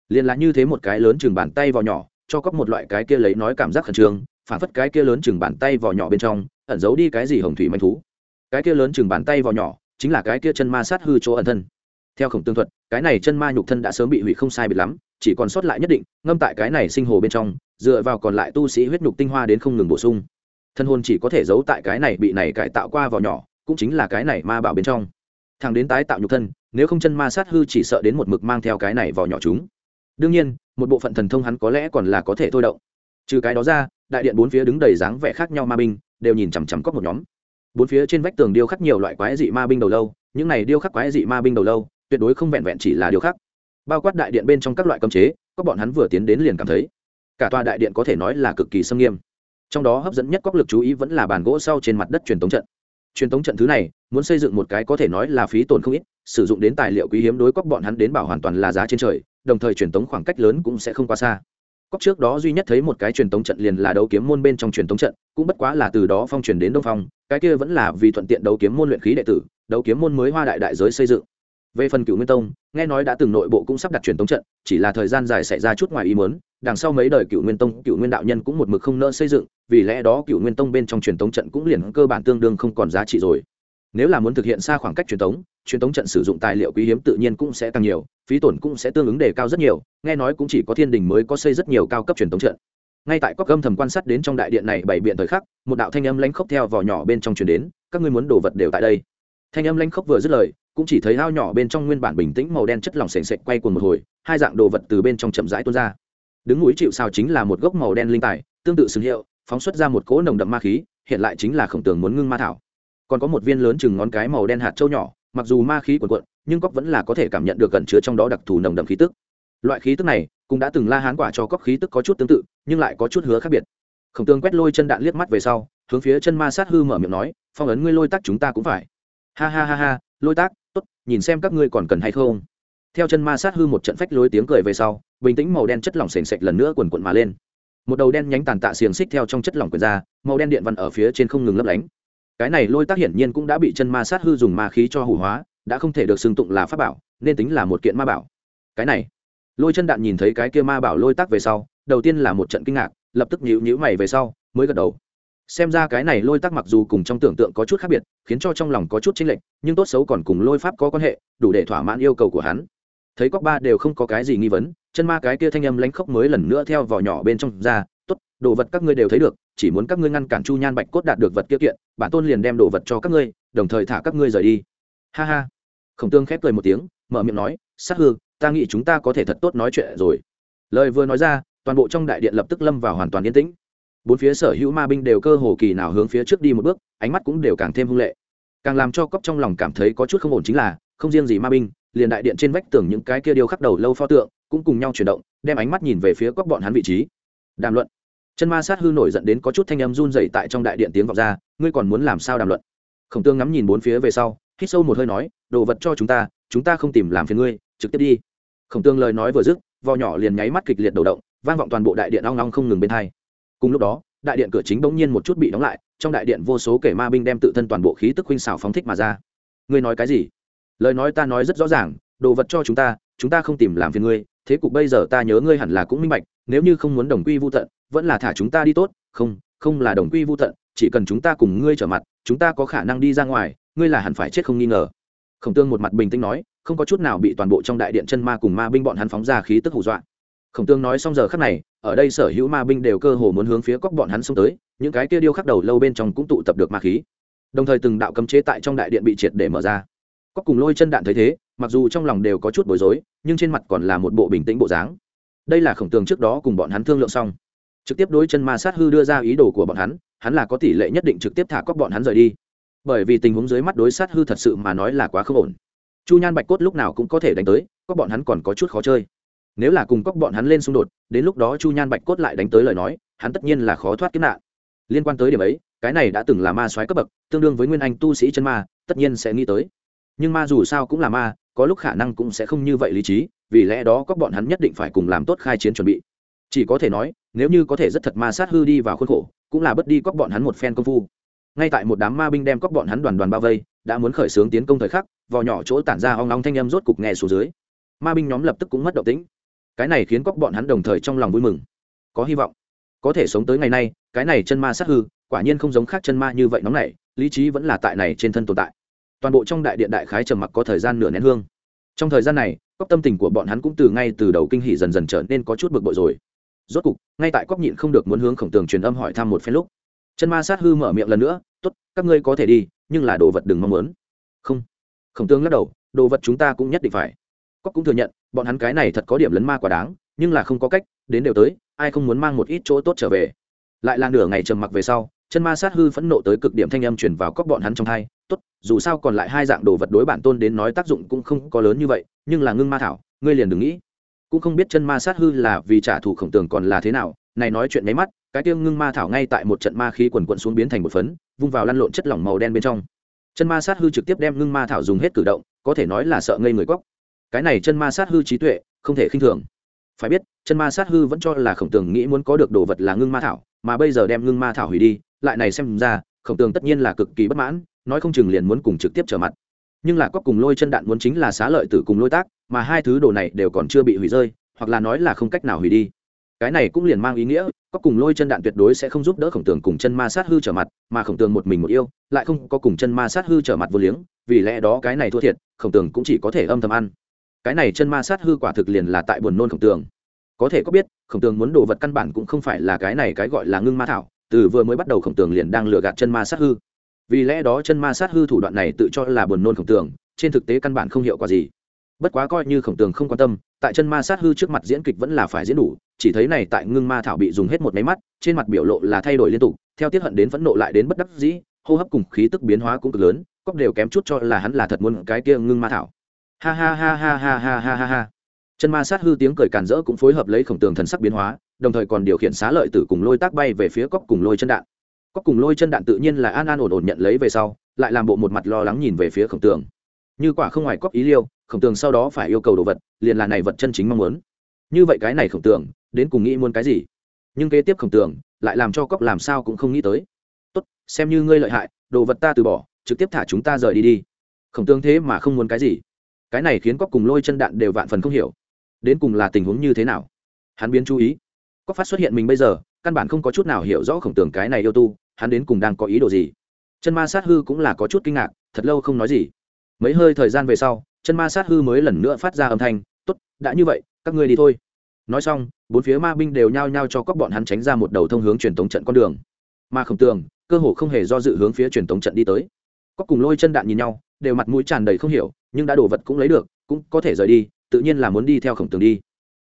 Liền là như thế một cái lớn chừng bàn tay vào nhỏ, cho cóc một loại cái kia lấy nói cảm giác khẩn trương, phản phất cái kia lớn chừng bàn tay vào nhỏ bên trong, ẩn giấu đi cái gì hồng thủy manh thú. Cái kia lớn chừng bàn tay vào nhỏ, chính là cái kia chân ma sát hư chỗ ẩn thân. Theo khổng tương thuật, cái này chân ma nhục thân đã sớm bị hủy không sai biệt lắm, chỉ còn sót lại nhất định, ngâm tại cái này sinh hồ bên trong dựa vào còn lại tu sĩ huyết nhục tinh hoa đến không ngừng bổ sung. Thân hồn chỉ có thể giấu tại cái này bị này cải tạo qua vào nhỏ, cũng chính là cái này ma bảo bên trong. Thằng đến tái tạo nhục thân, nếu không chân ma sát hư chỉ sợ đến một mực mang theo cái này vào nhỏ chúng. Đương nhiên, một bộ phận thần thông hắn có lẽ còn là có thể thôi động. Trừ cái đó ra, đại điện bốn phía đứng đầy dáng vẻ khác nhau ma binh, đều nhìn chằm chằm cóc một nhóm. Bốn phía trên vách tường điêu khắc nhiều loại quái dị ma binh đầu lâu, những này điêu khắc quái dị ma binh đầu lâu, tuyệt đối không vẹn vẹn chỉ là điêu khắc. Bao quát đại điện bên trong các loại cấm chế các bọn hắn vừa tiến đến liền cảm thấy cả tòa đại điện có thể nói là cực kỳ xâm nghiêm. Trong đó hấp dẫn nhất quốc lực chú ý vẫn là bàn gỗ sau trên mặt đất truyền tống trận. Truyền tống trận thứ này, muốn xây dựng một cái có thể nói là phí tổn không ít, sử dụng đến tài liệu quý hiếm đối cóc bọn hắn đến bảo hoàn toàn là giá trên trời, đồng thời truyền tống khoảng cách lớn cũng sẽ không quá xa. Cóc trước đó duy nhất thấy một cái truyền tống trận liền là đấu kiếm môn bên trong truyền tống trận, cũng bất quá là từ đó phong truyền đến đông phong, cái kia vẫn là vì thuận tiện đấu kiếm môn luyện khí đệ tử, đấu kiếm môn mới hoa đại đại giới xây dựng. Về phần cựu nguyên tông, nghe nói đã từng nội bộ cũng sắp đặt truyền tống trận, chỉ là thời gian dài xảy ra chút ngoài ý muốn đằng sau mấy đời cựu nguyên tông, cựu nguyên đạo nhân cũng một mực không nỡ xây dựng, vì lẽ đó cựu nguyên tông bên trong truyền tống trận cũng liền cơ bản tương đương không còn giá trị rồi. Nếu là muốn thực hiện xa khoảng cách truyền tống truyền tống trận sử dụng tài liệu quý hiếm tự nhiên cũng sẽ tăng nhiều, phí tổn cũng sẽ tương ứng đề cao rất nhiều, nghe nói cũng chỉ có thiên đình mới có xây rất nhiều cao cấp truyền tống trận. Ngay tại các âm thầm quan sát đến trong đại điện này bảy biện thời khắc, một đạo thanh âm lãnh khốc theo vỏ nhỏ bên trong truyền đến, các ngươi muốn đồ vật đều tại đây. Thanh âm lãnh khốc vừa dứt lời, cũng chỉ thấy ao nhỏ bên trong nguyên bản bình tĩnh màu đen chất lỏng sền sệt quay cuồng một hồi, hai dạng đồ vật từ bên trong chậm rãi tuôn ra đứng núi chịu sao chính là một gốc màu đen linh tài, tương tự xứng hiệu, phóng xuất ra một cỗ nồng đậm ma khí, hiện lại chính là khổng tường muốn ngưng ma thảo. Còn có một viên lớn chừng ngón cái màu đen hạt trâu nhỏ, mặc dù ma khí quần quận nhưng cóc vẫn là có thể cảm nhận được gần chứa trong đó đặc thù nồng đậm khí tức. Loại khí tức này cũng đã từng la hán quả cho cóc khí tức có chút tương tự, nhưng lại có chút hứa khác biệt. Khổng tường quét lôi chân đạn liếc mắt về sau, hướng phía chân ma sát hư mở miệng nói, phong ấn ngươi lôi tắc chúng ta cũng phải. Ha ha ha ha, lôi tác, tốt, nhìn xem các ngươi còn cần hay không. Theo chân ma sát hư một trận phách lối tiếng cười về sau bình tĩnh màu đen chất lỏng sền sệt lần nữa quần quần mà lên. Một đầu đen nhánh tàn tạ xiềng xích theo trong chất lỏng quyền ra, màu đen điện văn ở phía trên không ngừng lấp lánh. Cái này lôi tác hiển nhiên cũng đã bị chân ma sát hư dùng ma khí cho hủ hóa, đã không thể được xưng tụng là pháp bảo, nên tính là một kiện ma bảo. Cái này, lôi chân đạn nhìn thấy cái kia ma bảo lôi tác về sau, đầu tiên là một trận kinh ngạc, lập tức nhíu nhíu mày về sau, mới gật đầu. Xem ra cái này lôi tác mặc dù cùng trong tưởng tượng có chút khác biệt, khiến cho trong lòng có chút chênh lệch, nhưng tốt xấu còn cùng lôi pháp có quan hệ, đủ để thỏa mãn yêu cầu của hắn. Thấy cóc ba đều không có cái gì nghi vấn chân ma cái kia thanh âm lánh khốc mới lần nữa theo vỏ nhỏ bên trong ra, tốt, đồ vật các ngươi đều thấy được, chỉ muốn các ngươi ngăn cản chu nhan bạch cốt đạt được vật kia kiện, bản tôn liền đem đồ vật cho các ngươi, đồng thời thả các ngươi rời đi. Ha ha. Khổng tương khép cười một tiếng, mở miệng nói, sát hư, ta nghĩ chúng ta có thể thật tốt nói chuyện rồi. Lời vừa nói ra, toàn bộ trong đại điện lập tức lâm vào hoàn toàn yên tĩnh. Bốn phía sở hữu ma binh đều cơ hồ kỳ nào hướng phía trước đi một bước, ánh mắt cũng đều càng thêm hung lệ. Càng làm cho cốc trong lòng cảm thấy có chút không ổn chính là, không riêng gì ma binh, liền đại điện trên vách tường những cái kia điêu khắc đầu lâu pho tượng cũng cùng nhau chuyển động, đem ánh mắt nhìn về phía cốc bọn hắn vị trí. Đàm luận. Chân ma sát hư nổi dẫn đến có chút thanh âm run dày tại trong đại điện tiếng vọng ra, ngươi còn muốn làm sao đàm luận? Khổng tương ngắm nhìn bốn phía về sau, hít sâu một hơi nói, đồ vật cho chúng ta chúng ta không tìm làm phiền ngươi, trực tiếp đi. Khổng tương lời nói vừa dứt, vò nhỏ liền nháy mắt kịch liệt đầu động, vang vọng toàn bộ đại điện long long không ngừng bên thay. cùng lúc đó, đại điện cửa chính bỗng nhiên một chút bị đóng lại, trong đại điện vô số kể ma binh đem tự thân toàn bộ khí tức huynh xảo phóng thích mà ra. Ngươi nói cái gì? Lời nói ta nói rất rõ ràng, đồ vật cho chúng ta chúng ta không tìm làm phiền ngươi thế cục bây giờ ta nhớ ngươi hẳn là cũng minh bạch, nếu như không muốn đồng quy vô tận, vẫn là thả chúng ta đi tốt, không không là đồng quy vô tận, chỉ cần chúng ta cùng ngươi trở mặt, chúng ta có khả năng đi ra ngoài, ngươi là hẳn phải chết không nghi ngờ. Khổng tương một mặt bình tĩnh nói, không có chút nào bị toàn bộ trong đại điện chân ma cùng ma binh bọn hắn phóng ra khí tức hù dọa. Khổng tương nói xong giờ khắc này, ở đây sở hữu ma binh đều cơ hồ muốn hướng phía cóc bọn hắn xông tới, những cái kia điêu khắc đầu lâu bên trong cũng tụ tập được ma khí. Đồng thời từng đạo cấm chế tại trong đại điện bị triệt để mở ra có cùng lôi chân đạn thấy thế, mặc dù trong lòng đều có chút bối rối, nhưng trên mặt còn là một bộ bình tĩnh bộ dáng. Đây là khổng tường trước đó cùng bọn hắn thương lượng xong. Trực tiếp đối chân ma sát hư đưa ra ý đồ của bọn hắn hắn là có tỷ lệ nhất định trực tiếp thả cóc bọn hắn rời đi. Bởi vì tình huống dưới mắt đối sát hư thật sự mà nói là quá không ổn. Chu nhan bạch cốt lúc nào cũng có thể đánh tới, cóc bọn hắn còn có chút khó chơi. Nếu là cùng cóc bọn hắn lên xung đột, đến lúc đó chu nhan bạch cốt lại đánh tới lời nói, hắn tất nhiên là khó thoát kiếp nạn. Liên quan tới điểm ấy, cái này đã từng là ma soái cấp bậc, tương đương với nguyên anh tu sĩ chân ma, tất nhiên sẽ nghĩ tới nhưng ma dù sao cũng là ma, có lúc khả năng cũng sẽ không như vậy lý trí, vì lẽ đó các bọn hắn nhất định phải cùng làm tốt khai chiến chuẩn bị. Chỉ có thể nói, nếu như có thể rất thật ma sát hư đi vào khuôn khổ, cũng là bất đi các bọn hắn một phen công phu. Ngay tại một đám ma binh đem các bọn hắn đoàn đoàn bao vây, đã muốn khởi xướng tiến công thời khắc, vò nhỏ chỗ tản ra hoang long thanh âm rốt cục nghe xuống dưới. Ma binh nhóm lập tức cũng mất động tĩnh. Cái này khiến các bọn hắn đồng thời trong lòng vui mừng. Có hy vọng. Có thể sống tới ngày nay, cái này chân ma sát hư, quả nhiên không giống khác chân ma như vậy nóng này lý trí vẫn là tại này trên thân tồn tại toàn bộ trong đại điện đại khái trầm mặc có thời gian nửa nén hương. Trong thời gian này cóc tâm tình của bọn hắn cũng từ ngay từ đầu kinh hỉ dần dần trở nên có chút bực bội rồi. Rốt cục, ngay tại cóc nhịn không được muốn hướng khổng tường truyền âm hỏi thăm một phen lúc, chân ma sát hư mở miệng lần nữa, tốt, các ngươi có thể đi, nhưng là đồ vật đừng mong muốn. Không. Khổng tường lắc đầu, đồ vật chúng ta cũng nhất định phải. Cóc cũng thừa nhận, bọn hắn cái này thật có điểm lấn ma quá đáng, nhưng là không có cách, đến đều tới, ai không muốn mang một ít chỗ tốt trở về. Lại là nửa ngày trầm mặc về sau, chân ma sát hư phẫn nộ tới cực điểm thanh âm chuyển vào cóc bọn hắn trong thai tốt, dù sao còn lại hai dạng đồ vật đối bản tôn đến nói tác dụng cũng không có lớn như vậy, nhưng là ngưng ma thảo, ngươi liền đừng nghĩ. Cũng không biết chân ma sát hư là vì trả thù khổng tường còn là thế nào, này nói chuyện nháy mắt, cái tiêu ngưng ma thảo ngay tại một trận ma khí quần quận xuống biến thành một phấn, vung vào lăn lộn chất lỏng màu đen bên trong. Chân ma sát hư trực tiếp đem ngưng ma thảo dùng hết cử động, có thể nói là sợ ngây người cóc cái này chân ma sát hư trí tuệ, không thể khinh thường. Phải biết, chân ma sát hư vẫn cho là khổng tường nghĩ muốn có được đồ vật là ngưng ma thảo, mà bây giờ đem ngưng ma thảo hủy đi, lại này xem ra, khổng tường tất nhiên là cực kỳ bất mãn nói không chừng liền muốn cùng trực tiếp trở mặt. Nhưng là có cùng lôi chân đạn muốn chính là xá lợi tử cùng lôi tác, mà hai thứ đồ này đều còn chưa bị hủy rơi, hoặc là nói là không cách nào hủy đi. Cái này cũng liền mang ý nghĩa, có cùng lôi chân đạn tuyệt đối sẽ không giúp đỡ khổng tường cùng chân ma sát hư trở mặt, mà khổng tường một mình một yêu, lại không có cùng chân ma sát hư trở mặt vô liếng, vì lẽ đó cái này thua thiệt, khổng tường cũng chỉ có thể âm thầm ăn. Cái này chân ma sát hư quả thực liền là tại buồn nôn khổng tường. Có thể có biết, khổng tường muốn đồ vật căn bản cũng không phải là cái này cái gọi là ngưng ma thảo, từ vừa mới bắt đầu khổng tường liền đang lừa gạt chân ma sát hư vì lẽ đó chân ma sát hư thủ đoạn này tự cho là buồn nôn khổng tường, trên thực tế căn bản không hiệu quả gì. Bất quá coi như khổng tường không quan tâm, tại chân ma sát hư trước mặt diễn kịch vẫn là phải diễn đủ, chỉ thấy này tại ngưng ma thảo bị dùng hết một máy mắt, trên mặt biểu lộ là thay đổi liên tục, theo tiết hận đến phẫn nộ lại đến bất đắc dĩ, hô hấp cùng khí tức biến hóa cũng cực lớn cóc đều kém chút cho là hắn là thật muốn cái kia ngưng ma thảo. Ha ha ha ha ha ha ha ha ha. Chân ma sát hư tiếng cười càn rỡ cũng phối hợp lấy khổng tường thần sắc biến hóa, đồng thời còn điều khiển xá lợi tử cùng lôi tác bay về phía cóc cùng lôi chân đạn cóc cùng lôi chân đạn tự nhiên là an an ổn ổn nhận lấy về sau, lại làm bộ một mặt lo lắng nhìn về phía khổng tường. Như quả không ngoài cóc ý liêu, khổng tường sau đó phải yêu cầu đồ vật, liền là này vật chân chính mong muốn. Như vậy cái này khổng tường, đến cùng nghĩ muốn cái gì? Nhưng kế tiếp khổng tường, lại làm cho cóc làm sao cũng không nghĩ tới. Tốt, xem như ngươi lợi hại, đồ vật ta từ bỏ, trực tiếp thả chúng ta rời đi đi. Khổng tường thế mà không muốn cái gì. Cái này khiến cóc cùng lôi chân đạn đều vạn phần không hiểu. Đến cùng là tình huống như thế nào? Hắn biến chú ý. Cóc phát xuất hiện mình bây giờ căn bản không có chút nào hiểu rõ khổng tường cái này yêu tu, hắn đến cùng đang có ý đồ gì. Chân ma sát hư cũng là có chút kinh ngạc, thật lâu không nói gì. Mấy hơi thời gian về sau, chân ma sát hư mới lần nữa phát ra âm thanh t ố t đã như vậy, các ngươi đi thôi. Nói xong, bốn phía ma binh đều nhao nhao cho các bọn hắn tránh ra một đầu thông hướng truyền tống trận con đường. Ma khổng tường, cơ hồ không hề do dự hướng phía truyền tống trận đi tới. Có cùng lôi chân đạn nhìn nhau, đều mặt mũi tràn đầy không hiểu, nhưng đã đồ vật cũng lấy được, cũng có thể rời đi, tự nhiên là muốn đi theo khổng tường đi.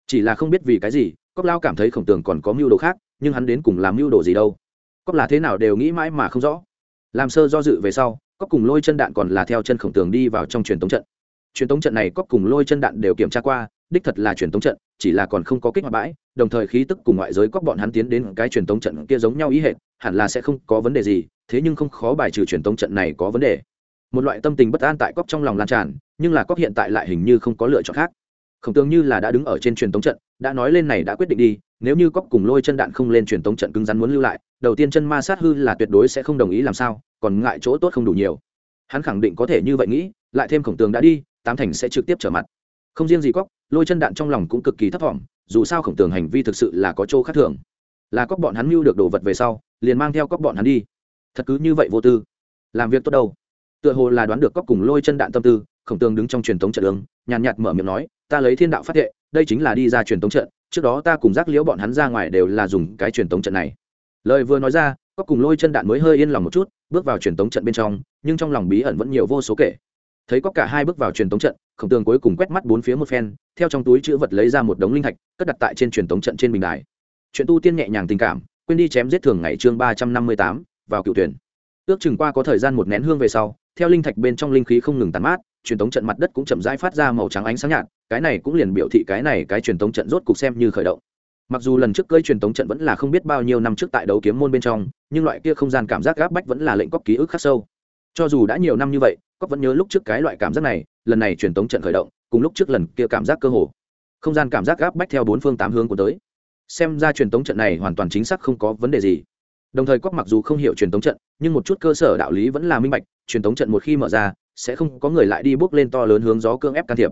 Chỉ là không biết vì cái gì cóc lao cảm thấy khổng tường còn có mưu đồ khác nhưng hắn đến cùng làm mưu đồ gì đâu? Cóc là thế nào đều nghĩ mãi mà không rõ. Làm sơ do dự về sau, cóc cùng lôi chân đạn còn là theo chân khổng tường đi vào trong truyền tống trận. Truyền tống trận này cóc cùng lôi chân đạn đều kiểm tra qua, đích thật là truyền tống trận, chỉ là còn không có kích hoạt bãi, đồng thời khí tức cùng ngoại giới cóc bọn hắn tiến đến cái truyền tống trận kia giống nhau ý hệ hẳn là sẽ không có vấn đề gì, thế nhưng không khó bài trừ truyền tống trận này có vấn đề. Một loại tâm tình bất an tại cóc trong lòng lan tràn, nhưng là cóc hiện tại lại hình như không có lựa chọn khác. Khổng tường như là đã đứng ở trên truyền tống trận, đã nói lên này đã quyết định đi nếu như cóc cùng lôi chân đạn không lên truyền tống trận cứng rắn muốn lưu lại, đầu tiên chân ma sát hư là tuyệt đối sẽ không đồng ý làm sao, còn ngại chỗ tốt không đủ nhiều. Hắn khẳng định có thể như vậy nghĩ, lại thêm khổng tường đã đi, tám thành sẽ trực tiếp trở mặt. Không riêng gì cóc, lôi chân đạn trong lòng cũng cực kỳ thấp thỏm, dù sao khổng tường hành vi thực sự là có chỗ khác thường. Là cóc bọn hắn mưu được đồ vật về sau, liền mang theo cóc bọn hắn đi. Thật cứ như vậy vô tư. Làm việc tốt đâu? Tựa hồ là đoán được cóc cùng lôi chân đạn tâm tư, khổng tường đứng trong truyền thống trận đường nhàn nhạt mở miệng nói, ta lấy thiên đạo phát hệ đây chính là đi ra truyền thống trận trước đó ta cùng giác liễu bọn hắn ra ngoài đều là dùng cái truyền tống trận này. Lời vừa nói ra, có cùng lôi chân đạn mới hơi yên lòng một chút, bước vào truyền tống trận bên trong, nhưng trong lòng bí ẩn vẫn nhiều vô số kể. Thấy có cả hai bước vào truyền tống trận, khổng tường cuối cùng quét mắt bốn phía một phen, theo trong túi chữ vật lấy ra một đống linh thạch, cất đặt tại trên truyền tống trận trên bình đài. Chuyện tu tiên nhẹ nhàng tình cảm, quên đi chém giết thường ngày chương ba trăm năm mươi tám, vào cựu tuyển. Ước chừng qua có thời gian một nén hương về sau, theo linh thạch bên trong linh khí không ngừng tàn mát truyền thống trận mặt đất cũng chậm rãi phát ra màu trắng ánh sáng nhạt, cái này cũng liền biểu thị cái này cái truyền thống trận rốt cục xem như khởi động. Mặc dù lần trước cơi truyền thống trận vẫn là không biết bao nhiêu năm trước tại đấu kiếm môn bên trong, nhưng loại kia không gian cảm giác gáp bách vẫn là lệnh cóc ký ức khắc sâu. Cho dù đã nhiều năm như vậy cóc vẫn nhớ lúc trước cái loại cảm giác này, lần này truyền thống trận khởi động, cùng lúc trước lần kia cảm giác cơ hồ. Không gian cảm giác gáp bách theo bốn phương tám hướng của tới. Xem ra truyền thống trận này hoàn toàn chính xác không có vấn đề gì. Đồng thời cóc mặc dù không hiểu truyền thống trận, nhưng một chút cơ sở đạo lý vẫn là minh bạch, truyền thống trận một khi mở ra sẽ không có người lại đi bước lên to lớn hướng gió cưỡng ép can thiệp.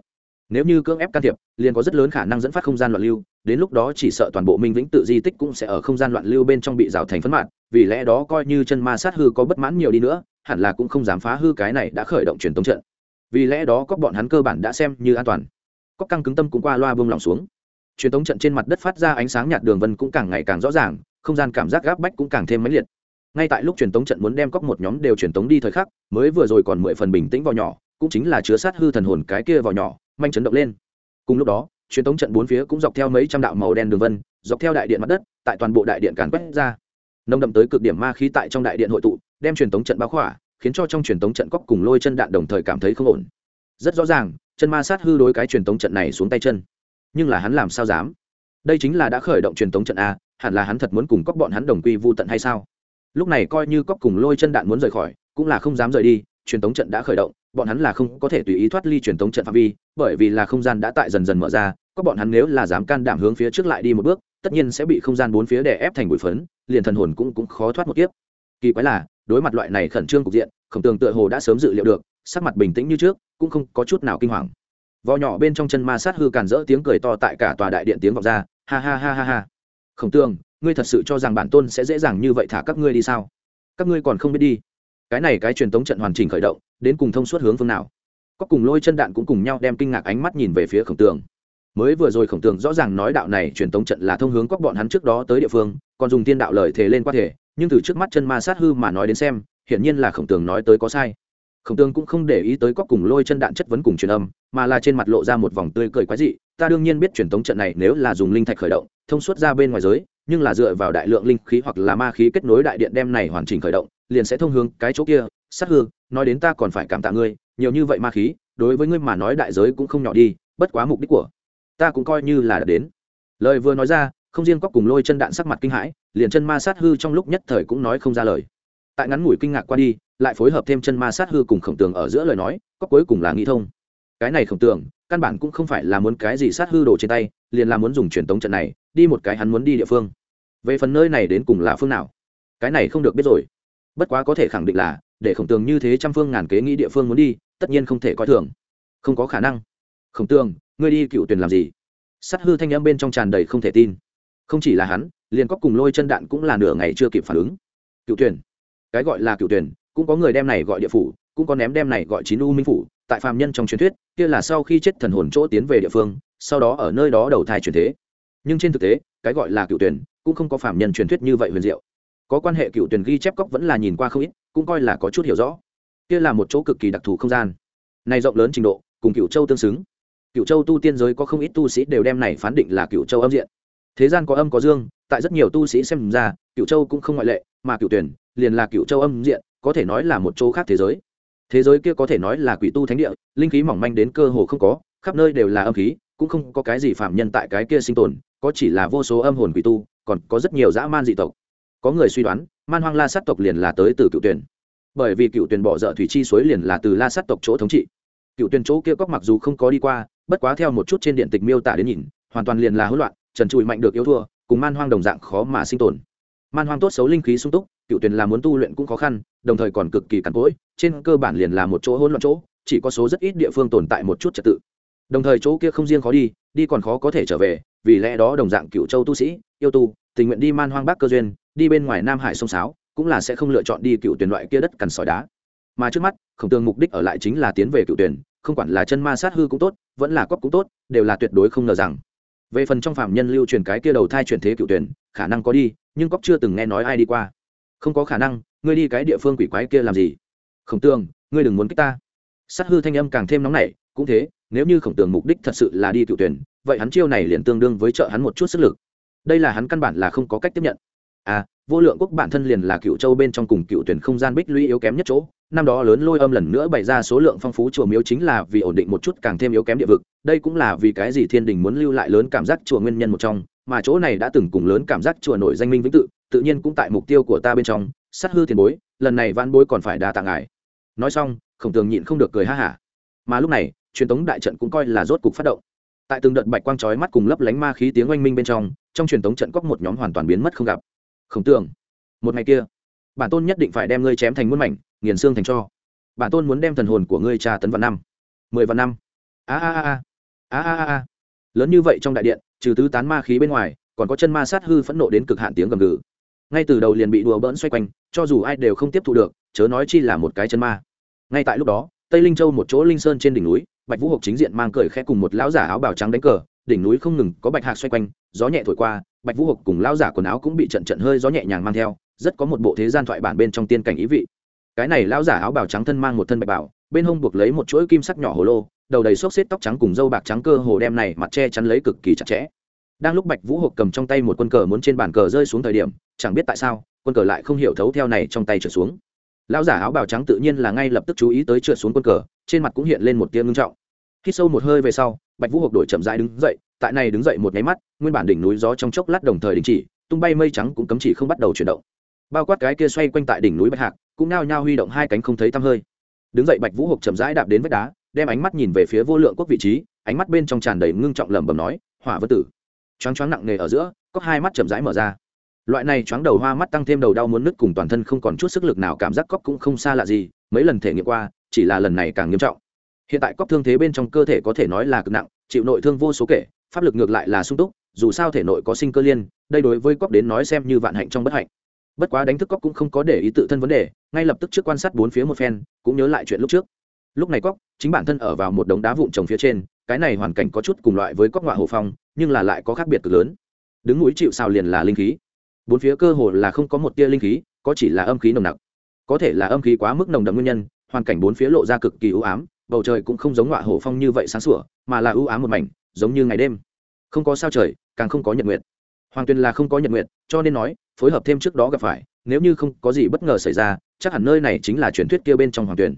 Nếu như cưỡng ép can thiệp, liền có rất lớn khả năng dẫn phát không gian loạn lưu, đến lúc đó chỉ sợ toàn bộ minh vĩnh tự di tích cũng sẽ ở không gian loạn lưu bên trong bị rào thành phấn mạn. vì lẽ đó coi như chân ma sát hư có bất mãn nhiều đi nữa, hẳn là cũng không dám phá hư cái này đã khởi động truyền tống trận. Vì lẽ đó các bọn hắn cơ bản đã xem như an toàn. Có căng cứng tâm cũng qua loa bông lỏng xuống. Truyền tống trận trên mặt đất phát ra ánh sáng nhạt đường vân cũng càng ngày càng rõ ràng, không gian cảm giác gáp bách cũng càng thêm mãnh liệt ngay tại lúc truyền tống trận muốn đem cóc một nhóm đều truyền tống đi thời khắc, mới vừa rồi còn mười phần bình tĩnh vào nhỏ, cũng chính là chứa sát hư thần hồn cái kia vào nhỏ, manh chấn động lên. Cùng lúc đó, truyền tống trận bốn phía cũng dọc theo mấy trăm đạo màu đen đường vân, dọc theo đại điện mặt đất, tại toàn bộ đại điện càn quét ra. Nông đậm tới cực điểm ma khí tại trong đại điện hội tụ, đem truyền tống trận bao khỏa, khiến cho trong truyền tống trận cóc cùng lôi chân đạn đồng thời cảm thấy không ổn. Rất rõ ràng, chân ma sát hư đối cái truyền tống trận này xuống tay chân. Nhưng là hắn làm sao dám? Đây chính là đã khởi động truyền tống trận a, hẳn là hắn thật muốn cùng cóc bọn hắn đồng quy vô tận hay sao? Lúc này coi như cóc cùng lôi chân đạn muốn rời khỏi, cũng là không dám rời đi, truyền tống trận đã khởi động, bọn hắn là không có thể tùy ý thoát ly truyền tống trận phạm vi, bởi vì là không gian đã tại dần dần mở ra, có bọn hắn nếu là dám can đảm hướng phía trước lại đi một bước, tất nhiên sẽ bị không gian bốn phía đè ép thành bụi phấn, liền thần hồn cũng cũng khó thoát một kiếp. Kỳ quái là, đối mặt loại này khẩn trương cục diện, khổng tường tựa hồ đã sớm dự liệu được, sắc mặt bình tĩnh như trước, cũng không có chút nào kinh hoàng. Vò nhỏ bên trong chân ma sát hư càn rỡ tiếng cười to tại cả tòa đại điện tiếng vọng ra, ha ha ha ha ha. Khổng tường ngươi thật sự cho rằng bản tôn sẽ dễ dàng như vậy thả các ngươi đi sao? Các ngươi còn không biết đi. Cái này cái truyền tống trận hoàn chỉnh khởi động, đến cùng thông suốt hướng phương nào? Có cùng lôi chân đạn cũng cùng nhau đem kinh ngạc ánh mắt nhìn về phía khổng tường. Mới vừa rồi khổng tường rõ ràng nói đạo này truyền tống trận là thông hướng các bọn hắn trước đó tới địa phương, còn dùng tiên đạo lời thề lên qua thể, nhưng từ trước mắt chân ma sát hư mà nói đến xem, hiển nhiên là khổng tường nói tới có sai. Khổng tường cũng không để ý tới có cùng lôi chân đạn chất vấn cùng truyền âm, mà là trên mặt lộ ra một vòng tươi cười quái dị. Ta đương nhiên biết truyền tống trận này nếu là dùng linh thạch khởi động, thông suốt ra bên ngoài giới nhưng là dựa vào đại lượng linh khí hoặc là ma khí kết nối đại điện đem này hoàn chỉnh khởi động, liền sẽ thông hướng cái chỗ kia. Sát hư, nói đến ta còn phải cảm tạ ngươi, nhiều như vậy ma khí, đối với ngươi mà nói đại giới cũng không nhỏ đi, bất quá mục đích của ta cũng coi như là đã đến. Lời vừa nói ra, không riêng cóc cùng lôi chân đạn sắc mặt kinh hãi, liền chân ma sát hư trong lúc nhất thời cũng nói không ra lời. Tại ngắn ngủi kinh ngạc qua đi, lại phối hợp thêm chân ma sát hư cùng khổng tường ở giữa lời nói, có cuối cùng là nghĩ thông. Cái này khổng tường, căn bản cũng không phải là muốn cái gì sát hư đổ trên tay, liền là muốn dùng truyền tống trận này đi một cái hắn muốn đi địa phương. Về phần nơi này đến cùng là phương nào, cái này không được biết rồi. Bất quá có thể khẳng định là, để khổng tường như thế trăm phương ngàn kế nghĩ địa phương muốn đi, tất nhiên không thể coi thường. Không có khả năng. Khổng tường, ngươi đi cựu tuyển làm gì? Sát hư thanh âm bên trong tràn đầy không thể tin. Không chỉ là hắn, liền cóc cùng lôi chân đạn cũng là nửa ngày chưa kịp phản ứng. Cựu tuyển. Cái gọi là cựu tuyển, cũng có người đem này gọi địa phủ, cũng có ném đem này gọi chín u minh phủ, tại phàm nhân trong truyền thuyết, kia là sau khi chết thần hồn chỗ tiến về địa phương, sau đó ở nơi đó đầu thai truyền thế nhưng trên thực tế, cái gọi là cựu tuyển cũng không có phạm nhân truyền thuyết như vậy huyền diệu. Có quan hệ cựu tuyển ghi chép cốc vẫn là nhìn qua không ít, cũng coi là có chút hiểu rõ. Kia là một chỗ cực kỳ đặc thù không gian. Này rộng lớn trình độ, cùng cựu châu tương xứng. Cựu châu tu tiên giới có không ít tu sĩ đều đem này phán định là cựu châu âm diện. Thế gian có âm có dương, tại rất nhiều tu sĩ xem ra, cựu châu cũng không ngoại lệ, mà cựu tuyển liền là cựu châu âm diện, có thể nói là một chỗ khác thế giới. Thế giới kia có thể nói là quỷ tu thánh địa, linh khí mỏng manh đến cơ hồ không có, khắp nơi đều là âm khí cũng không có cái gì phạm nhân tại cái kia sinh tồn, có chỉ là vô số âm hồn quỷ tu, còn có rất nhiều dã man dị tộc. Có người suy đoán, man hoang la sát tộc liền là tới từ cựu tuyển. Bởi vì cựu tuyển bỏ dở thủy chi suối liền là từ la sát tộc chỗ thống trị. Cựu tuyển chỗ kia cóc mặc dù không có đi qua, bất quá theo một chút trên điện tịch miêu tả đến nhìn, hoàn toàn liền là hỗn loạn, trần trụi mạnh được yếu thua, cùng man hoang đồng dạng khó mà sinh tồn. Man hoang tốt xấu linh khí sung túc, cựu tuyển là muốn tu luyện cũng khó khăn, đồng thời còn cực kỳ cằn cỗi, trên cơ bản liền là một chỗ hỗn loạn chỗ, chỉ có số rất ít địa phương tồn tại một chút trật tự đồng thời chỗ kia không riêng khó đi đi còn khó có thể trở về, vì lẽ đó đồng dạng cựu châu tu sĩ, yêu tu, tình nguyện đi man hoang bắc cơ duyên, đi bên ngoài nam hải sông sáo, cũng là sẽ không lựa chọn đi cựu tuyển loại kia đất cằn sỏi đá. Mà trước mắt, khổng tường mục đích ở lại chính là tiến về cựu tuyển, không quản là chân ma sát hư cũng tốt, vẫn là cóc cũng tốt, đều là tuyệt đối không ngờ rằng. Về phần trong phạm nhân lưu truyền cái kia đầu thai chuyển thế cựu tuyển, khả năng có đi, nhưng cóc chưa từng nghe nói ai đi qua. Không có khả năng, ngươi đi cái địa phương quỷ quái kia làm gì? Khổng tường, ngươi đừng muốn kích ta. Sát hư thanh âm càng thêm nóng nảy, cũng thế nếu như khổng tường mục đích thật sự là đi cựu tuyển, vậy hắn chiêu này liền tương đương với trợ hắn một chút sức lực. Đây là hắn căn bản là không có cách tiếp nhận. À vô lượng quốc bản thân liền là cựu châu bên trong cùng cựu tuyển không gian bích lũy yếu kém nhất chỗ, năm đó lớn lôi âm lần nữa bày ra số lượng phong phú chùa miếu chính là vì ổn định một chút càng thêm yếu kém địa vực, đây cũng là vì cái gì thiên đình muốn lưu lại lớn cảm giác chùa nguyên nhân một trong, mà chỗ này đã từng cùng lớn cảm giác chùa nổi danh minh vĩnh tự tự nhiên cũng tại mục tiêu của ta bên trong, sát hư tiền bối, lần này vãn bối còn phải đa tặng ngài. Nói xong, khổng tường nhịn không được cười ha hả. Mà lúc này truyền tống đại trận cũng coi là rốt cục phát động. Tại từng đợt bạch quang chói mắt cùng lấp lánh ma khí tiếng oanh minh bên trong trong truyền thống trận cóc một nhóm hoàn toàn biến mất không gặp. Khổng tường, một ngày kia, bản tôn nhất định phải đem ngươi chém thành muôn mảnh, nghiền xương thành cho. Bản tôn muốn đem thần hồn của ngươi tra tấn vào năm. Mười vạn năm. A a a. A a a a. Lớn như vậy trong đại điện, trừ tứ tán ma khí bên ngoài, còn có chân ma sát hư phẫn nộ đến cực hạn tiếng gầm gừ. Ngay từ đầu liền bị đùa bỡn xoay quanh, cho dù ai đều không tiếp thu được, chớ nói chi là một cái chân ma. Ngay tại lúc đó, tây linh châu một chỗ linh sơn trên đỉnh núi bạch vũ hộp chính diện mang cười khẽ cùng một lão giả áo bào trắng đánh cờ, đỉnh núi không ngừng có bạch hạc xoay quanh, gió nhẹ thổi qua, bạch vũ hộp cùng lão giả quần áo cũng bị trận trận hơi gió nhẹ nhàng mang theo, rất có một bộ thế gian thoại bản bên trong tiên cảnh ý vị. Cái này lão giả áo bào trắng thân mang một thân bạch bảo, bên hông buộc lấy một chuỗi kim sắc nhỏ hồ lô, đầu đầy xốc xếp tóc trắng cùng dâu bạc trắng cơ hồ đem này mặt che chắn lấy cực kỳ chặt chẽ. Đang lúc bạch vũ hộp cầm trong tay một quân cờ muốn trên bàn cờ rơi xuống thời điểm, chẳng biết tại sao, quân cờ lại không hiểu thấu theo này trong tay trở xuống lão giả áo bào trắng tự nhiên là ngay lập tức chú ý tới trượt xuống quân cờ, trên mặt cũng hiện lên một tia ngưng trọng. Khi sâu một hơi về sau, bạch vũ hộp đổi chậm rãi đứng dậy, tại này đứng dậy một nháy mắt, nguyên bản đỉnh núi gió trong chốc lát đồng thời đình chỉ, tung bay mây trắng cũng cấm chỉ không bắt đầu chuyển động. Bao quát cái kia xoay quanh tại đỉnh núi bạch hạc, cũng nao nhao huy động hai cánh không thấy tăm hơi. Đứng dậy bạch vũ hộp chậm rãi đạp đến vách đá, đem ánh mắt nhìn về phía vô lượng quốc vị trí, ánh mắt bên trong tràn đầy ngưng trọng lẩm bẩm nói, hỏa vân tử. Choáng choáng nặng nề ở giữa, có hai mắt chậm rãi mở ra loại này choáng đầu hoa mắt tăng thêm đầu đau muốn nứt cùng toàn thân không còn chút sức lực nào, cảm giác cóc cũng không xa lạ gì, mấy lần thể nghiệm qua, chỉ là lần này càng nghiêm trọng. Hiện tại cóc thương thế bên trong cơ thể có thể nói là cực nặng, chịu nội thương vô số kể, pháp lực ngược lại là sung túc, dù sao thể nội có sinh cơ liên, đây đối với cóc đến nói xem như vạn hạnh trong bất hạnh. Bất quá đánh thức cóc cũng không có để ý tự thân vấn đề, ngay lập tức trước quan sát bốn phía một phen, cũng nhớ lại chuyện lúc trước. Lúc này cóc, chính bản thân ở vào một đống đá vụn trồng phía trên, cái này hoàn cảnh có chút cùng loại với cóc ngoại hồ phong, nhưng là lại có khác biệt cực lớn. Đứng núi chịu sao liền là linh khí bốn phía cơ hồ là không có một tia linh khí, có chỉ là âm khí nồng nặc. Có thể là âm khí quá mức nồng đậm nguyên nhân, hoàn cảnh bốn phía lộ ra cực kỳ ưu ám, bầu trời cũng không giống ngọa hổ phong như vậy sáng sủa, mà là ưu ám một mảnh, giống như ngày đêm. Không có sao trời, càng không có nhật nguyệt. Hoàng tuyền là không có nhật nguyệt, cho nên nói, phối hợp thêm trước đó gặp phải, nếu như không có gì bất ngờ xảy ra, chắc hẳn nơi này chính là truyền thuyết kia bên trong hoàng tuyền.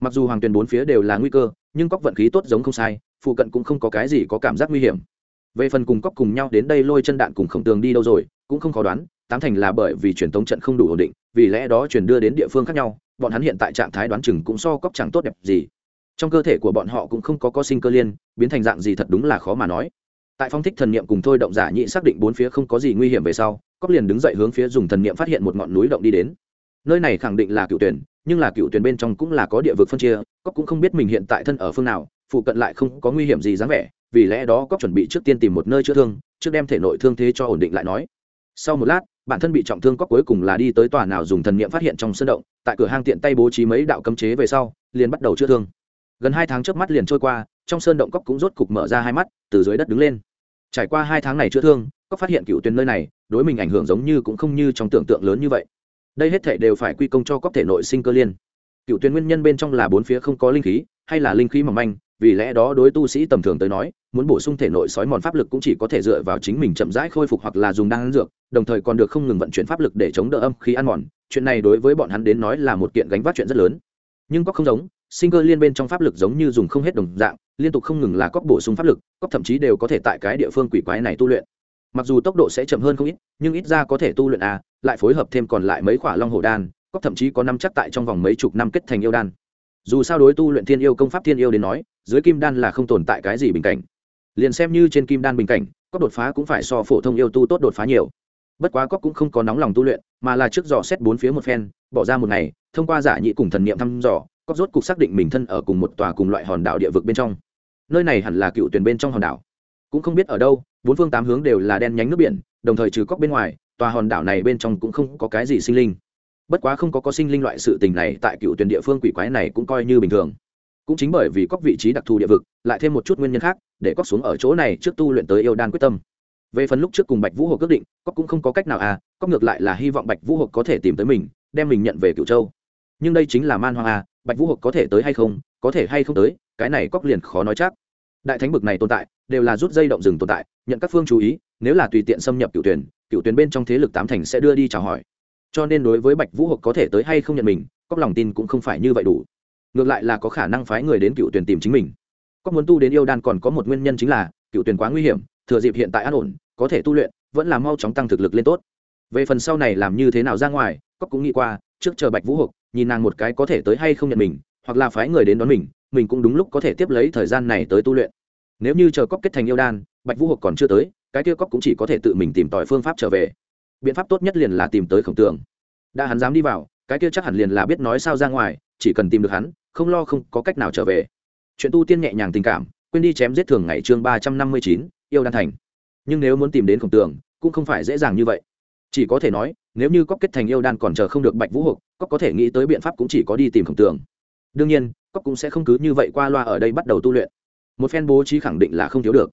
Mặc dù hoàng tuyền bốn phía đều là nguy cơ, nhưng cóc vận khí tốt giống không sai, phụ cận cũng không có cái gì có cảm giác nguy hiểm. Về phần cùng cóc cùng nhau đến đây lôi chân đạn cùng khổng tường đi đâu rồi cũng không khó đoán, tám thành là bởi vì truyền thống trận không đủ ổn định, vì lẽ đó truyền đưa đến địa phương khác nhau, bọn hắn hiện tại trạng thái đoán chừng cũng so cóc chẳng tốt đẹp gì. Trong cơ thể của bọn họ cũng không có có sinh cơ liên, biến thành dạng gì thật đúng là khó mà nói. Tại phong thích thần niệm cùng thôi động giả nhị xác định bốn phía không có gì nguy hiểm về sau cóc liền đứng dậy hướng phía dùng thần niệm phát hiện một ngọn núi động đi đến. Nơi này khẳng định là cựu tuyển, nhưng là cựu tuyển bên trong cũng là có địa vực phân chia cóc cũng không biết mình hiện tại thân ở phương nào, phụ cận lại không có nguy hiểm gì dáng vẻ, vì lẽ đó cóc chuẩn bị trước tiên tìm một nơi chữa thương, trước đem thể nội thương thế cho ổn định lại nói sau một lát, bản thân bị trọng thương cóc cuối cùng là đi tới tòa nào dùng thần niệm phát hiện trong sân động, tại cửa hang tiện tay bố trí mấy đạo cấm chế về sau, liền bắt đầu chữa thương. Gần hai tháng trước mắt liền trôi qua, trong sơn động cóc cũng rốt cục mở ra hai mắt, từ dưới đất đứng lên. Trải qua hai tháng này chữa thương, cóc phát hiện cựu tuyến nơi này, đối mình ảnh hưởng giống như cũng không như trong tưởng tượng lớn như vậy. Đây hết thể đều phải quy công cho cóc thể nội sinh cơ liên. Cựu tuyến nguyên nhân bên trong là bốn phía không có linh khí, hay là linh khí mỏng manh vì lẽ đó đối tu sĩ tầm thường tới nói, muốn bổ sung thể nội sói mòn pháp lực cũng chỉ có thể dựa vào chính mình chậm rãi khôi phục hoặc là dùng đan dược, đồng thời còn được không ngừng vận chuyển pháp lực để chống đỡ âm khí ăn mòn. Chuyện này đối với bọn hắn đến nói là một kiện gánh vác chuyện rất lớn. Nhưng có không giống, sinh cơ liên bên trong pháp lực giống như dùng không hết đồng dạng, liên tục không ngừng là cóc bổ sung pháp lực, cóc thậm chí đều có thể tại cái địa phương quỷ quái này tu luyện. Mặc dù tốc độ sẽ chậm hơn không ít, nhưng ít ra có thể tu luyện à lại phối hợp thêm còn lại mấy khỏa long hồ đan, cóc thậm chí có năm chắc tại trong vòng mấy chục năm kết thành yêu đan dù sao đối tu luyện thiên yêu công pháp thiên yêu đến nói, dưới kim đan là không tồn tại cái gì bình cảnh. Liền xem như trên kim đan bình cảnh cóc đột phá cũng phải so phổ thông yêu tu tốt đột phá nhiều. Bất quá cóc cũng không có nóng lòng tu luyện, mà là trước dò xét bốn phía một phen, bỏ ra một ngày, thông qua giả nhị cùng thần niệm thăm dò cóc rốt cục xác định mình thân ở cùng một tòa cùng loại hòn đảo địa vực bên trong. Nơi này hẳn là cựu tuyển bên trong hòn đảo. Cũng không biết ở đâu, bốn phương tám hướng đều là đen nhánh nước biển, đồng thời trừ cóc bên ngoài, tòa hòn đảo này bên trong cũng không có cái gì sinh linh bất quá không có có sinh linh loại sự tình này, tại cựu tuyển địa phương quỷ quái này cũng coi như bình thường. Cũng chính bởi vì cóc vị trí đặc thù địa vực, lại thêm một chút nguyên nhân khác, để cóc xuống ở chỗ này trước tu luyện tới yêu đan quyết tâm. Về phần lúc trước cùng bạch vũ hộ quyết định cóc cũng không có cách nào à cóc ngược lại là hy vọng bạch vũ hộ có thể tìm tới mình, đem mình nhận về cựu châu. Nhưng đây chính là man hoang à bạch vũ hộ có thể tới hay không, có thể hay không tới, cái này cóc liền khó nói chắc. Đại thánh bực này tồn tại, đều là rút dây động rừng tồn tại, nhận các phương chú ý, nếu là tùy tiện xâm nhập cựu tuyển cựu tuyển bên trong thế lực tám thành sẽ đưa đi chào hỏi cho nên đối với bạch vũ hộp có thể tới hay không nhận mình, cóc lòng tin cũng không phải như vậy đủ. Ngược lại là có khả năng phái người đến cựu tuyển tìm chính mình. Cóc muốn tu đến yêu đan còn có một nguyên nhân chính là, cựu tuyển quá nguy hiểm, thừa dịp hiện tại an ổn, có thể tu luyện, vẫn là mau chóng tăng thực lực lên tốt. Về phần sau này làm như thế nào ra ngoài, cóc cũng nghĩ qua, trước chờ bạch vũ hộp nhìn nàng một cái có thể tới hay không nhận mình, hoặc là phái người đến đón mình mình cũng đúng lúc có thể tiếp lấy thời gian này tới tu luyện. Nếu như chờ cóc kết thành yêu đan, bạch vũ hộp còn chưa tới, cái kia cóc cũng chỉ có thể tự mình tìm tòi phương pháp trở về biện pháp tốt nhất liền là tìm tới khổng tường. Đã hắn dám đi vào, cái kia chắc hẳn liền là biết nói sao ra ngoài, chỉ cần tìm được hắn, không lo không có cách nào trở về. Chuyện tu tiên nhẹ nhàng tình cảm, quên đi chém giết thường ngày chương ba trăm năm mươi chín, yêu đan thành. Nhưng nếu muốn tìm đến khổng tường, cũng không phải dễ dàng như vậy. Chỉ có thể nói, nếu như cóc kết thành yêu đan còn chờ không được bạch vũ hộp cóc có thể nghĩ tới biện pháp cũng chỉ có đi tìm khổng tường. Đương nhiên cóc cũng sẽ không cứ như vậy qua loa ở đây bắt đầu tu luyện. Một phen bố trí khẳng định là không thiếu được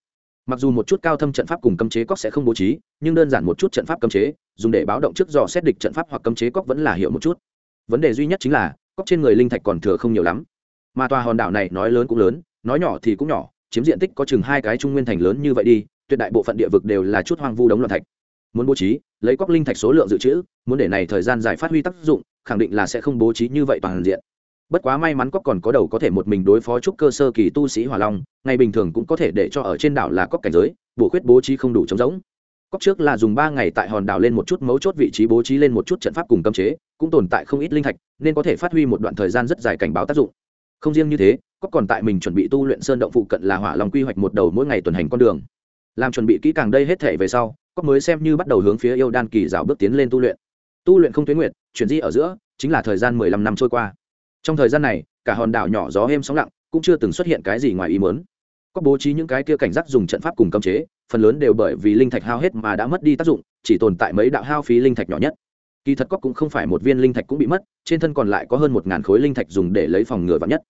mặc dù một chút cao thâm trận pháp cùng cấm chế cóc sẽ không bố trí, nhưng đơn giản một chút trận pháp cấm chế, dùng để báo động trước dò xét địch trận pháp hoặc cấm chế cóc vẫn là hiệu một chút. Vấn đề duy nhất chính là cóc trên người linh thạch còn thừa không nhiều lắm. Mà tòa hòn đảo này nói lớn cũng lớn, nói nhỏ thì cũng nhỏ, chiếm diện tích có chừng hai cái trung nguyên thành lớn như vậy đi, tuyệt đại bộ phận địa vực đều là chút hoang vu đống loạn thạch. Muốn bố trí, lấy cóc linh thạch số lượng dự trữ, muốn để này thời gian dài phát huy tác dụng, khẳng định là sẽ không bố trí như vậy toàn diện bất quá may mắn cóc còn có đầu có thể một mình đối phó trúc cơ sơ kỳ tu sĩ hỏa long, ngày bình thường cũng có thể để cho ở trên đảo là cóc cảnh giới, bổ khuyết bố trí không đủ trống rỗng. Cóc trước là dùng ba ngày tại hòn đảo lên một chút mấu chốt vị trí bố trí lên một chút trận pháp cùng cấm chế, cũng tồn tại không ít linh thạch, nên có thể phát huy một đoạn thời gian rất dài cảnh báo tác dụng. Không riêng như thế cóc còn tại mình chuẩn bị tu luyện sơn động phụ cận là hỏa long quy hoạch một đầu mỗi ngày tuần hành con đường. Làm chuẩn bị kỹ càng đây hết thể về sau cóc mới xem như bắt đầu hướng phía yêu đan kỳ rào bước tiến lên tu luyện. Tu luyện không tuyến nguyện chuyển di ở giữa, chính là thời gian mười lăm năm trôi qua trong thời gian này, cả hòn đảo nhỏ gió êm sóng lặng, cũng chưa từng xuất hiện cái gì ngoài ý mớn có bố trí những cái kia cảnh giác dùng trận pháp cùng cấm chế, phần lớn đều bởi vì linh thạch hao hết mà đã mất đi tác dụng, chỉ tồn tại mấy đạo hao phí linh thạch nhỏ nhất. Kỳ thật cóc cũng không phải một viên linh thạch cũng bị mất, trên thân còn lại có hơn một ngàn khối linh thạch dùng để lấy phòng ngừa vắn nhất.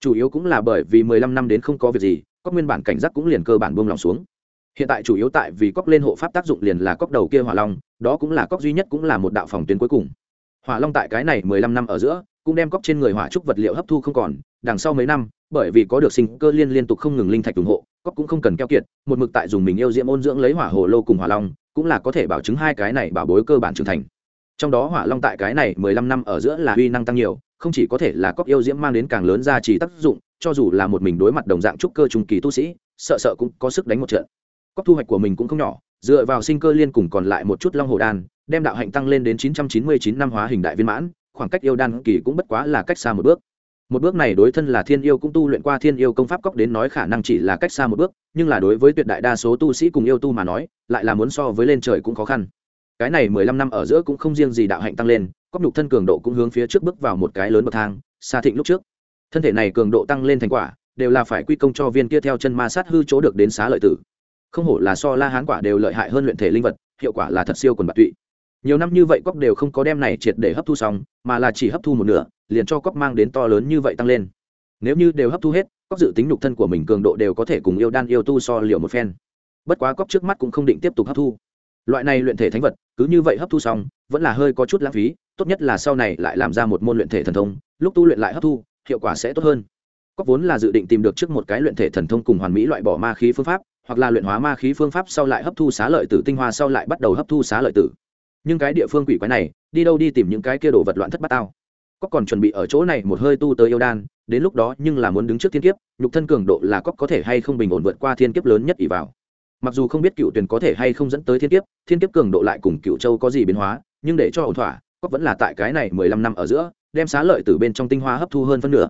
Chủ yếu cũng là bởi vì mười lăm năm đến không có việc gì cóc nguyên bản cảnh giác cũng liền cơ bản buông lòng xuống. Hiện tại chủ yếu tại vì cóc lên hộ pháp tác dụng liền là cóc đầu kia hỏa long, đó cũng là cóc duy nhất cũng là một đạo phòng tuyến cuối cùng. Hỏa long tại cái này mười lăm năm ở giữa cũng đem cóc trên người hỏa trúc vật liệu hấp thu không còn, đằng sau mấy năm, bởi vì có được sinh cơ liên liên tục không ngừng linh thạch ủng hộ cóc cũng không cần keo kiệt, một mực tại dùng mình yêu diễm ôn dưỡng lấy hỏa hồ lô cùng hỏa long, cũng là có thể bảo chứng hai cái này bảo bối cơ bản trưởng thành. Trong đó hỏa long tại cái này mười lăm năm ở giữa là uy năng tăng nhiều, không chỉ có thể là cóc yêu diễm mang đến càng lớn ra chỉ tác dụng, cho dù là một mình đối mặt đồng dạng trúc cơ trung kỳ tu sĩ, sợ sợ cũng có sức đánh một trận. Cóc thu hoạch của mình cũng không nhỏ, dựa vào sinh cơ liên cùng còn lại một chút long hồ đan, đem đạo hạnh tăng lên đến chín trăm chín mươi chín năm hóa hình đại viên mãn khoảng cách yêu đan kỳ cũng bất quá là cách xa một bước. Một bước này đối thân là thiên yêu cũng tu luyện qua thiên yêu công pháp cóc đến nói khả năng chỉ là cách xa một bước, nhưng là đối với tuyệt đại đa số tu sĩ cùng yêu tu mà nói, lại là muốn so với lên trời cũng khó khăn. Cái này mười lăm năm ở giữa cũng không riêng gì đạo hạnh tăng lên, cóc nhục thân cường độ cũng hướng phía trước bước vào một cái lớn bậc thang, xa thịnh lúc trước. Thân thể này cường độ tăng lên thành quả, đều là phải quy công cho viên kia theo chân ma sát hư chỗ được đến xá lợi tử. Không hổ là so la hán quả đều lợi hại hơn luyện thể linh vật, hiệu quả là thật siêu quần bạc tụy nhiều năm như vậy cóc đều không có đem này triệt để hấp thu xong, mà là chỉ hấp thu một nửa, liền cho cóc mang đến to lớn như vậy tăng lên. Nếu như đều hấp thu hết, cóc dự tính nhục thân của mình cường độ đều có thể cùng yêu đan yêu tu so liều một phen. Bất quá cóc trước mắt cũng không định tiếp tục hấp thu. Loại này luyện thể thánh vật, cứ như vậy hấp thu xong, vẫn là hơi có chút lãng phí, tốt nhất là sau này lại làm ra một môn luyện thể thần thông, lúc tu luyện lại hấp thu, hiệu quả sẽ tốt hơn. Cóc vốn là dự định tìm được trước một cái luyện thể thần thông cùng hoàn mỹ loại bỏ ma khí phương pháp, hoặc là luyện hóa ma khí phương pháp sau lại hấp thu xá lợi tử, tinh hoa sau lại bắt đầu hấp thu xá lợi tử nhưng cái địa phương quỷ quái này, đi đâu đi tìm những cái kia đồ vật loạn thất bát tao. Có còn chuẩn bị ở chỗ này một hơi tu tới yêu đan, đến lúc đó nhưng là muốn đứng trước thiên kiếp, nhục thân cường độ là cóc có thể hay không bình ổn vượt qua thiên kiếp lớn nhất ỷ vào. Mặc dù không biết cựu tuyền có thể hay không dẫn tới thiên kiếp thiên kiếp cường độ lại cùng cựu châu có gì biến hóa, nhưng để cho ổn thỏa cóc vẫn là tại cái này mười lăm năm ở giữa, đem xá lợi từ bên trong tinh hoa hấp thu hơn phân nửa.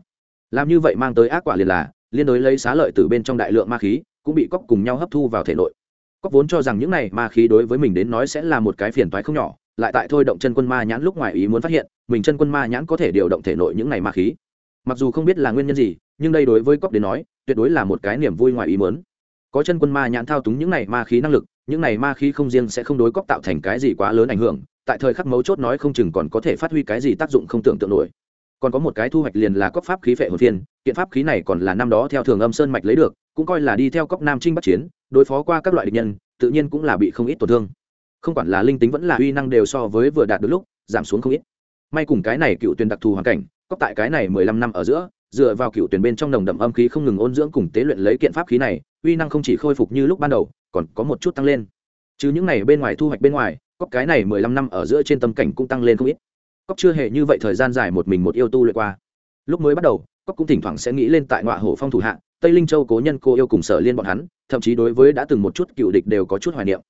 Làm như vậy mang tới ác quả liền là, liên đối lấy xá lợi từ bên trong đại lượng ma khí, cũng bị cóc cùng nhau hấp thu vào thể nội cóc vốn cho rằng những này ma khí đối với mình đến nói sẽ là một cái phiền toái không nhỏ, lại tại thôi động chân quân ma nhãn lúc ngoài ý muốn phát hiện, mình chân quân ma nhãn có thể điều động thể nội những này ma khí. Mặc dù không biết là nguyên nhân gì, nhưng đây đối với cóc đến nói, tuyệt đối là một cái niềm vui ngoài ý muốn. Có chân quân ma nhãn thao túng những này ma khí năng lực, những này ma khí không riêng sẽ không đối cóc tạo thành cái gì quá lớn ảnh hưởng, tại thời khắc mấu chốt nói không chừng còn có thể phát huy cái gì tác dụng không tưởng tượng nổi. Còn có một cái thu hoạch liền là cóc pháp khí phệ hồn phiên, kiện pháp khí này còn là năm đó theo thường âm sơn mạch lấy được cũng coi là đi theo Cốc nam trinh bắc chiến, đối phó qua các loại địch nhân, tự nhiên cũng là bị không ít tổn thương. Không quản là linh tính vẫn là uy năng đều so với vừa đạt được lúc, giảm xuống không ít. May cùng cái này cựu tuyển đặc thù hoàn cảnh cóc tại cái này mười lăm năm ở giữa, dựa vào cựu tuyển bên trong nồng đậm âm khí không ngừng ôn dưỡng cùng tế luyện lấy kiện pháp khí này, uy năng không chỉ khôi phục như lúc ban đầu, còn có một chút tăng lên. Chứ những này bên ngoài thu hoạch bên ngoài cóc cái này mười lăm năm ở giữa trên tâm cảnh cũng tăng lên không ít. Cóc chưa hề như vậy thời gian dài một mình một yêu tu luyện qua. Lúc mới bắt đầu cóc cũng thỉnh thoảng sẽ nghĩ lên tại ngọa hổ phong thủ hạ tây linh châu cố nhân cô yêu cùng sở liên bọn hắn, thậm chí đối với đã từng một chút cựu địch đều có chút hoài niệm.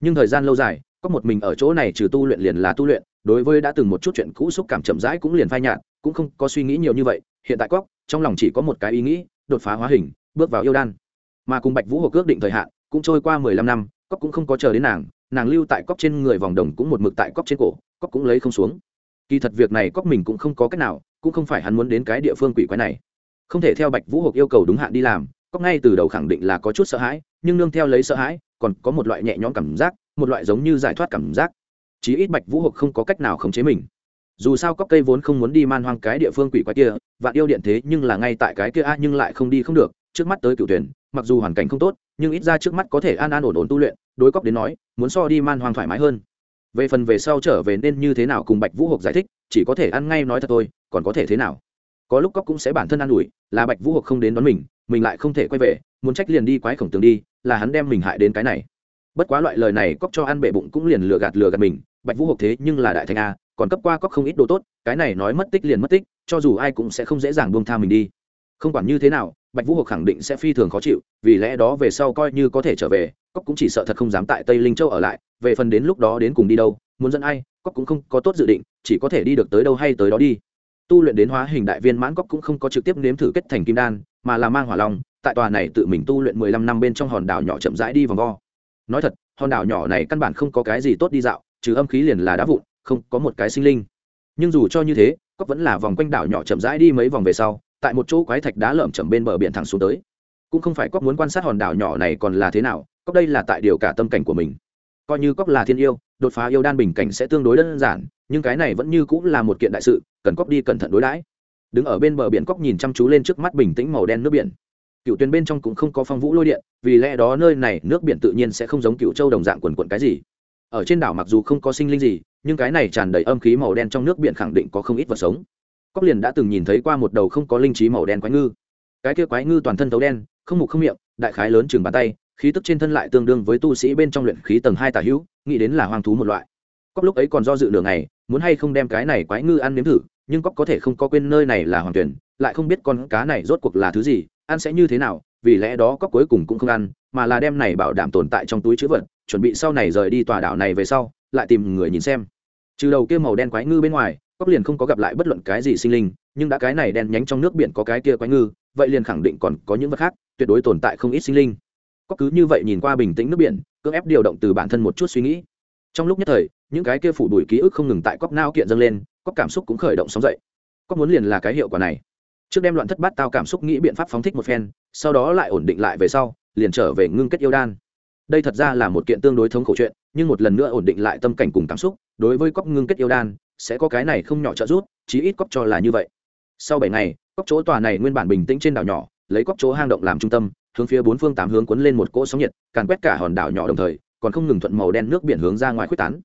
Nhưng thời gian lâu dài, có một mình ở chỗ này trừ tu luyện liền là tu luyện, đối với đã từng một chút chuyện cũ xúc cảm chậm rãi cũng liền phai nhạt, cũng không có suy nghĩ nhiều như vậy, hiện tại cóc, trong lòng chỉ có một cái ý nghĩ, đột phá hóa hình, bước vào yêu đan. Mà cùng bạch vũ hồ cước định thời hạn, cũng trôi qua mười lăm năm, cóc cũng không có chờ đến nàng nàng lưu tại cóc trên người vòng đồng cũng một mực tại cóc trên cổ, cóc cũng lấy không xuống. Kỳ thật việc này cóc mình cũng không có cách nào, cũng không phải hắn muốn đến cái địa phương quỷ quái này không thể theo bạch vũ hộp yêu cầu đúng hạn đi làm cóc ngay từ đầu khẳng định là có chút sợ hãi, nhưng nương theo lấy sợ hãi, còn có một loại nhẹ nhõm cảm giác, một loại giống như giải thoát cảm giác. Chí ít bạch vũ hộp không có cách nào khống chế mình. Dù sao cóc cây vốn không muốn đi man hoang cái địa phương quỷ quái kia, vạn yêu điện thế nhưng là ngay tại cái kia a nhưng lại không đi không được, trước mắt tới cựu tuyển, mặc dù hoàn cảnh không tốt, nhưng ít ra trước mắt có thể an an ổn ổn tu luyện, đối cóc đến nói, muốn so đi man hoang thoải mái hơn. Về phần về sau trở về nên như thế nào cùng bạch vũ hộp giải thích, chỉ có thể ăn ngay nói thật thôi, còn có thể thế nào? Có lúc cóc cũng sẽ bản thân an ủi, là bạch vũ hộc không đến đón mình mình lại không thể quay về, muốn trách liền đi quái khổng tường đi, là hắn đem mình hại đến cái này. Bất quá loại lời này cóc cho ăn bệ bụng cũng liền lừa gạt lừa gạt mình, bạch vũ hộc thế nhưng là đại thành a, còn cấp qua cóc không ít đồ tốt, cái này nói mất tích liền mất tích, cho dù ai cũng sẽ không dễ dàng buông tha mình đi. Không quản như thế nào, bạch vũ hộc khẳng định sẽ phi thường khó chịu, vì lẽ đó về sau coi như có thể trở về, cóc cũng chỉ sợ thật không dám tại tây linh châu ở lại, về phần đến lúc đó đến cùng đi đâu, muốn dẫn ai, cóc cũng không có tốt dự định, chỉ có thể đi được tới đâu hay tới đó đi tu luyện đến hóa hình đại viên mãn cóc cũng không có trực tiếp nếm thử kết thành kim đan, mà là mang hỏa long, tại tòa này tự mình tu luyện mười lăm năm bên trong hòn đảo nhỏ chậm rãi đi vòng vo. Nói thật, hòn đảo nhỏ này căn bản không có cái gì tốt đi dạo, trừ âm khí liền là đá vụn, không có một cái sinh linh. Nhưng dù cho như thế, cóc vẫn là vòng quanh đảo nhỏ chậm rãi đi mấy vòng về sau, tại một chỗ quái thạch đá lởm chầm bên bờ biển thẳng xuống tới. Cũng không phải cóc muốn quan sát hòn đảo nhỏ này còn là thế nào, cóc đây là tại điều cả tâm cảnh của mình. Coi như cóc là thiên yêu, đột phá yêu đan bình cảnh sẽ tương đối đơn giản nhưng cái này vẫn như cũng là một kiện đại sự, cần cóc đi cẩn thận đối đãi. Đứng ở bên bờ biển cóc nhìn chăm chú lên trước mắt bình tĩnh màu đen nước biển. Cựu tuyến bên trong cũng không có phong vũ lôi điện, vì lẽ đó nơi này nước biển tự nhiên sẽ không giống cựu châu đồng dạng quần quận cái gì. Ở trên đảo mặc dù không có sinh linh gì, nhưng cái này tràn đầy âm khí màu đen trong nước biển khẳng định có không ít vật sống. Cóc liền đã từng nhìn thấy qua một đầu không có linh trí màu đen quái ngư. Cái kia quái ngư toàn thân tấu đen, không mục không miệng, đại khái lớn chừng bàn tay, khí tức trên thân lại tương đương với tu sĩ bên trong luyện khí tầng hai tà hữu, nghĩ đến là hoang thú một loại. Cóc lúc ấy còn do dự đường này muốn hay không đem cái này quái ngư ăn nếm thử, nhưng cóc có thể không có quên nơi này là hoàng tuyển, lại không biết con cá này rốt cuộc là thứ gì, ăn sẽ như thế nào, vì lẽ đó cóc cuối cùng cũng không ăn, mà là đem này bảo đảm tồn tại trong túi chữ vật, chuẩn bị sau này rời đi tòa đảo này về sau, lại tìm người nhìn xem. Trừ đầu kia màu đen quái ngư bên ngoài, cóc liền không có gặp lại bất luận cái gì sinh linh, nhưng đã cái này đen nhánh trong nước biển có cái kia quái ngư, vậy liền khẳng định còn có những vật khác, tuyệt đối tồn tại không ít sinh linh. Cóc cứ như vậy nhìn qua bình tĩnh nước biển, cưỡng ép điều động từ bản thân một chút suy nghĩ. Trong lúc nhất thời những cái kia phủ đuổi ký ức không ngừng tại cóc nao kiện dâng lên cóc cảm xúc cũng khởi động sóng dậy. Cóc muốn liền là cái hiệu quả này. Trước đem loạn thất bát tao cảm xúc nghĩ biện pháp phóng thích một phen, sau đó lại ổn định lại về sau, liền trở về ngưng kết yêu đan. Đây thật ra là một kiện tương đối thống khổ chuyện, nhưng một lần nữa ổn định lại tâm cảnh cùng cảm xúc, đối với cóc ngưng kết yêu đan, sẽ có cái này không nhỏ trợ giúp, chí ít cóc cho là như vậy. Sau bảy ngày cóc chỗ tòa này nguyên bản bình tĩnh trên đảo nhỏ, lấy cóc chỗ hang động làm trung tâm, hướng phía bốn phương tám hướng cuốn lên một cỗ sóng nhiệt, càn quét cả hòn đảo nhỏ đồng thời, còn không ngừng thuận màu đen nước biển hướng ra ngoài khuếch tán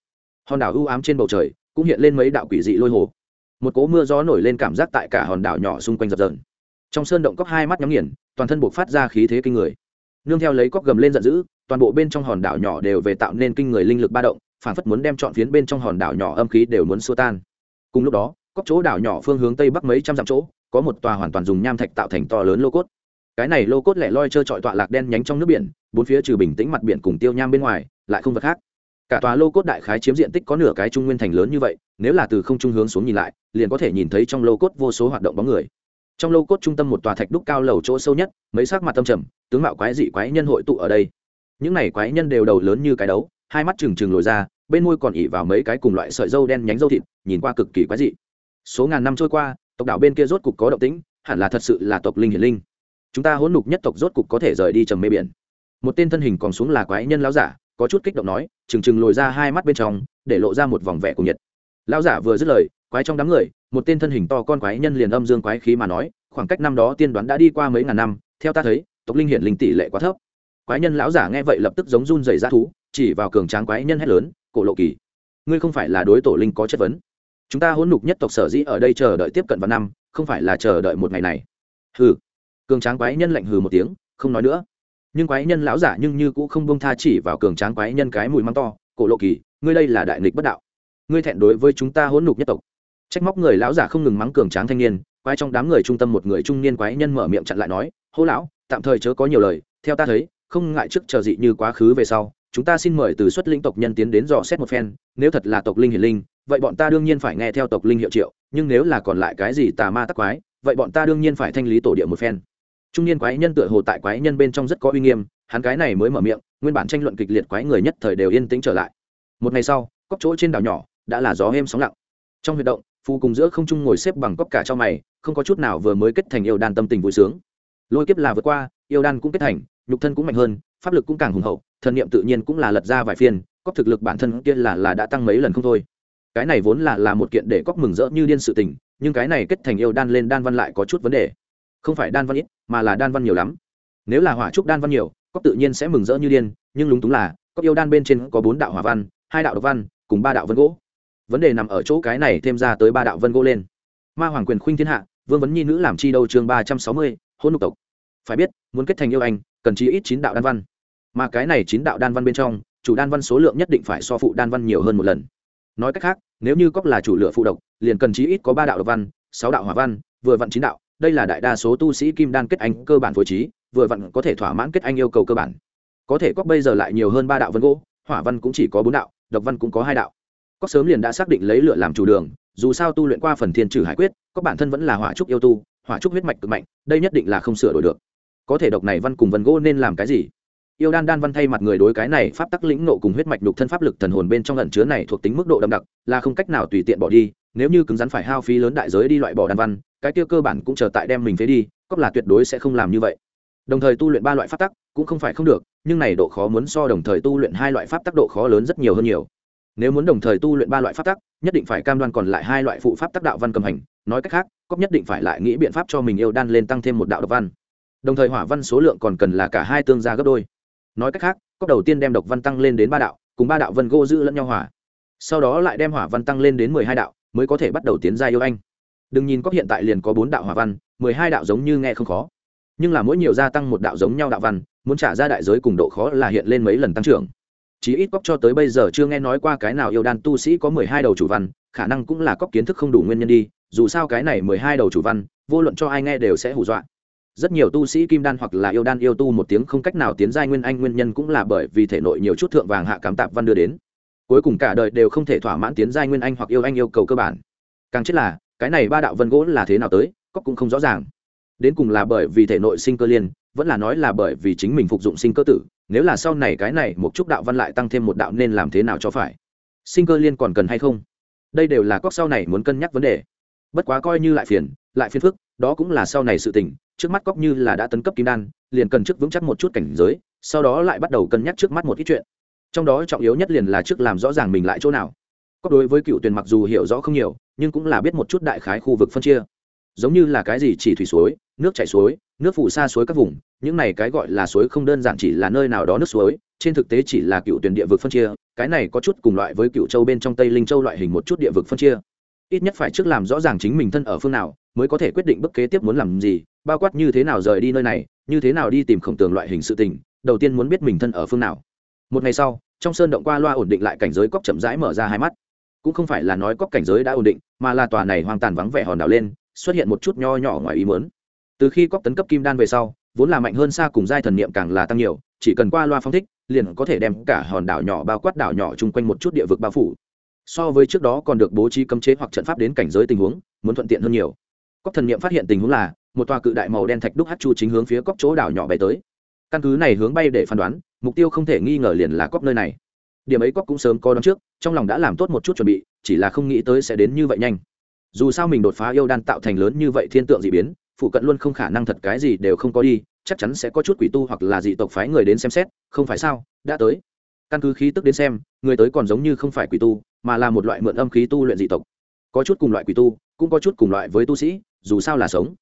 hòn đảo u ám trên bầu trời cũng hiện lên mấy đạo quỷ dị lôi hồ. Một cỗ mưa gió nổi lên cảm giác tại cả hòn đảo nhỏ xung quanh dập dờn. Trong sơn động cóc hai mắt nhắm nghiền, toàn thân buộc phát ra khí thế kinh người. Nương theo lấy cóc gầm lên giận dữ, toàn bộ bên trong hòn đảo nhỏ đều về tạo nên kinh người linh lực ba động, phản phất muốn đem chọn phiến bên trong hòn đảo nhỏ âm khí đều muốn xua tan. Cùng lúc đó cóc chỗ đảo nhỏ phương hướng tây bắc mấy trăm dặm chỗ, có một tòa hoàn toàn dùng nham thạch tạo thành to lớn lô cốt. Cái này lô cốt lẻ loi trơ trọi tọa lạc đen nhánh trong nước biển, bốn phía trừ bình tĩnh mặt biển cùng tiêu nham bên ngoài, lại không vật khác cả tòa lô cốt đại khái chiếm diện tích có nửa cái trung nguyên thành lớn như vậy, nếu là từ không trung hướng xuống nhìn lại, liền có thể nhìn thấy trong lô cốt vô số hoạt động bóng người. Trong lô cốt trung tâm một tòa thạch đúc cao lầu chỗ sâu nhất, mấy sắc mặt tâm trầm, tướng mạo quái dị quái nhân hội tụ ở đây. Những này quái nhân đều đầu lớn như cái đấu, hai mắt trừng trừng lồi ra, bên môi còn ỉ vào mấy cái cùng loại sợi dâu đen nhánh dâu thịt, nhìn qua cực kỳ quái dị. Số ngàn năm trôi qua, tộc đảo bên kia rốt cục có động tĩnh, hẳn là thật sự là tộc linh hiển linh. Chúng ta hỗn nhục nhất tộc rốt cục có thể rời đi trầm mê biển. Một tên thân hình còn xuống là quái nhân lão giả có chút kích động nói, trừng trừng lồi ra hai mắt bên trong, để lộ ra một vòng vẻ cùng nhiệt. Lão giả vừa dứt lời, quái trong đám người, một tên thân hình to con quái nhân liền âm dương quái khí mà nói, khoảng cách năm đó tiên đoán đã đi qua mấy ngàn năm, theo ta thấy, tộc linh hiển linh tỷ lệ quá thấp. Quái nhân lão giả nghe vậy lập tức giống run dày ra thú, chỉ vào cường tráng quái nhân hét lớn, cổ lộ kỳ, ngươi không phải là đối tổ linh có chất vấn. Chúng ta hỗn nục nhất tộc sở dĩ ở đây chờ đợi tiếp cận vào năm, không phải là chờ đợi một ngày này. Hừ. Cường tráng quái nhân lạnh hừ một tiếng, không nói nữa nhưng quái nhân lão giả nhưng như cũng không bông tha chỉ vào cường tráng quái nhân cái mùi măng to, cổ lộ kỳ, ngươi đây là đại nghịch bất đạo. Ngươi thẹn đối với chúng ta hỗn nục nhất tộc. Trách móc người lão giả không ngừng mắng cường tráng thanh niên, quái trong đám người trung tâm một người trung niên quái nhân mở miệng chặn lại nói, hô lão, tạm thời chớ có nhiều lời, theo ta thấy, không ngại trước chờ dị như quá khứ về sau, chúng ta xin mời từ xuất linh tộc nhân tiến đến dò xét một phen, nếu thật là tộc linh hiển linh, vậy bọn ta đương nhiên phải nghe theo tộc linh hiệu triệu, nhưng nếu là còn lại cái gì tà ma tắc quái, vậy bọn ta đương nhiên phải thanh lý tổ địa một phen trung niên quái nhân tựa hồ tại quái nhân bên trong rất có uy nghiêm, hắn cái này mới mở miệng, nguyên bản tranh luận kịch liệt quái người nhất thời đều yên tĩnh trở lại. Một ngày sau cóc chỗ trên đảo nhỏ đã là gió êm sóng lặng. Trong huy động phu cùng giữa không trung ngồi xếp bằng cóc cả cho mày, không có chút nào vừa mới kết thành yêu đan tâm tình vui sướng. Lôi kiếp là vượt qua, yêu đan cũng kết thành, nhục thân cũng mạnh hơn, pháp lực cũng càng hùng hậu, thần niệm tự nhiên cũng là lật ra vài phiên cóc thực lực bản thân kia là là đã tăng mấy lần không thôi. Cái này vốn là là một kiện để cóc mừng rỡ như điên sự tình, nhưng cái này kết thành yêu đan lên đan văn lại có chút vấn đề. Không phải đan văn ít mà là đan văn nhiều lắm. Nếu là hỏa trúc đan văn nhiều cóc tự nhiên sẽ mừng rỡ như điên, nhưng lúng túng là cóc yêu đan bên trên có bốn đạo hỏa văn, hai đạo độc văn, cùng ba đạo vân gỗ. Vấn đề nằm ở chỗ cái này thêm ra tới ba đạo vân gỗ lên. Ma hoàng quyền khuynh thiên hạ, vương vấn nhi nữ làm chi đâu chương ba trăm sáu mươi hôn nục tộc. Phải biết, muốn kết thành yêu anh, cần chí ít chín đạo đan văn. Mà cái này chín đạo đan văn bên trong, chủ đan văn số lượng nhất định phải so phụ đan văn nhiều hơn một lần. Nói cách khác, nếu như cóc là chủ lựa phụ độc, liền cần chí ít có ba đạo độc văn, sáu đạo hỏa văn, vừa vặn chín đạo đây là đại đa số tu sĩ kim đan kết anh cơ bản phối trí, vừa vặn có thể thỏa mãn kết anh yêu cầu cơ bản. Có thể cóc bây giờ lại nhiều hơn ba đạo vân gỗ, hỏa văn cũng chỉ có bốn đạo, độc văn cũng có hai đạo. Cóc sớm liền đã xác định lấy lựa làm chủ đường, dù sao tu luyện qua phần thiên trừ hải quyết cóc bản thân vẫn là hỏa trúc yêu tu, hỏa trúc huyết mạch cực mạnh, đây nhất định là không sửa đổi được. Có thể độc này văn cùng vân gỗ nên làm cái gì? Yêu đan đan văn thay mặt người đối cái này, pháp tắc lĩnh nộ cùng huyết mạch đục thân pháp lực thần hồn bên trong ẩn chứa này thuộc tính mức độ đậm đặc, là không cách nào tùy tiện bỏ đi, nếu như cứng rắn phải hao phí lớn đại giới đi loại bỏ đan văn cái tiêu cơ bản cũng chờ tại đem mình phế đi cóc là tuyệt đối sẽ không làm như vậy. Đồng thời tu luyện ba loại pháp tắc cũng không phải không được, nhưng này độ khó muốn so đồng thời tu luyện hai loại pháp tắc độ khó lớn rất nhiều hơn nhiều. Nếu muốn đồng thời tu luyện ba loại pháp tắc, nhất định phải cam đoan còn lại hai loại phụ pháp tắc đạo văn cầm hành, nói cách khác cóc nhất định phải lại nghĩ biện pháp cho mình yêu đan lên tăng thêm một đạo độc văn. Đồng thời hỏa văn số lượng còn cần là cả hai tương gia gấp đôi. Nói cách khác cóc đầu tiên đem độc văn tăng lên đến ba đạo, cùng ba đạo vân gỗ giữ lẫn nhau hỏa. Sau đó lại đem hỏa văn tăng lên đến mười hai đạo, mới có thể bắt đầu tiến gia yêu anh đừng nhìn có hiện tại liền có bốn đạo hòa văn, mười hai đạo giống như nghe không khó. Nhưng là mỗi nhiều gia tăng một đạo giống nhau đạo văn, muốn trả ra đại giới cùng độ khó là hiện lên mấy lần tăng trưởng. Chí ít cóc cho tới bây giờ chưa nghe nói qua cái nào yêu đan tu sĩ có mười hai đầu chủ văn, khả năng cũng là cóc kiến thức không đủ nguyên nhân đi, dù sao cái này mười hai đầu chủ văn, vô luận cho ai nghe đều sẽ hù dọa. Rất nhiều tu sĩ kim đan hoặc là yêu đan yêu tu một tiếng không cách nào tiến giai nguyên anh nguyên nhân cũng là bởi vì thể nội nhiều chút thượng vàng hạ cám tạp văn đưa đến. Cuối cùng cả đời đều không thể thỏa mãn tiến giai nguyên anh hoặc yêu anh yêu cầu cơ bản. Càng chết là cái này ba đạo vân gỗ là thế nào tới cóc cũng không rõ ràng. Đến cùng là bởi vì thể nội sinh cơ liên, vẫn là nói là bởi vì chính mình phục dụng sinh cơ tử, nếu là sau này cái này một chút đạo văn lại tăng thêm một đạo nên làm thế nào cho phải? Sinh cơ liên còn cần hay không? Đây đều là cóc sau này muốn cân nhắc vấn đề. Bất quá coi như lại phiền lại phiền phức, đó cũng là sau này sự tình, trước mắt cóc như là đã tấn cấp kim đan, liền cần trước vững chắc một chút cảnh giới, sau đó lại bắt đầu cân nhắc trước mắt một ít chuyện. Trong đó trọng yếu nhất liền là trước làm rõ ràng mình lại chỗ nào. Cóc đối với cựu tuyền mặc dù hiểu rõ không nhiều nhưng cũng là biết một chút đại khái khu vực phân chia. Giống như là cái gì chỉ thủy suối, nước chảy suối, nước phủ xa suối các vùng, những này cái gọi là suối không đơn giản chỉ là nơi nào đó nước suối, trên thực tế chỉ là cựu tuyển địa vực phân chia, cái này có chút cùng loại với cựu châu bên trong tây linh châu loại hình một chút địa vực phân chia. Ít nhất phải trước làm rõ ràng chính mình thân ở phương nào, mới có thể quyết định bức kế tiếp muốn làm gì, bao quát như thế nào rời đi nơi này, như thế nào đi tìm khổng tường loại hình sự tình, đầu tiên muốn biết mình thân ở phương nào. Một ngày sau, trong sơn động qua loa ổn định lại cảnh giới cóc chậm rãi mở ra hai mắt cũng không phải là nói cóc cảnh giới đã ổn định, mà là tòa này hoang tàn vắng vẻ hòn đảo lên, xuất hiện một chút nho nhỏ ngoài ý muốn. Từ khi cóc tấn cấp kim đan về sau, vốn là mạnh hơn xa cùng giai thần niệm càng là tăng nhiều, chỉ cần qua loa phong thích, liền có thể đem cả hòn đảo nhỏ bao quát đảo nhỏ chung quanh một chút địa vực bao phủ. So với trước đó còn được bố trí cấm chế hoặc trận pháp đến cảnh giới tình huống, muốn thuận tiện hơn nhiều. Cóc thần niệm phát hiện tình huống là, một tòa cự đại màu đen thạch đúc hát chu chính hướng phía cóc chỗ đảo nhỏ bay tới. Căn cứ này hướng bay để phán đoán, mục tiêu không thể nghi ngờ liền là cóc nơi này điểm ấy cóc cũng sớm có đón trước, trong lòng đã làm tốt một chút chuẩn bị, chỉ là không nghĩ tới sẽ đến như vậy nhanh. Dù sao mình đột phá yêu đan tạo thành lớn như vậy thiên tượng d ị biến, phụ cận luôn không khả năng thật cái gì đều không có đi, chắc chắn sẽ có chút quỷ tu hoặc là dị tộc phái người đến xem xét, không phải sao, đã tới. Căn cứ khí tức đến xem, người tới còn giống như không phải quỷ tu, mà là một loại mượn âm khí tu luyện dị tộc. Có chút cùng loại quỷ tu, cũng có chút cùng loại với tu sĩ, dù sao là sống.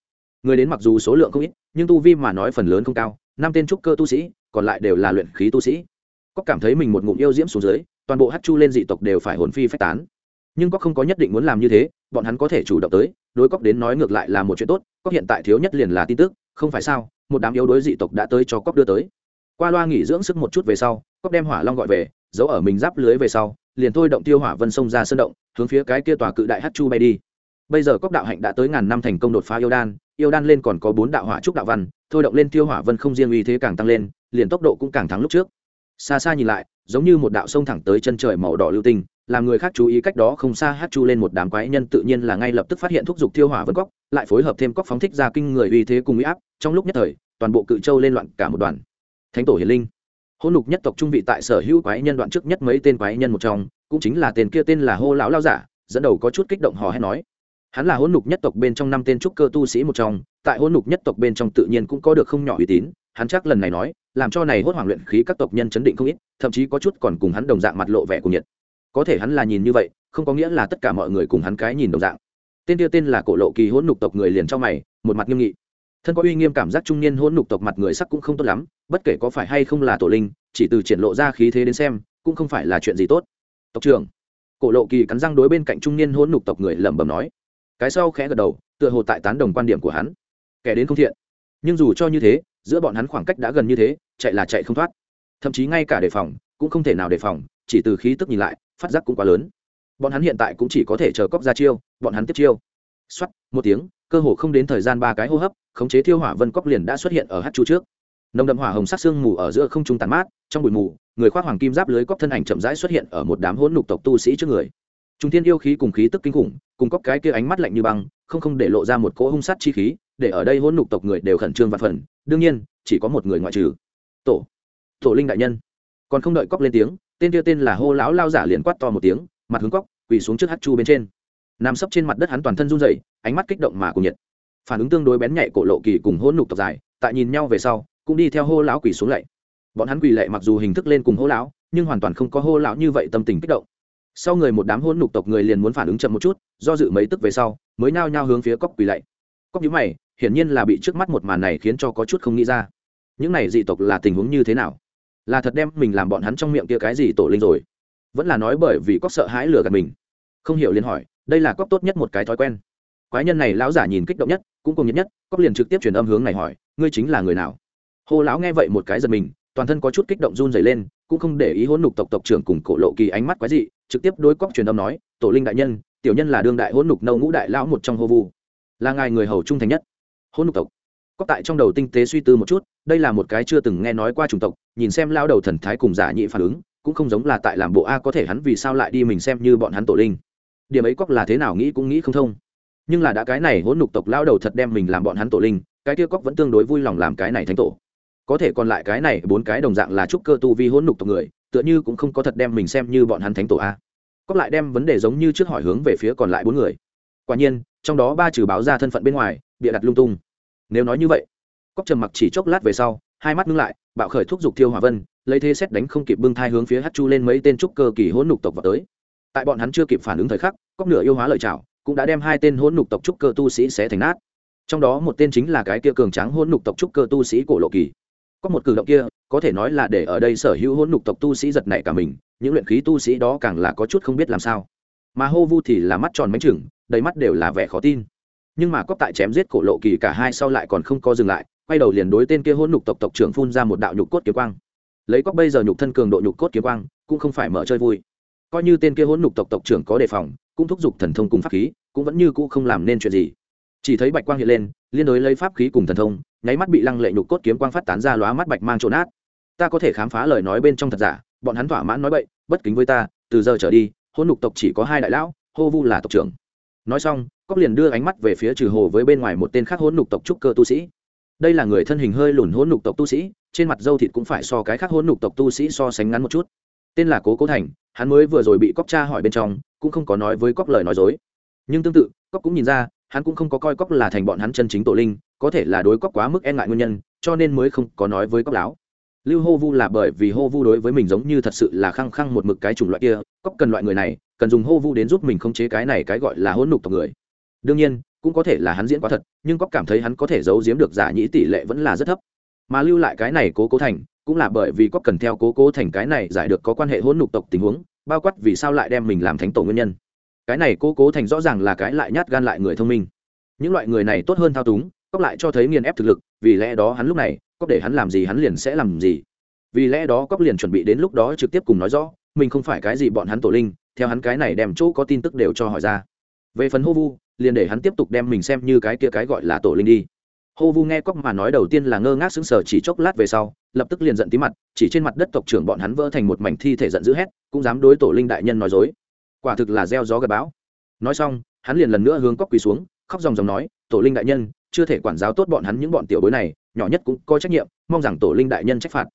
Người đến mặc dù số lượng không ít, nhưng tu vi mà nói phần lớn không cao, năm tên trúc cơ tu sĩ, còn lại đều là luyện khí tu sĩ có cảm thấy mình một ngụm yêu diễm xuống dưới, toàn bộ hát chu lên dị tộc đều phải hồn phi phách tán. Nhưng có không có nhất định muốn làm như thế, bọn hắn có thể chủ động tới, đối cóc đến nói ngược lại là một chuyện tốt cóc hiện tại thiếu nhất liền là tin tức, không phải sao, một đám yếu đối dị tộc đã tới cho cóc đưa tới. Qua loa nghỉ dưỡng sức một chút về sau cóc đem hỏa long gọi về, giấu ở mình giáp lưới về sau, liền thôi động tiêu hỏa vân sông ra sân động, hướng phía cái kia tòa cự đại hát chu bay đi. Bây giờ cóc đạo hạnh đã tới ngàn năm thành công đột phá yêu đan yêu đan lên còn có bốn đạo hỏa trúc đạo văn, thôi động lên tiêu hỏa vân không riêng uy thế càng tăng lên, liền tốc độ cũng càng thắng lúc trước xa xa nhìn lại, giống như một đạo sông thẳng tới chân trời màu đỏ lưu tinh, làm người khác chú ý cách đó không xa hát chu lên một đám quái nhân tự nhiên là ngay lập tức phát hiện thúc giục tiêu hỏa vân cóc lại phối hợp thêm cóc phóng thích ra kinh người uy thế cùng uy áp, trong lúc nhất thời, toàn bộ cự châu lên loạn cả một đoàn. Thánh tổ hiền linh. Hôn lục nhất tộc trung vị tại sở hữu quái nhân đoạn trước nhất mấy tên quái nhân một trong, cũng chính là tên kia tên là hô lão lao giả, dẫn đầu có chút kích động hò hét nói. Hắn là hôn lục nhất tộc bên trong năm tên trúc cơ tu sĩ một trong tại hôn lục nhất tộc bên trong tự nhiên cũng có được không nhỏ uy tín, hắn chắc lần này nói, làm cho này hốt hoảng luyện khí các tộc nhân chấn định không ít, thậm chí có chút còn cùng hắn đồng dạng mặt lộ vẻ của nhiệt. Có thể hắn là nhìn như vậy, không có nghĩa là tất cả mọi người cùng hắn cái nhìn đồng dạng. Tên tiêu tên là cổ lộ kỳ hôn nhục tộc người liền trong mày, một mặt nghiêm nghị. Thân có uy nghiêm cảm giác trung niên hôn nhục tộc mặt người sắc cũng không tốt lắm, bất kể có phải hay không là tổ linh, chỉ từ triển lộ ra khí thế đến xem, cũng không phải là chuyện gì tốt. Tộc trưởng, cổ lộ kỳ cắn răng đối bên cạnh trung niên hôn nhục tộc người lẩm bẩm nói. Cái sau khẽ gật đầu, tựa hồ tại tán đồng quan điểm của hắn kẻ đến không thiện. Nhưng dù cho như thế, giữa bọn hắn khoảng cách đã gần như thế, chạy là chạy không thoát. Thậm chí ngay cả đề phòng cũng không thể nào đề phòng, chỉ từ khí tức nhìn lại, phát giác cũng quá lớn. Bọn hắn hiện tại cũng chỉ có thể chờ cóc ra chiêu, bọn hắn tiếp chiêu. X một tiếng, cơ hồ không đến thời gian ba cái hô hấp, khống chế thiêu hỏa vân cóc liền đã xuất hiện ở hát chu trước. Nồng đậm hỏa hồng sắc sương mù ở giữa không trung tàn mát, trong bụi mù, người khoác hoàng kim giáp lưới cóc thân ảnh chậm rãi xuất hiện ở một đám hỗn nục tộc tu sĩ trước người. Trung thiên yêu khí cùng khí tức kinh khủng, cùng cóc cái kia ánh mắt lạnh như băng, không không để lộ ra một cỗ hung sát chi khí để ở đây hỗn nục tộc người đều khẩn trương và phần, đương nhiên, chỉ có một người ngoại trừ. Tổ. Tổ linh đại nhân. Còn không đợi cóc lên tiếng, tên kia tên là hô lão lao giả liền quát to một tiếng, mặt hướng cóc, quỳ xuống trước hát chu bên trên. Nằm sấp trên mặt đất hắn toàn thân run rẩy, ánh mắt kích động mà cùng nhiệt. Phản ứng tương đối bén nhạy cổ lộ kỳ cùng hỗn nục tộc dài, tại nhìn nhau về sau, cũng đi theo hô lão quỳ xuống lạy. Bọn hắn quỳ lệ mặc dù hình thức lên cùng hô lão, nhưng hoàn toàn không có hô lão như vậy tâm tình kích động. Sau người một đám hôn nục tộc người liền muốn phản ứng chậm một chút, do dự mấy tức về sau, mới nao nhao hướng phía cóc quỳ lạy. Cóc nhíu mày hiển nhiên là bị trước mắt một màn này khiến cho có chút không nghĩ ra. Những này dị tộc là tình huống như thế nào? Là thật đem mình làm bọn hắn trong miệng kia cái gì tổ linh rồi? Vẫn là nói bởi vì cóc sợ hãi lừa gạt mình. Không hiểu liền hỏi, đây là cóc tốt nhất một cái thói quen. Quái nhân này lão giả nhìn kích động nhất, cũng cùng nhất nhất cóc liền trực tiếp truyền âm hướng này hỏi, ngươi chính là người nào? Hồ lão nghe vậy một cái giật mình, toàn thân có chút kích động run dày lên, cũng không để ý hỗn nục tộc tộc trưởng cùng cổ lộ kỳ ánh mắt quái dị, trực tiếp đối cóc truyền âm nói, tổ linh đại nhân, tiểu nhân là đương đại hỗn nục nâu ngũ đại lão một trong hô vu. Là ngài người hầu trung thành nhất. Hôn nục tộc. Cóc tại trong đầu tinh tế suy tư một chút, đây là một cái chưa từng nghe nói qua chủng tộc, nhìn xem lao đầu thần thái cùng giả nhị phản ứng, cũng không giống là tại làm bộ a có thể hắn vì sao lại đi mình xem như bọn hắn tổ linh. Điểm ấy cóc là thế nào nghĩ cũng nghĩ không thông. Nhưng là đã cái này hỗn nục tộc lao đầu thật đem mình làm bọn hắn tổ linh, cái kia cóc vẫn tương đối vui lòng làm cái này thánh tổ. Có thể còn lại cái này, bốn cái đồng dạng là trúc cơ tu vi hỗn nục tộc người, tựa như cũng không có thật đem mình xem như bọn hắn thánh tổ a. Cóc lại đem vấn đề giống như trước hỏi hướng về phía còn lại bốn người. Quả nhiên, trong đó ba trừ báo ra thân phận bên ngoài bịa đặt lung tung. Nếu nói như vậy cóc trầm mặc chỉ chốc lát về sau, hai mắt ngưng lại, bạo khởi thúc giục thiêu hỏa vân, lấy thế xét đánh không kịp bưng thai hướng phía hát chu lên mấy tên trúc cơ kỳ hỗn nục tộc vào tới. Tại bọn hắn chưa kịp phản ứng thời khắc cóc nửa yêu hóa lợi chảo cũng đã đem hai tên hỗn nục tộc trúc cơ tu sĩ xé thành nát. Trong đó một tên chính là cái kia cường tráng hỗn nục tộc trúc cơ tu sĩ cổ lộ kỳ. Có một cử động kia, có thể nói là để ở đây sở hữu hỗn nục tộc tu sĩ giật nảy cả mình, những luyện khí tu sĩ đó càng là có chút không biết làm sao. Mà hô vu thì là mắt tròn mánh chừng, đầy mắt đều là vẻ khó tin nhưng mà cóp tại chém giết cổ lộ kỳ cả hai sau lại còn không có dừng lại, quay đầu liền đối tên kia hôn nhục tộc tộc trưởng phun ra một đạo nhục cốt kiếm quang. Lấy cóp bây giờ nhục thân cường độ nhục cốt kiếm quang, cũng không phải mở chơi vui. Coi như tên kia hôn nhục tộc tộc trưởng có đề phòng, cũng thúc giục thần thông cùng pháp khí, cũng vẫn như cũ không làm nên chuyện gì. Chỉ thấy bạch quang hiện lên, liên đối lấy pháp khí cùng thần thông, nháy mắt bị lăng lệ nhục cốt kiếm quang phát tán ra lóa mắt bạch mang trộn át ta có thể khám phá lời nói bên trong thật giả, bọn hắn thỏa mãn nói bậy, bất kính với ta, từ giờ trở đi hôn nhục tộc chỉ có hai đại lão, hô vu là tộc trưởng. Nói xong cóc liền đưa ánh mắt về phía trừ hồ với bên ngoài một tên khác hỗn nục tộc trúc cơ tu sĩ. Đây là người thân hình hơi lùn hỗn nục tộc tu sĩ, trên mặt dâu thịt cũng phải so cái khác hỗn nục tộc tu sĩ so sánh ngắn một chút. Tên là cố cố thành, hắn mới vừa rồi bị cóc cha hỏi bên trong, cũng không có nói với cóc lời nói dối. Nhưng tương tự, cóc cũng nhìn ra, hắn cũng không có coi cóc là thành bọn hắn chân chính tổ linh, có thể là đối cóc quá mức e ngại nguyên nhân, cho nên mới không có nói với cóc láo. Lưu hô vu là bởi vì hô vu đối với mình giống như thật sự là khăng khăng một mực cái chủng loại kia, cóc cần loại người này, cần dùng hô vu đến giúp mình khống chế cái này cái gọi là hỗn nục tộc người đương nhiên, cũng có thể là hắn diễn quá thật, nhưng cóc cảm thấy hắn có thể giấu giếm được giả nhĩ tỷ lệ vẫn là rất thấp. Mà lưu lại cái này cố cố thành, cũng là bởi vì cóc cần theo cố cố thành cái này giải được có quan hệ hôn nục tộc tình huống, bao quát vì sao lại đem mình làm thánh tổ nguyên nhân. Cái này cố cố thành rõ ràng là cái lại nhát gan lại người thông minh. Những loại người này tốt hơn thao túng cóc lại cho thấy nghiền ép thực lực, vì lẽ đó hắn lúc này cóc để hắn làm gì hắn liền sẽ làm gì. Vì lẽ đó cóc liền chuẩn bị đến lúc đó trực tiếp cùng nói rõ, mình không phải cái gì bọn hắn tổ linh, theo hắn cái này đem chỗ có tin tức đều cho hỏi ra về phần hô vu, liền để hắn tiếp tục đem mình xem như cái kia cái gọi là tổ linh đi. Hô vu nghe cóc mà nói đầu tiên là ngơ ngác sững sờ chỉ chốc lát về sau, lập tức liền giận tí mặt, chỉ trên mặt đất tộc trưởng bọn hắn vỡ thành một mảnh thi thể giận dữ hét, cũng dám đối tổ linh đại nhân nói dối. Quả thực là gieo gió gặp bão. Nói xong, hắn liền lần nữa hướng cóc quỳ xuống, khóc dòng dòng nói, tổ linh đại nhân, chưa thể quản giáo tốt bọn hắn những bọn tiểu bối này, nhỏ nhất cũng có trách nhiệm, mong rằng tổ linh đại nhân trách phạt.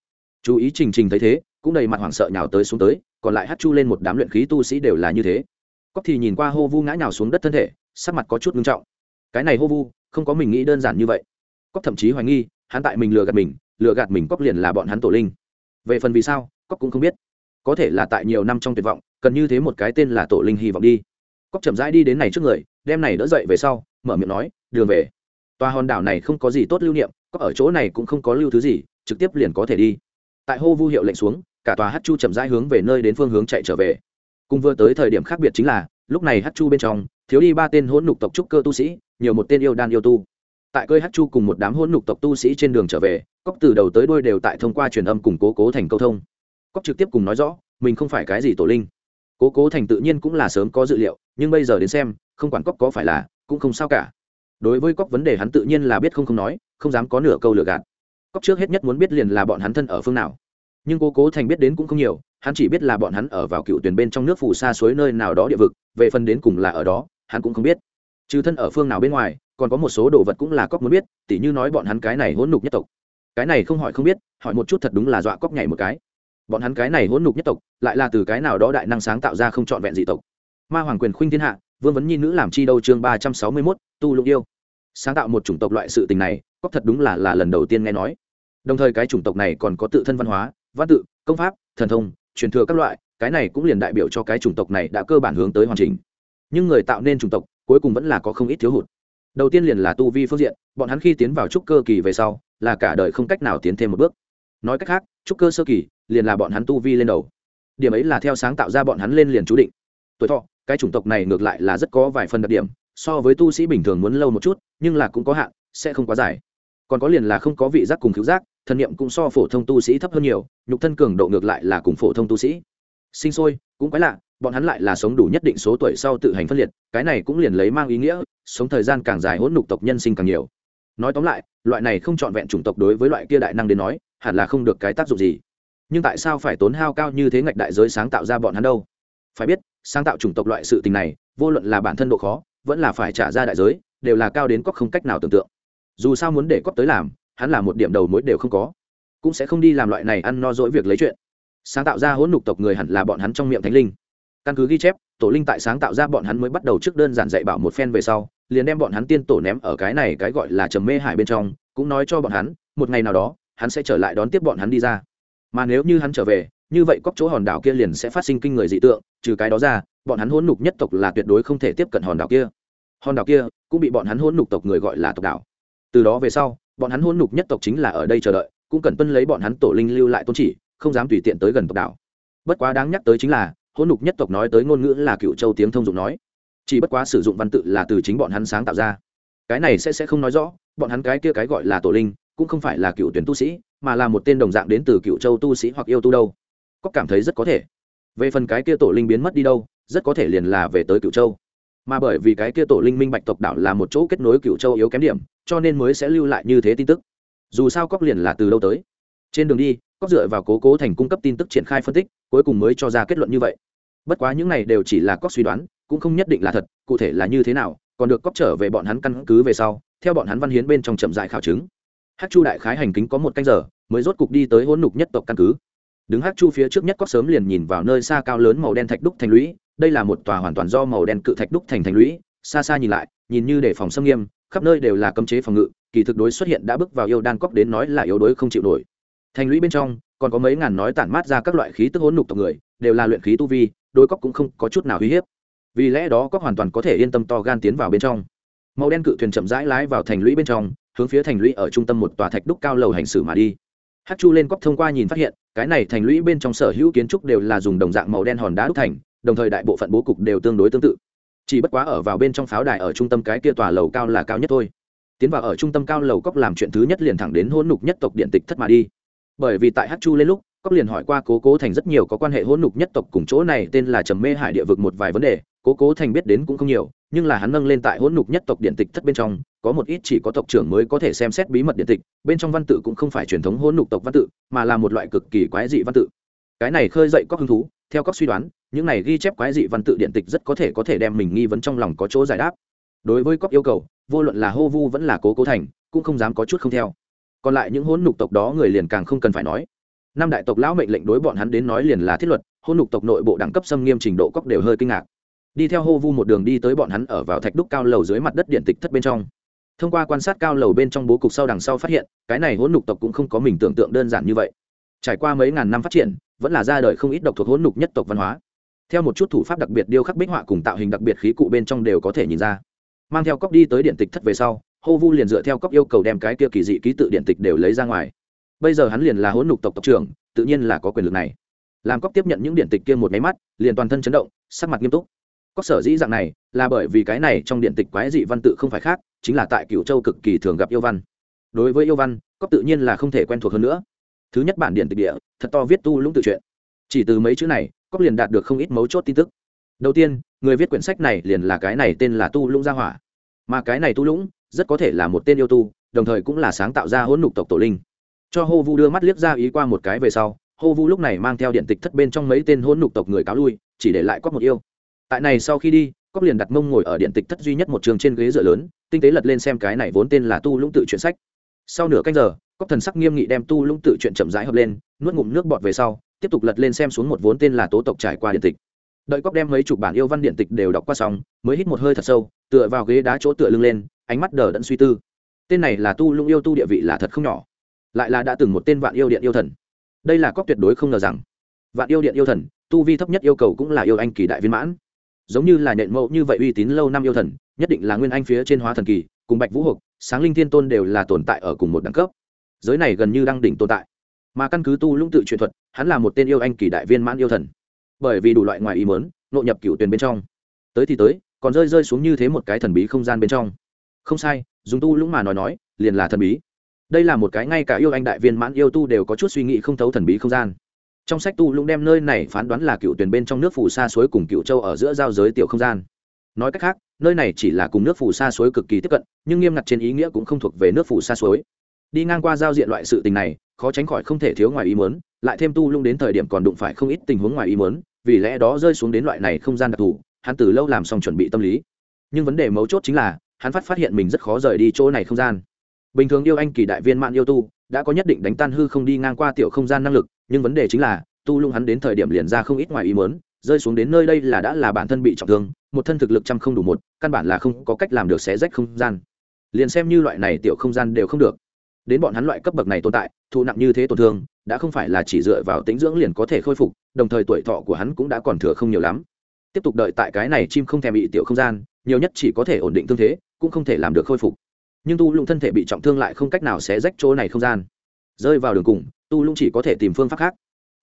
Chú ý trình trình thấy thế, cũng đầy mặt hoảng sợ nhào tới xuống tới, còn lại hát chu lên một đám luyện khí tu sĩ đều là như thế cóc thì nhìn qua hô vu ngã nhào xuống đất thân thể, sắc mặt có chút nghiêm trọng. Cái này hô vu, không có mình nghĩ đơn giản như vậy. Cóc thậm chí hoài nghi, hắn tại mình lừa gạt mình, lừa gạt mình cóc liền là bọn hắn tổ linh. Về phần vì sao, cóc cũng không biết. Có thể là tại nhiều năm trong tuyệt vọng, cần như thế một cái tên là tổ linh hy vọng đi. Cóc chậm rãi đi đến này trước người, đem này đỡ dậy về sau, mở miệng nói, đường về. Tòa hòn đảo này không có gì tốt lưu niệm, cóc ở chỗ này cũng không có lưu thứ gì, trực tiếp liền có thể đi. Tại hô vu hiệu lệnh xuống, cả tòa hát chu chậm rãi hướng về nơi đến phương hướng chạy trở về cùng vừa tới thời điểm khác biệt chính là, lúc này hát chu bên trong, thiếu đi ba tên hỗn nục tộc trúc cơ tu sĩ, nhiều một tên yêu đan yêu tu. Tại cơi hát chu cùng một đám hỗn nục tộc tu sĩ trên đường trở về cóc từ đầu tới đuôi đều tại thông qua truyền âm cùng cố cố thành câu thông. Cóc trực tiếp cùng nói rõ, mình không phải cái gì tổ linh. Cố cố thành tự nhiên cũng là sớm có dự liệu, nhưng bây giờ đến xem, không quản cóc có phải là, cũng không sao cả. Đối với cóc vấn đề hắn tự nhiên là biết không không nói, không dám có nửa câu lừa gạt. Cóc trước hết nhất muốn biết liền là bọn hắn thân ở phương nào nhưng cô cố thành biết đến cũng không nhiều, hắn chỉ biết là bọn hắn ở vào cựu tuyển bên trong nước phù xa suối nơi nào đó địa vực, về phần đến cùng là ở đó, hắn cũng không biết. Trừ thân ở phương nào bên ngoài, còn có một số đồ vật cũng là cóc muốn biết, tỉ như nói bọn hắn cái này hỗn nục nhất tộc. Cái này không hỏi không biết, hỏi một chút thật đúng là dọa cóc nhảy một cái. Bọn hắn cái này hỗn nục nhất tộc, lại là từ cái nào đó đại năng sáng tạo ra không trọn vẹn dị tộc. Ma hoàng quyền khuynh thiên hạ, vương vấn nhi nữ làm chi đâu chương ba trăm sáu mươi mốt, tu lục yêu. Sáng tạo một chủng tộc loại sự tình này, cóc thật đúng là là lần đầu tiên nghe nói. Đồng thời cái chủng tộc này còn có tự thân văn hóa văn tự, công pháp, thần thông, truyền thừa các loại, cái này cũng liền đại biểu cho cái chủng tộc này đã cơ bản hướng tới hoàn chỉnh. Nhưng người tạo nên chủng tộc, cuối cùng vẫn là có không ít thiếu hụt. Đầu tiên liền là tu vi phương diện, bọn hắn khi tiến vào trúc cơ kỳ về sau, là cả đời không cách nào tiến thêm một bước. Nói cách khác, trúc cơ sơ kỳ, liền là bọn hắn tu vi lên đầu. Điểm ấy là theo sáng tạo ra bọn hắn lên liền chú định. Tuổi thọ, cái chủng tộc này ngược lại là rất có vài phần đặc điểm, so với tu sĩ bình thường muốn lâu một chút, nhưng là cũng có hạn, sẽ không quá dài. Còn có liền là không có vị giác cùng cứu giác thần niệm cũng so phổ thông tu sĩ thấp hơn nhiều, nhục thân cường độ ngược lại là cùng phổ thông tu sĩ. Sinh sôi, cũng quái lạ, bọn hắn lại là sống đủ nhất định số tuổi sau tự hành phân liệt, cái này cũng liền lấy mang ý nghĩa, sống thời gian càng dài hỗn nhục tộc nhân sinh càng nhiều. Nói tóm lại, loại này không trọn vẹn chủng tộc đối với loại kia đại năng đến nói, hẳn là không được cái tác dụng gì. Nhưng tại sao phải tốn hao cao như thế ngạch đại giới sáng tạo ra bọn hắn đâu? Phải biết, sáng tạo chủng tộc loại sự tình này, vô luận là bản thân độ khó, vẫn là phải trả ra đại giới, đều là cao đến cóc không cách nào tưởng tượng. Dù sao muốn để cóc tới làm hắn là một điểm đầu mối đều không có. Cũng sẽ không đi làm loại này ăn no dỗi việc lấy chuyện. Sáng tạo ra hỗn nục tộc người hẳn là bọn hắn trong miệng thánh linh. Căn cứ ghi chép, tổ linh tại sáng tạo ra bọn hắn mới bắt đầu trước đơn giản dạy bảo một phen về sau, liền đem bọn hắn tiên tổ ném ở cái này cái gọi là trầm mê hải bên trong, cũng nói cho bọn hắn, một ngày nào đó, hắn sẽ trở lại đón tiếp bọn hắn đi ra. Mà nếu như hắn trở về, như vậy cóc chỗ hòn đảo kia liền sẽ phát sinh kinh người dị tượng, trừ cái đó ra, bọn hắn hỗn nục nhất tộc là tuyệt đối không thể tiếp cận hòn đảo kia. Hòn đảo kia cũng bị bọn hắn hỗn nục tộc người gọi là tộc đảo. Từ đó về sau bọn hắn hôn nhục nhất tộc chính là ở đây chờ đợi, cũng cần tuân lấy bọn hắn tổ linh lưu lại tôn chỉ, không dám tùy tiện tới gần tộc đảo. Bất quá đáng nhắc tới chính là, hôn nhục nhất tộc nói tới ngôn ngữ là cựu châu tiếng thông dụng nói. Chỉ bất quá sử dụng văn tự là từ chính bọn hắn sáng tạo ra. Cái này sẽ sẽ không nói rõ, bọn hắn cái kia cái gọi là tổ linh, cũng không phải là cựu tuyển tu sĩ, mà là một tên đồng dạng đến từ cựu châu tu sĩ hoặc yêu tu đâu. Có cảm thấy rất có thể. Về phần cái kia tổ linh biến mất đi đâu, rất có thể liền là về tới cựu châu. Mà bởi vì cái kia tổ linh minh bạch tộc đảo là một chỗ kết nối cựu châu yếu kém điểm cho nên mới sẽ lưu lại như thế tin tức. Dù sao cóc liền là từ lâu tới. Trên đường đi, cóc dựa vào cố cố thành cung cấp tin tức triển khai phân tích, cuối cùng mới cho ra kết luận như vậy. Bất quá những này đều chỉ là cóc suy đoán, cũng không nhất định là thật, cụ thể là như thế nào, còn được cóc trở về bọn hắn căn cứ về sau, theo bọn hắn văn hiến bên trong chậm dại khảo chứng. Hát chu đại khái hành kính có một canh giờ, mới rốt cục đi tới hỗn nục nhất tộc căn cứ. Đứng hát chu phía trước nhất cóc sớm liền nhìn vào nơi xa cao lớn màu đen thạch đúc thành lũy, đây là một tòa hoàn toàn do màu đen cự thạch đúc thành thành lũy, xa xa nhìn lại, nhìn như để phòng xâm nghiêm khắp nơi đều là cấm chế phòng ngự, kỳ thực đối xuất hiện đã bước vào yêu đan cóc đến nói là yếu đối không chịu nổi. Thành lũy bên trong, còn có mấy ngàn nói tản mát ra các loại khí tức hỗn nục tộc người, đều là luyện khí tu vi đối cóc cũng không có chút nào uy hiếp. Vì lẽ đó cóc hoàn toàn có thể yên tâm to gan tiến vào bên trong. Màu đen cự thuyền chậm rãi lái vào thành lũy bên trong, hướng phía thành lũy ở trung tâm một tòa thạch đúc cao lầu hành xử mà đi. Hát chu lên cóc thông qua nhìn phát hiện, cái này thành lũy bên trong sở hữu kiến trúc đều là dùng đồng dạng màu đen hòn đá đúc thành, đồng thời đại bộ phận bố cục đều tương đối tương tự chỉ bất quá ở vào bên trong pháo đài ở trung tâm cái kia tòa lầu cao là cao nhất thôi. Tiến vào ở trung tâm cao lầu cóc làm chuyện thứ nhất liền thẳng đến hôn nục nhất tộc điện tịch thất mà đi. Bởi vì tại hát chu lên lúc cóc liền hỏi qua cố cố thành rất nhiều có quan hệ hôn nục nhất tộc cùng chỗ này, tên là trầm mê hải địa vực một vài vấn đề, cố cố thành biết đến cũng không nhiều, nhưng là hắn nâng lên tại hôn nục nhất tộc điện tịch thất bên trong, có một ít chỉ có tộc trưởng mới có thể xem xét bí mật điện tịch, bên trong văn tự cũng không phải truyền thống hôn nục tộc văn tự, mà là một loại cực kỳ quái dị văn tự. Cái này khơi dậy có hứng thú theo các suy đoán, những này ghi chép quái dị văn tự điện tịch rất có thể có thể đem mình nghi vấn trong lòng có chỗ giải đáp. Đối với cóc yêu cầu, vô luận là hô vu vẫn là cố cố thành, cũng không dám có chút không theo. Còn lại những hỗn nục tộc đó người liền càng không cần phải nói. Năm đại tộc lão mệnh lệnh đối bọn hắn đến nói liền là thiết luật, hỗn nục tộc nội bộ đẳng cấp xâm nghiêm trình độ cóc đều hơi kinh ngạc. Đi theo hô vu một đường đi tới bọn hắn ở vào thạch đúc cao lầu dưới mặt đất điện tịch thất bên trong. Thông qua quan sát cao lầu bên trong bố cục sau đằng sau phát hiện, cái này hỗn nục tộc cũng không có mình tưởng tượng đơn giản như vậy. Trải qua mấy ngàn năm phát triển vẫn là ra đời không ít độc thuộc hỗn nục nhất tộc văn hóa. Theo một chút thủ pháp đặc biệt điêu khắc bích họa cùng tạo hình đặc biệt khí cụ bên trong đều có thể nhìn ra. Mang theo cốc đi tới điện tịch thất về sau, hô vu liền dựa theo cốc yêu cầu đem cái kia kỳ dị ký tự điện tịch đều lấy ra ngoài. Bây giờ hắn liền là hỗn nục tộc tộc trưởng, tự nhiên là có quyền lực này. Làm cốc tiếp nhận những điện tịch kia một máy mắt, liền toàn thân chấn động, sắc mặt nghiêm túc. Có sở dĩ dạng này, là bởi vì cái này trong điện tịch quái dị văn tự không phải khác, chính là tại cựu châu cực kỳ thường gặp yêu văn. Đối với yêu văn, cốc tự nhiên là không thể quen thuộc hơn nữa thứ nhất bản điện tịch địa, thật to viết tu lũng tự truyện. Chỉ từ mấy chữ này cóc liền đạt được không ít mấu chốt tin tức. Đầu tiên, người viết quyển sách này liền là cái này tên là tu lũng gia hỏa. Mà cái này tu lũng, rất có thể là một tên yêu tu, đồng thời cũng là sáng tạo ra hỗn nục tộc tổ linh. Cho hô vu đưa mắt liếc ra ý qua một cái về sau, hô vu lúc này mang theo điện tịch thất bên trong mấy tên hỗn nục tộc người cáo lui, chỉ để lại cóc một yêu. Tại này sau khi đi cóc liền đặt mông ngồi ở điện tịch thất duy nhất một trường trên ghế dựa lớn, tinh tế lật lên xem cái này vốn tên là tu lũng tự chuyện sách sau nửa canh giờ cóc thần sắc nghiêm nghị đem tu lũng tự chuyện chậm rãi hợp lên, nuốt ngụm nước bọt về sau, tiếp tục lật lên xem xuống một vốn tên là tố tộc trải qua điện tịch. Đợi cóc đem mấy chục bản yêu văn điện tịch đều đọc qua xong, mới hít một hơi thật sâu, tựa vào ghế đá chỗ tựa lưng lên, ánh mắt đờ đẫn suy tư. Tên này là tu lũng yêu tu địa vị là thật không nhỏ, lại là đã từng một tên vạn yêu điện yêu thần. Đây là cóc tuyệt đối không ngờ rằng, vạn yêu điện yêu thần, tu vi thấp nhất yêu cầu cũng là yêu anh kỳ đại viên mãn. Giống như là nhện mẫu như vậy uy tín lâu năm yêu thần, nhất định là nguyên anh phía trên hóa thần kỳ, cùng bạch vũ hộp sáng linh thiên tôn đều là tồn tại ở cùng một đẳng cấp. Giới này gần như đang đỉnh tồn tại. Mà căn cứ tu lũng tự truyền thuật, hắn là một tên yêu anh kỳ đại viên mãn yêu thần. Bởi vì đủ loại ngoài ý mớn nội nhập cựu tuyển bên trong. Tới thì tới, còn rơi rơi xuống như thế một cái thần bí không gian bên trong. Không sai, dùng tu lũng mà nói nói, liền là thần bí. Đây là một cái ngay cả yêu anh đại viên mãn yêu tu đều có chút suy nghĩ không thấu thần bí không gian. Trong sách tu lũng đem nơi này phán đoán là cựu tuyển bên trong nước phù sa suối cùng cựu châu ở giữa giao giới tiểu không gian nói cách khác, nơi này chỉ là cùng nước phù xa suối cực kỳ tiếp cận, nhưng nghiêm ngặt trên ý nghĩa cũng không thuộc về nước phù xa suối. Đi ngang qua giao diện loại sự tình này, khó tránh khỏi không thể thiếu ngoài ý mớn lại thêm tu lung đến thời điểm còn đụng phải không ít tình huống ngoài ý mớn vì lẽ đó rơi xuống đến loại này không gian đặc thù, hắn từ lâu làm xong chuẩn bị tâm lý. Nhưng vấn đề mấu chốt chính là, hắn phát phát hiện mình rất khó rời đi chỗ này không gian. Bình thường yêu anh kỳ đại viên mạng yêu tu, đã có nhất định đánh tan hư không đi ngang qua tiểu không gian năng lực, nhưng vấn đề chính là, tu lung hắn đến thời điểm liền ra không ít ngoài ý mớn rơi xuống đến nơi đây là đã là bản thân bị trọng thương, một thân thực lực trăm không đủ một, căn bản là không có cách làm được xé rách không gian. Liền xem như loại này tiểu không gian đều không được. Đến bọn hắn loại cấp bậc này tồn tại thụ nặng như thế tổn thương, đã không phải là chỉ dựa vào tính dưỡng liền có thể khôi phục, đồng thời tuổi thọ của hắn cũng đã còn thừa không nhiều lắm. Tiếp tục đợi tại cái này chim không thèm bị tiểu không gian, nhiều nhất chỉ có thể ổn định thương thế, cũng không thể làm được khôi phục. Nhưng tu lũng thân thể bị trọng thương lại không cách nào xé rách chỗ này không gian. Rơi vào đường cùng, tu lũng chỉ có thể tìm phương pháp khác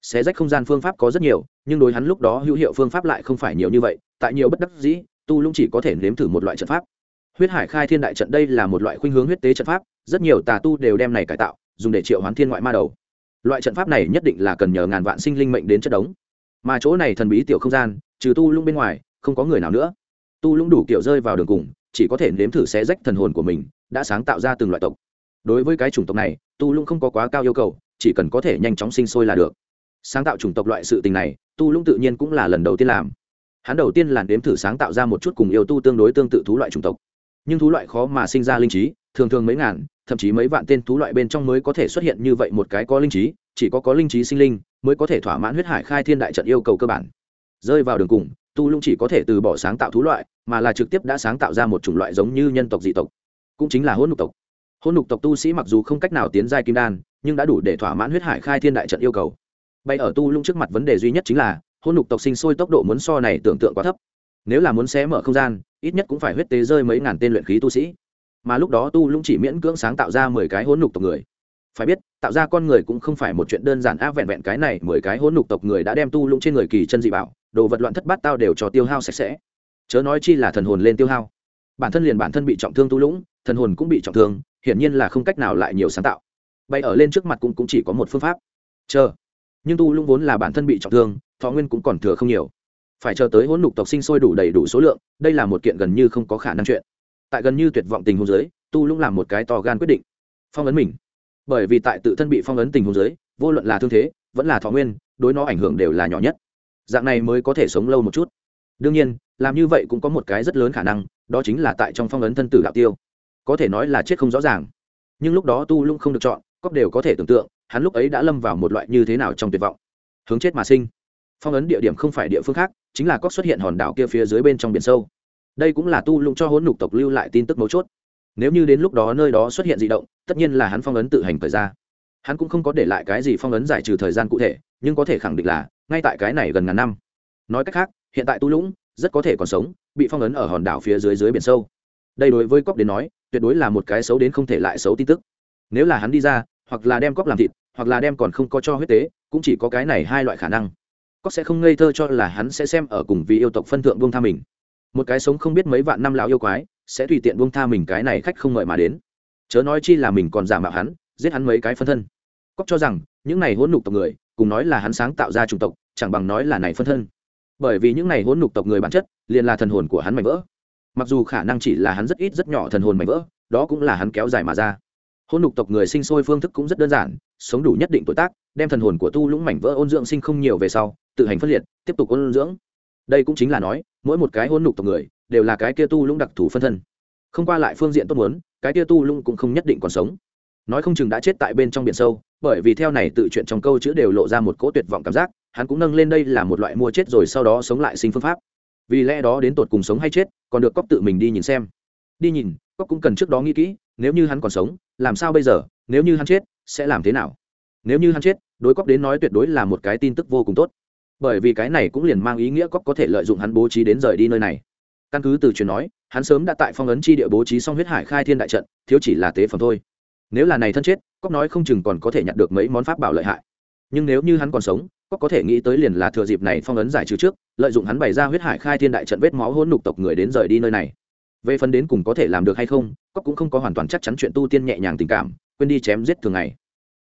xé rách không gian phương pháp có rất nhiều, nhưng đối hắn lúc đó hữu hiệu phương pháp lại không phải nhiều như vậy, tại nhiều bất đắc dĩ, tu lũng chỉ có thể nếm thử một loại trận pháp. Huyết hải khai thiên đại trận đây là một loại khuynh hướng huyết tế trận pháp, rất nhiều tà tu đều đem này cải tạo, dùng để triệu hoán thiên ngoại ma đầu. Loại trận pháp này nhất định là cần nhờ ngàn vạn sinh linh mệnh đến chất đống. Mà chỗ này thần bí tiểu không gian, trừ tu lũng bên ngoài, không có người nào nữa. Tu lũng đủ kiểu rơi vào đường cùng, chỉ có thể nếm thử xé rách thần hồn của mình, đã sáng tạo ra từng loại tộc. Đối với cái chủng tộc này, tu lũng không có quá cao yêu cầu, chỉ cần có thể nhanh chóng sinh sôi là được sáng tạo chủng tộc loại sự tình này, tu lũng tự nhiên cũng là lần đầu tiên làm. Hắn đầu tiên là đếm thử sáng tạo ra một chút cùng yêu tu tương đối tương tự thú loại chủng tộc. Nhưng thú loại khó mà sinh ra linh trí, thường thường mấy ngàn, thậm chí mấy vạn tên thú loại bên trong mới có thể xuất hiện như vậy một cái có linh trí, chỉ có có linh trí sinh linh mới có thể thỏa mãn huyết hải khai thiên đại trận yêu cầu cơ bản. Rơi vào đường cùng, tu lũng chỉ có thể từ bỏ sáng tạo thú loại, mà là trực tiếp đã sáng tạo ra một chủng loại giống như nhân tộc dị tộc, cũng chính là hôn nục tộc. Hôn nục tộc tu sĩ mặc dù không cách nào tiến giai kim đan, nhưng đã đủ để thỏa mãn huyết hải khai thiên đại trận yêu cầu bay ở tu lũng trước mặt vấn đề duy nhất chính là hôn lục tộc sinh sôi tốc độ muốn so này tưởng tượng quá thấp. Nếu là muốn xé mở không gian ít nhất cũng phải huyết tế rơi mấy ngàn tên luyện khí tu sĩ. Mà lúc đó tu lũng chỉ miễn cưỡng sáng tạo ra mười cái hôn lục tộc người. Phải biết tạo ra con người cũng không phải một chuyện đơn giản áp vẹn vẹn cái này mười cái hôn lục tộc người đã đem tu lũng trên người kỳ chân dị bảo đồ vật loạn thất bát tao đều cho tiêu hao sạch sẽ. Chớ nói chi là thần hồn lên tiêu hao. Bản thân liền bản thân bị trọng thương tu lũng thần hồn cũng bị trọng thương hiển nhiên là không cách nào lại nhiều sáng tạo. Bay ở lên trước mặt cũng, cũng chỉ có một phương pháp. Chờ nhưng tu lung vốn là bản thân bị trọng thương, thọ nguyên cũng còn thừa không nhiều. Phải chờ tới hỗn nhục tộc sinh sôi đủ đầy đủ số lượng, đây là một kiện gần như không có khả năng chuyện. Tại gần như tuyệt vọng tình huống giới tu lung làm một cái to gan quyết định. Phong ấn mình. Bởi vì tại tự thân bị phong ấn tình huống giới vô luận là thương thế, vẫn là thọ nguyên, đối nó ảnh hưởng đều là nhỏ nhất. Dạng này mới có thể sống lâu một chút. Đương nhiên, làm như vậy cũng có một cái rất lớn khả năng, đó chính là tại trong phong ấn thân tử đạo tiêu. Có thể nói là chết không rõ ràng. Nhưng lúc đó tu lung không được chọn cóp đều có thể tưởng tượng hắn lúc ấy đã lâm vào một loại như thế nào trong tuyệt vọng. Hướng chết mà sinh. Phong ấn địa điểm không phải địa phương khác, chính là cóc xuất hiện hòn đảo kia phía dưới bên trong biển sâu. Đây cũng là tu lũng cho hỗn lục tộc lưu lại tin tức mấu chốt. Nếu như đến lúc đó nơi đó xuất hiện di động, tất nhiên là hắn phong ấn tự hành thời ra. Hắn cũng không có để lại cái gì phong ấn giải trừ thời gian cụ thể, nhưng có thể khẳng định là, ngay tại cái này gần ngàn năm. Nói cách khác, hiện tại tu lũng rất có thể còn sống, bị phong ấn ở hòn đảo phía dưới dưới biển sâu. Đây đối với cóc đến nói, tuyệt đối là một cái xấu đến không thể lại xấu tin tức. Nếu là hắn đi ra, hoặc là đem cóc làm thịt hoặc là đem còn không có cho huyết tế, cũng chỉ có cái này hai loại khả năng. Có sẽ không ngây thơ cho là hắn sẽ xem ở cùng vì yêu tộc phân thượng buông tha mình. Một cái sống không biết mấy vạn năm lão yêu quái, sẽ tùy tiện buông tha mình cái này khách không ngợi mà đến. Chớ nói chi là mình còn giả mạo hắn, giết hắn mấy cái phân thân. Cóc cho rằng, những này hỗn nục tộc người, cùng nói là hắn sáng tạo ra chủng tộc, chẳng bằng nói là này phân thân. Bởi vì những này hỗn nục tộc người bản chất, liền là thần hồn của hắn mảnh vỡ. Mặc dù khả năng chỉ là hắn rất ít rất nhỏ thần hồn mảnh vỡ, đó cũng là hắn kéo dài mà ra hôn lục tộc người sinh sôi phương thức cũng rất đơn giản, sống đủ nhất định tuổi tác, đem thần hồn của tu lũng mảnh vỡ ôn dưỡng sinh không nhiều về sau, tự hành phân liệt, tiếp tục ôn dưỡng. Đây cũng chính là nói, mỗi một cái hôn lục tộc người, đều là cái kia tu lũng đặc thù phân thân. Không qua lại phương diện tốt muốn, cái kia tu lũng cũng không nhất định còn sống. Nói không chừng đã chết tại bên trong biển sâu, bởi vì theo này tự chuyện trong câu chữ đều lộ ra một cỗ tuyệt vọng cảm giác, hắn cũng nâng lên đây là một loại mua chết rồi sau đó sống lại sinh phương pháp. Vì lẽ đó đến tột cùng sống hay chết, còn được cóc tự mình đi nhìn xem. Đi nhìn, cóc cũng cần trước đó nghĩ kỹ nếu như hắn còn sống, làm sao bây giờ? Nếu như hắn chết, sẽ làm thế nào? Nếu như hắn chết, đối cóc đến nói tuyệt đối là một cái tin tức vô cùng tốt. Bởi vì cái này cũng liền mang ý nghĩa cóc có thể lợi dụng hắn bố trí đến rời đi nơi này. Căn cứ từ truyền nói, hắn sớm đã tại phong ấn chi địa bố trí xong huyết hải khai thiên đại trận, thiếu chỉ là tế phẩm thôi. Nếu là này thân chết cóc nói không chừng còn có thể nhặt được mấy món pháp bảo lợi hại. Nhưng nếu như hắn còn sống cóc có thể nghĩ tới liền là thừa dịp này phong ấn giải trừ trước, lợi dụng hắn bày ra huyết hải khai thiên đại trận vết máu hỗn nục tộc người đến rời đi nơi này về phần đến cùng có thể làm được hay không cóc cũng không có hoàn toàn chắc chắn chuyện tu tiên nhẹ nhàng tình cảm, quên đi chém giết thường ngày.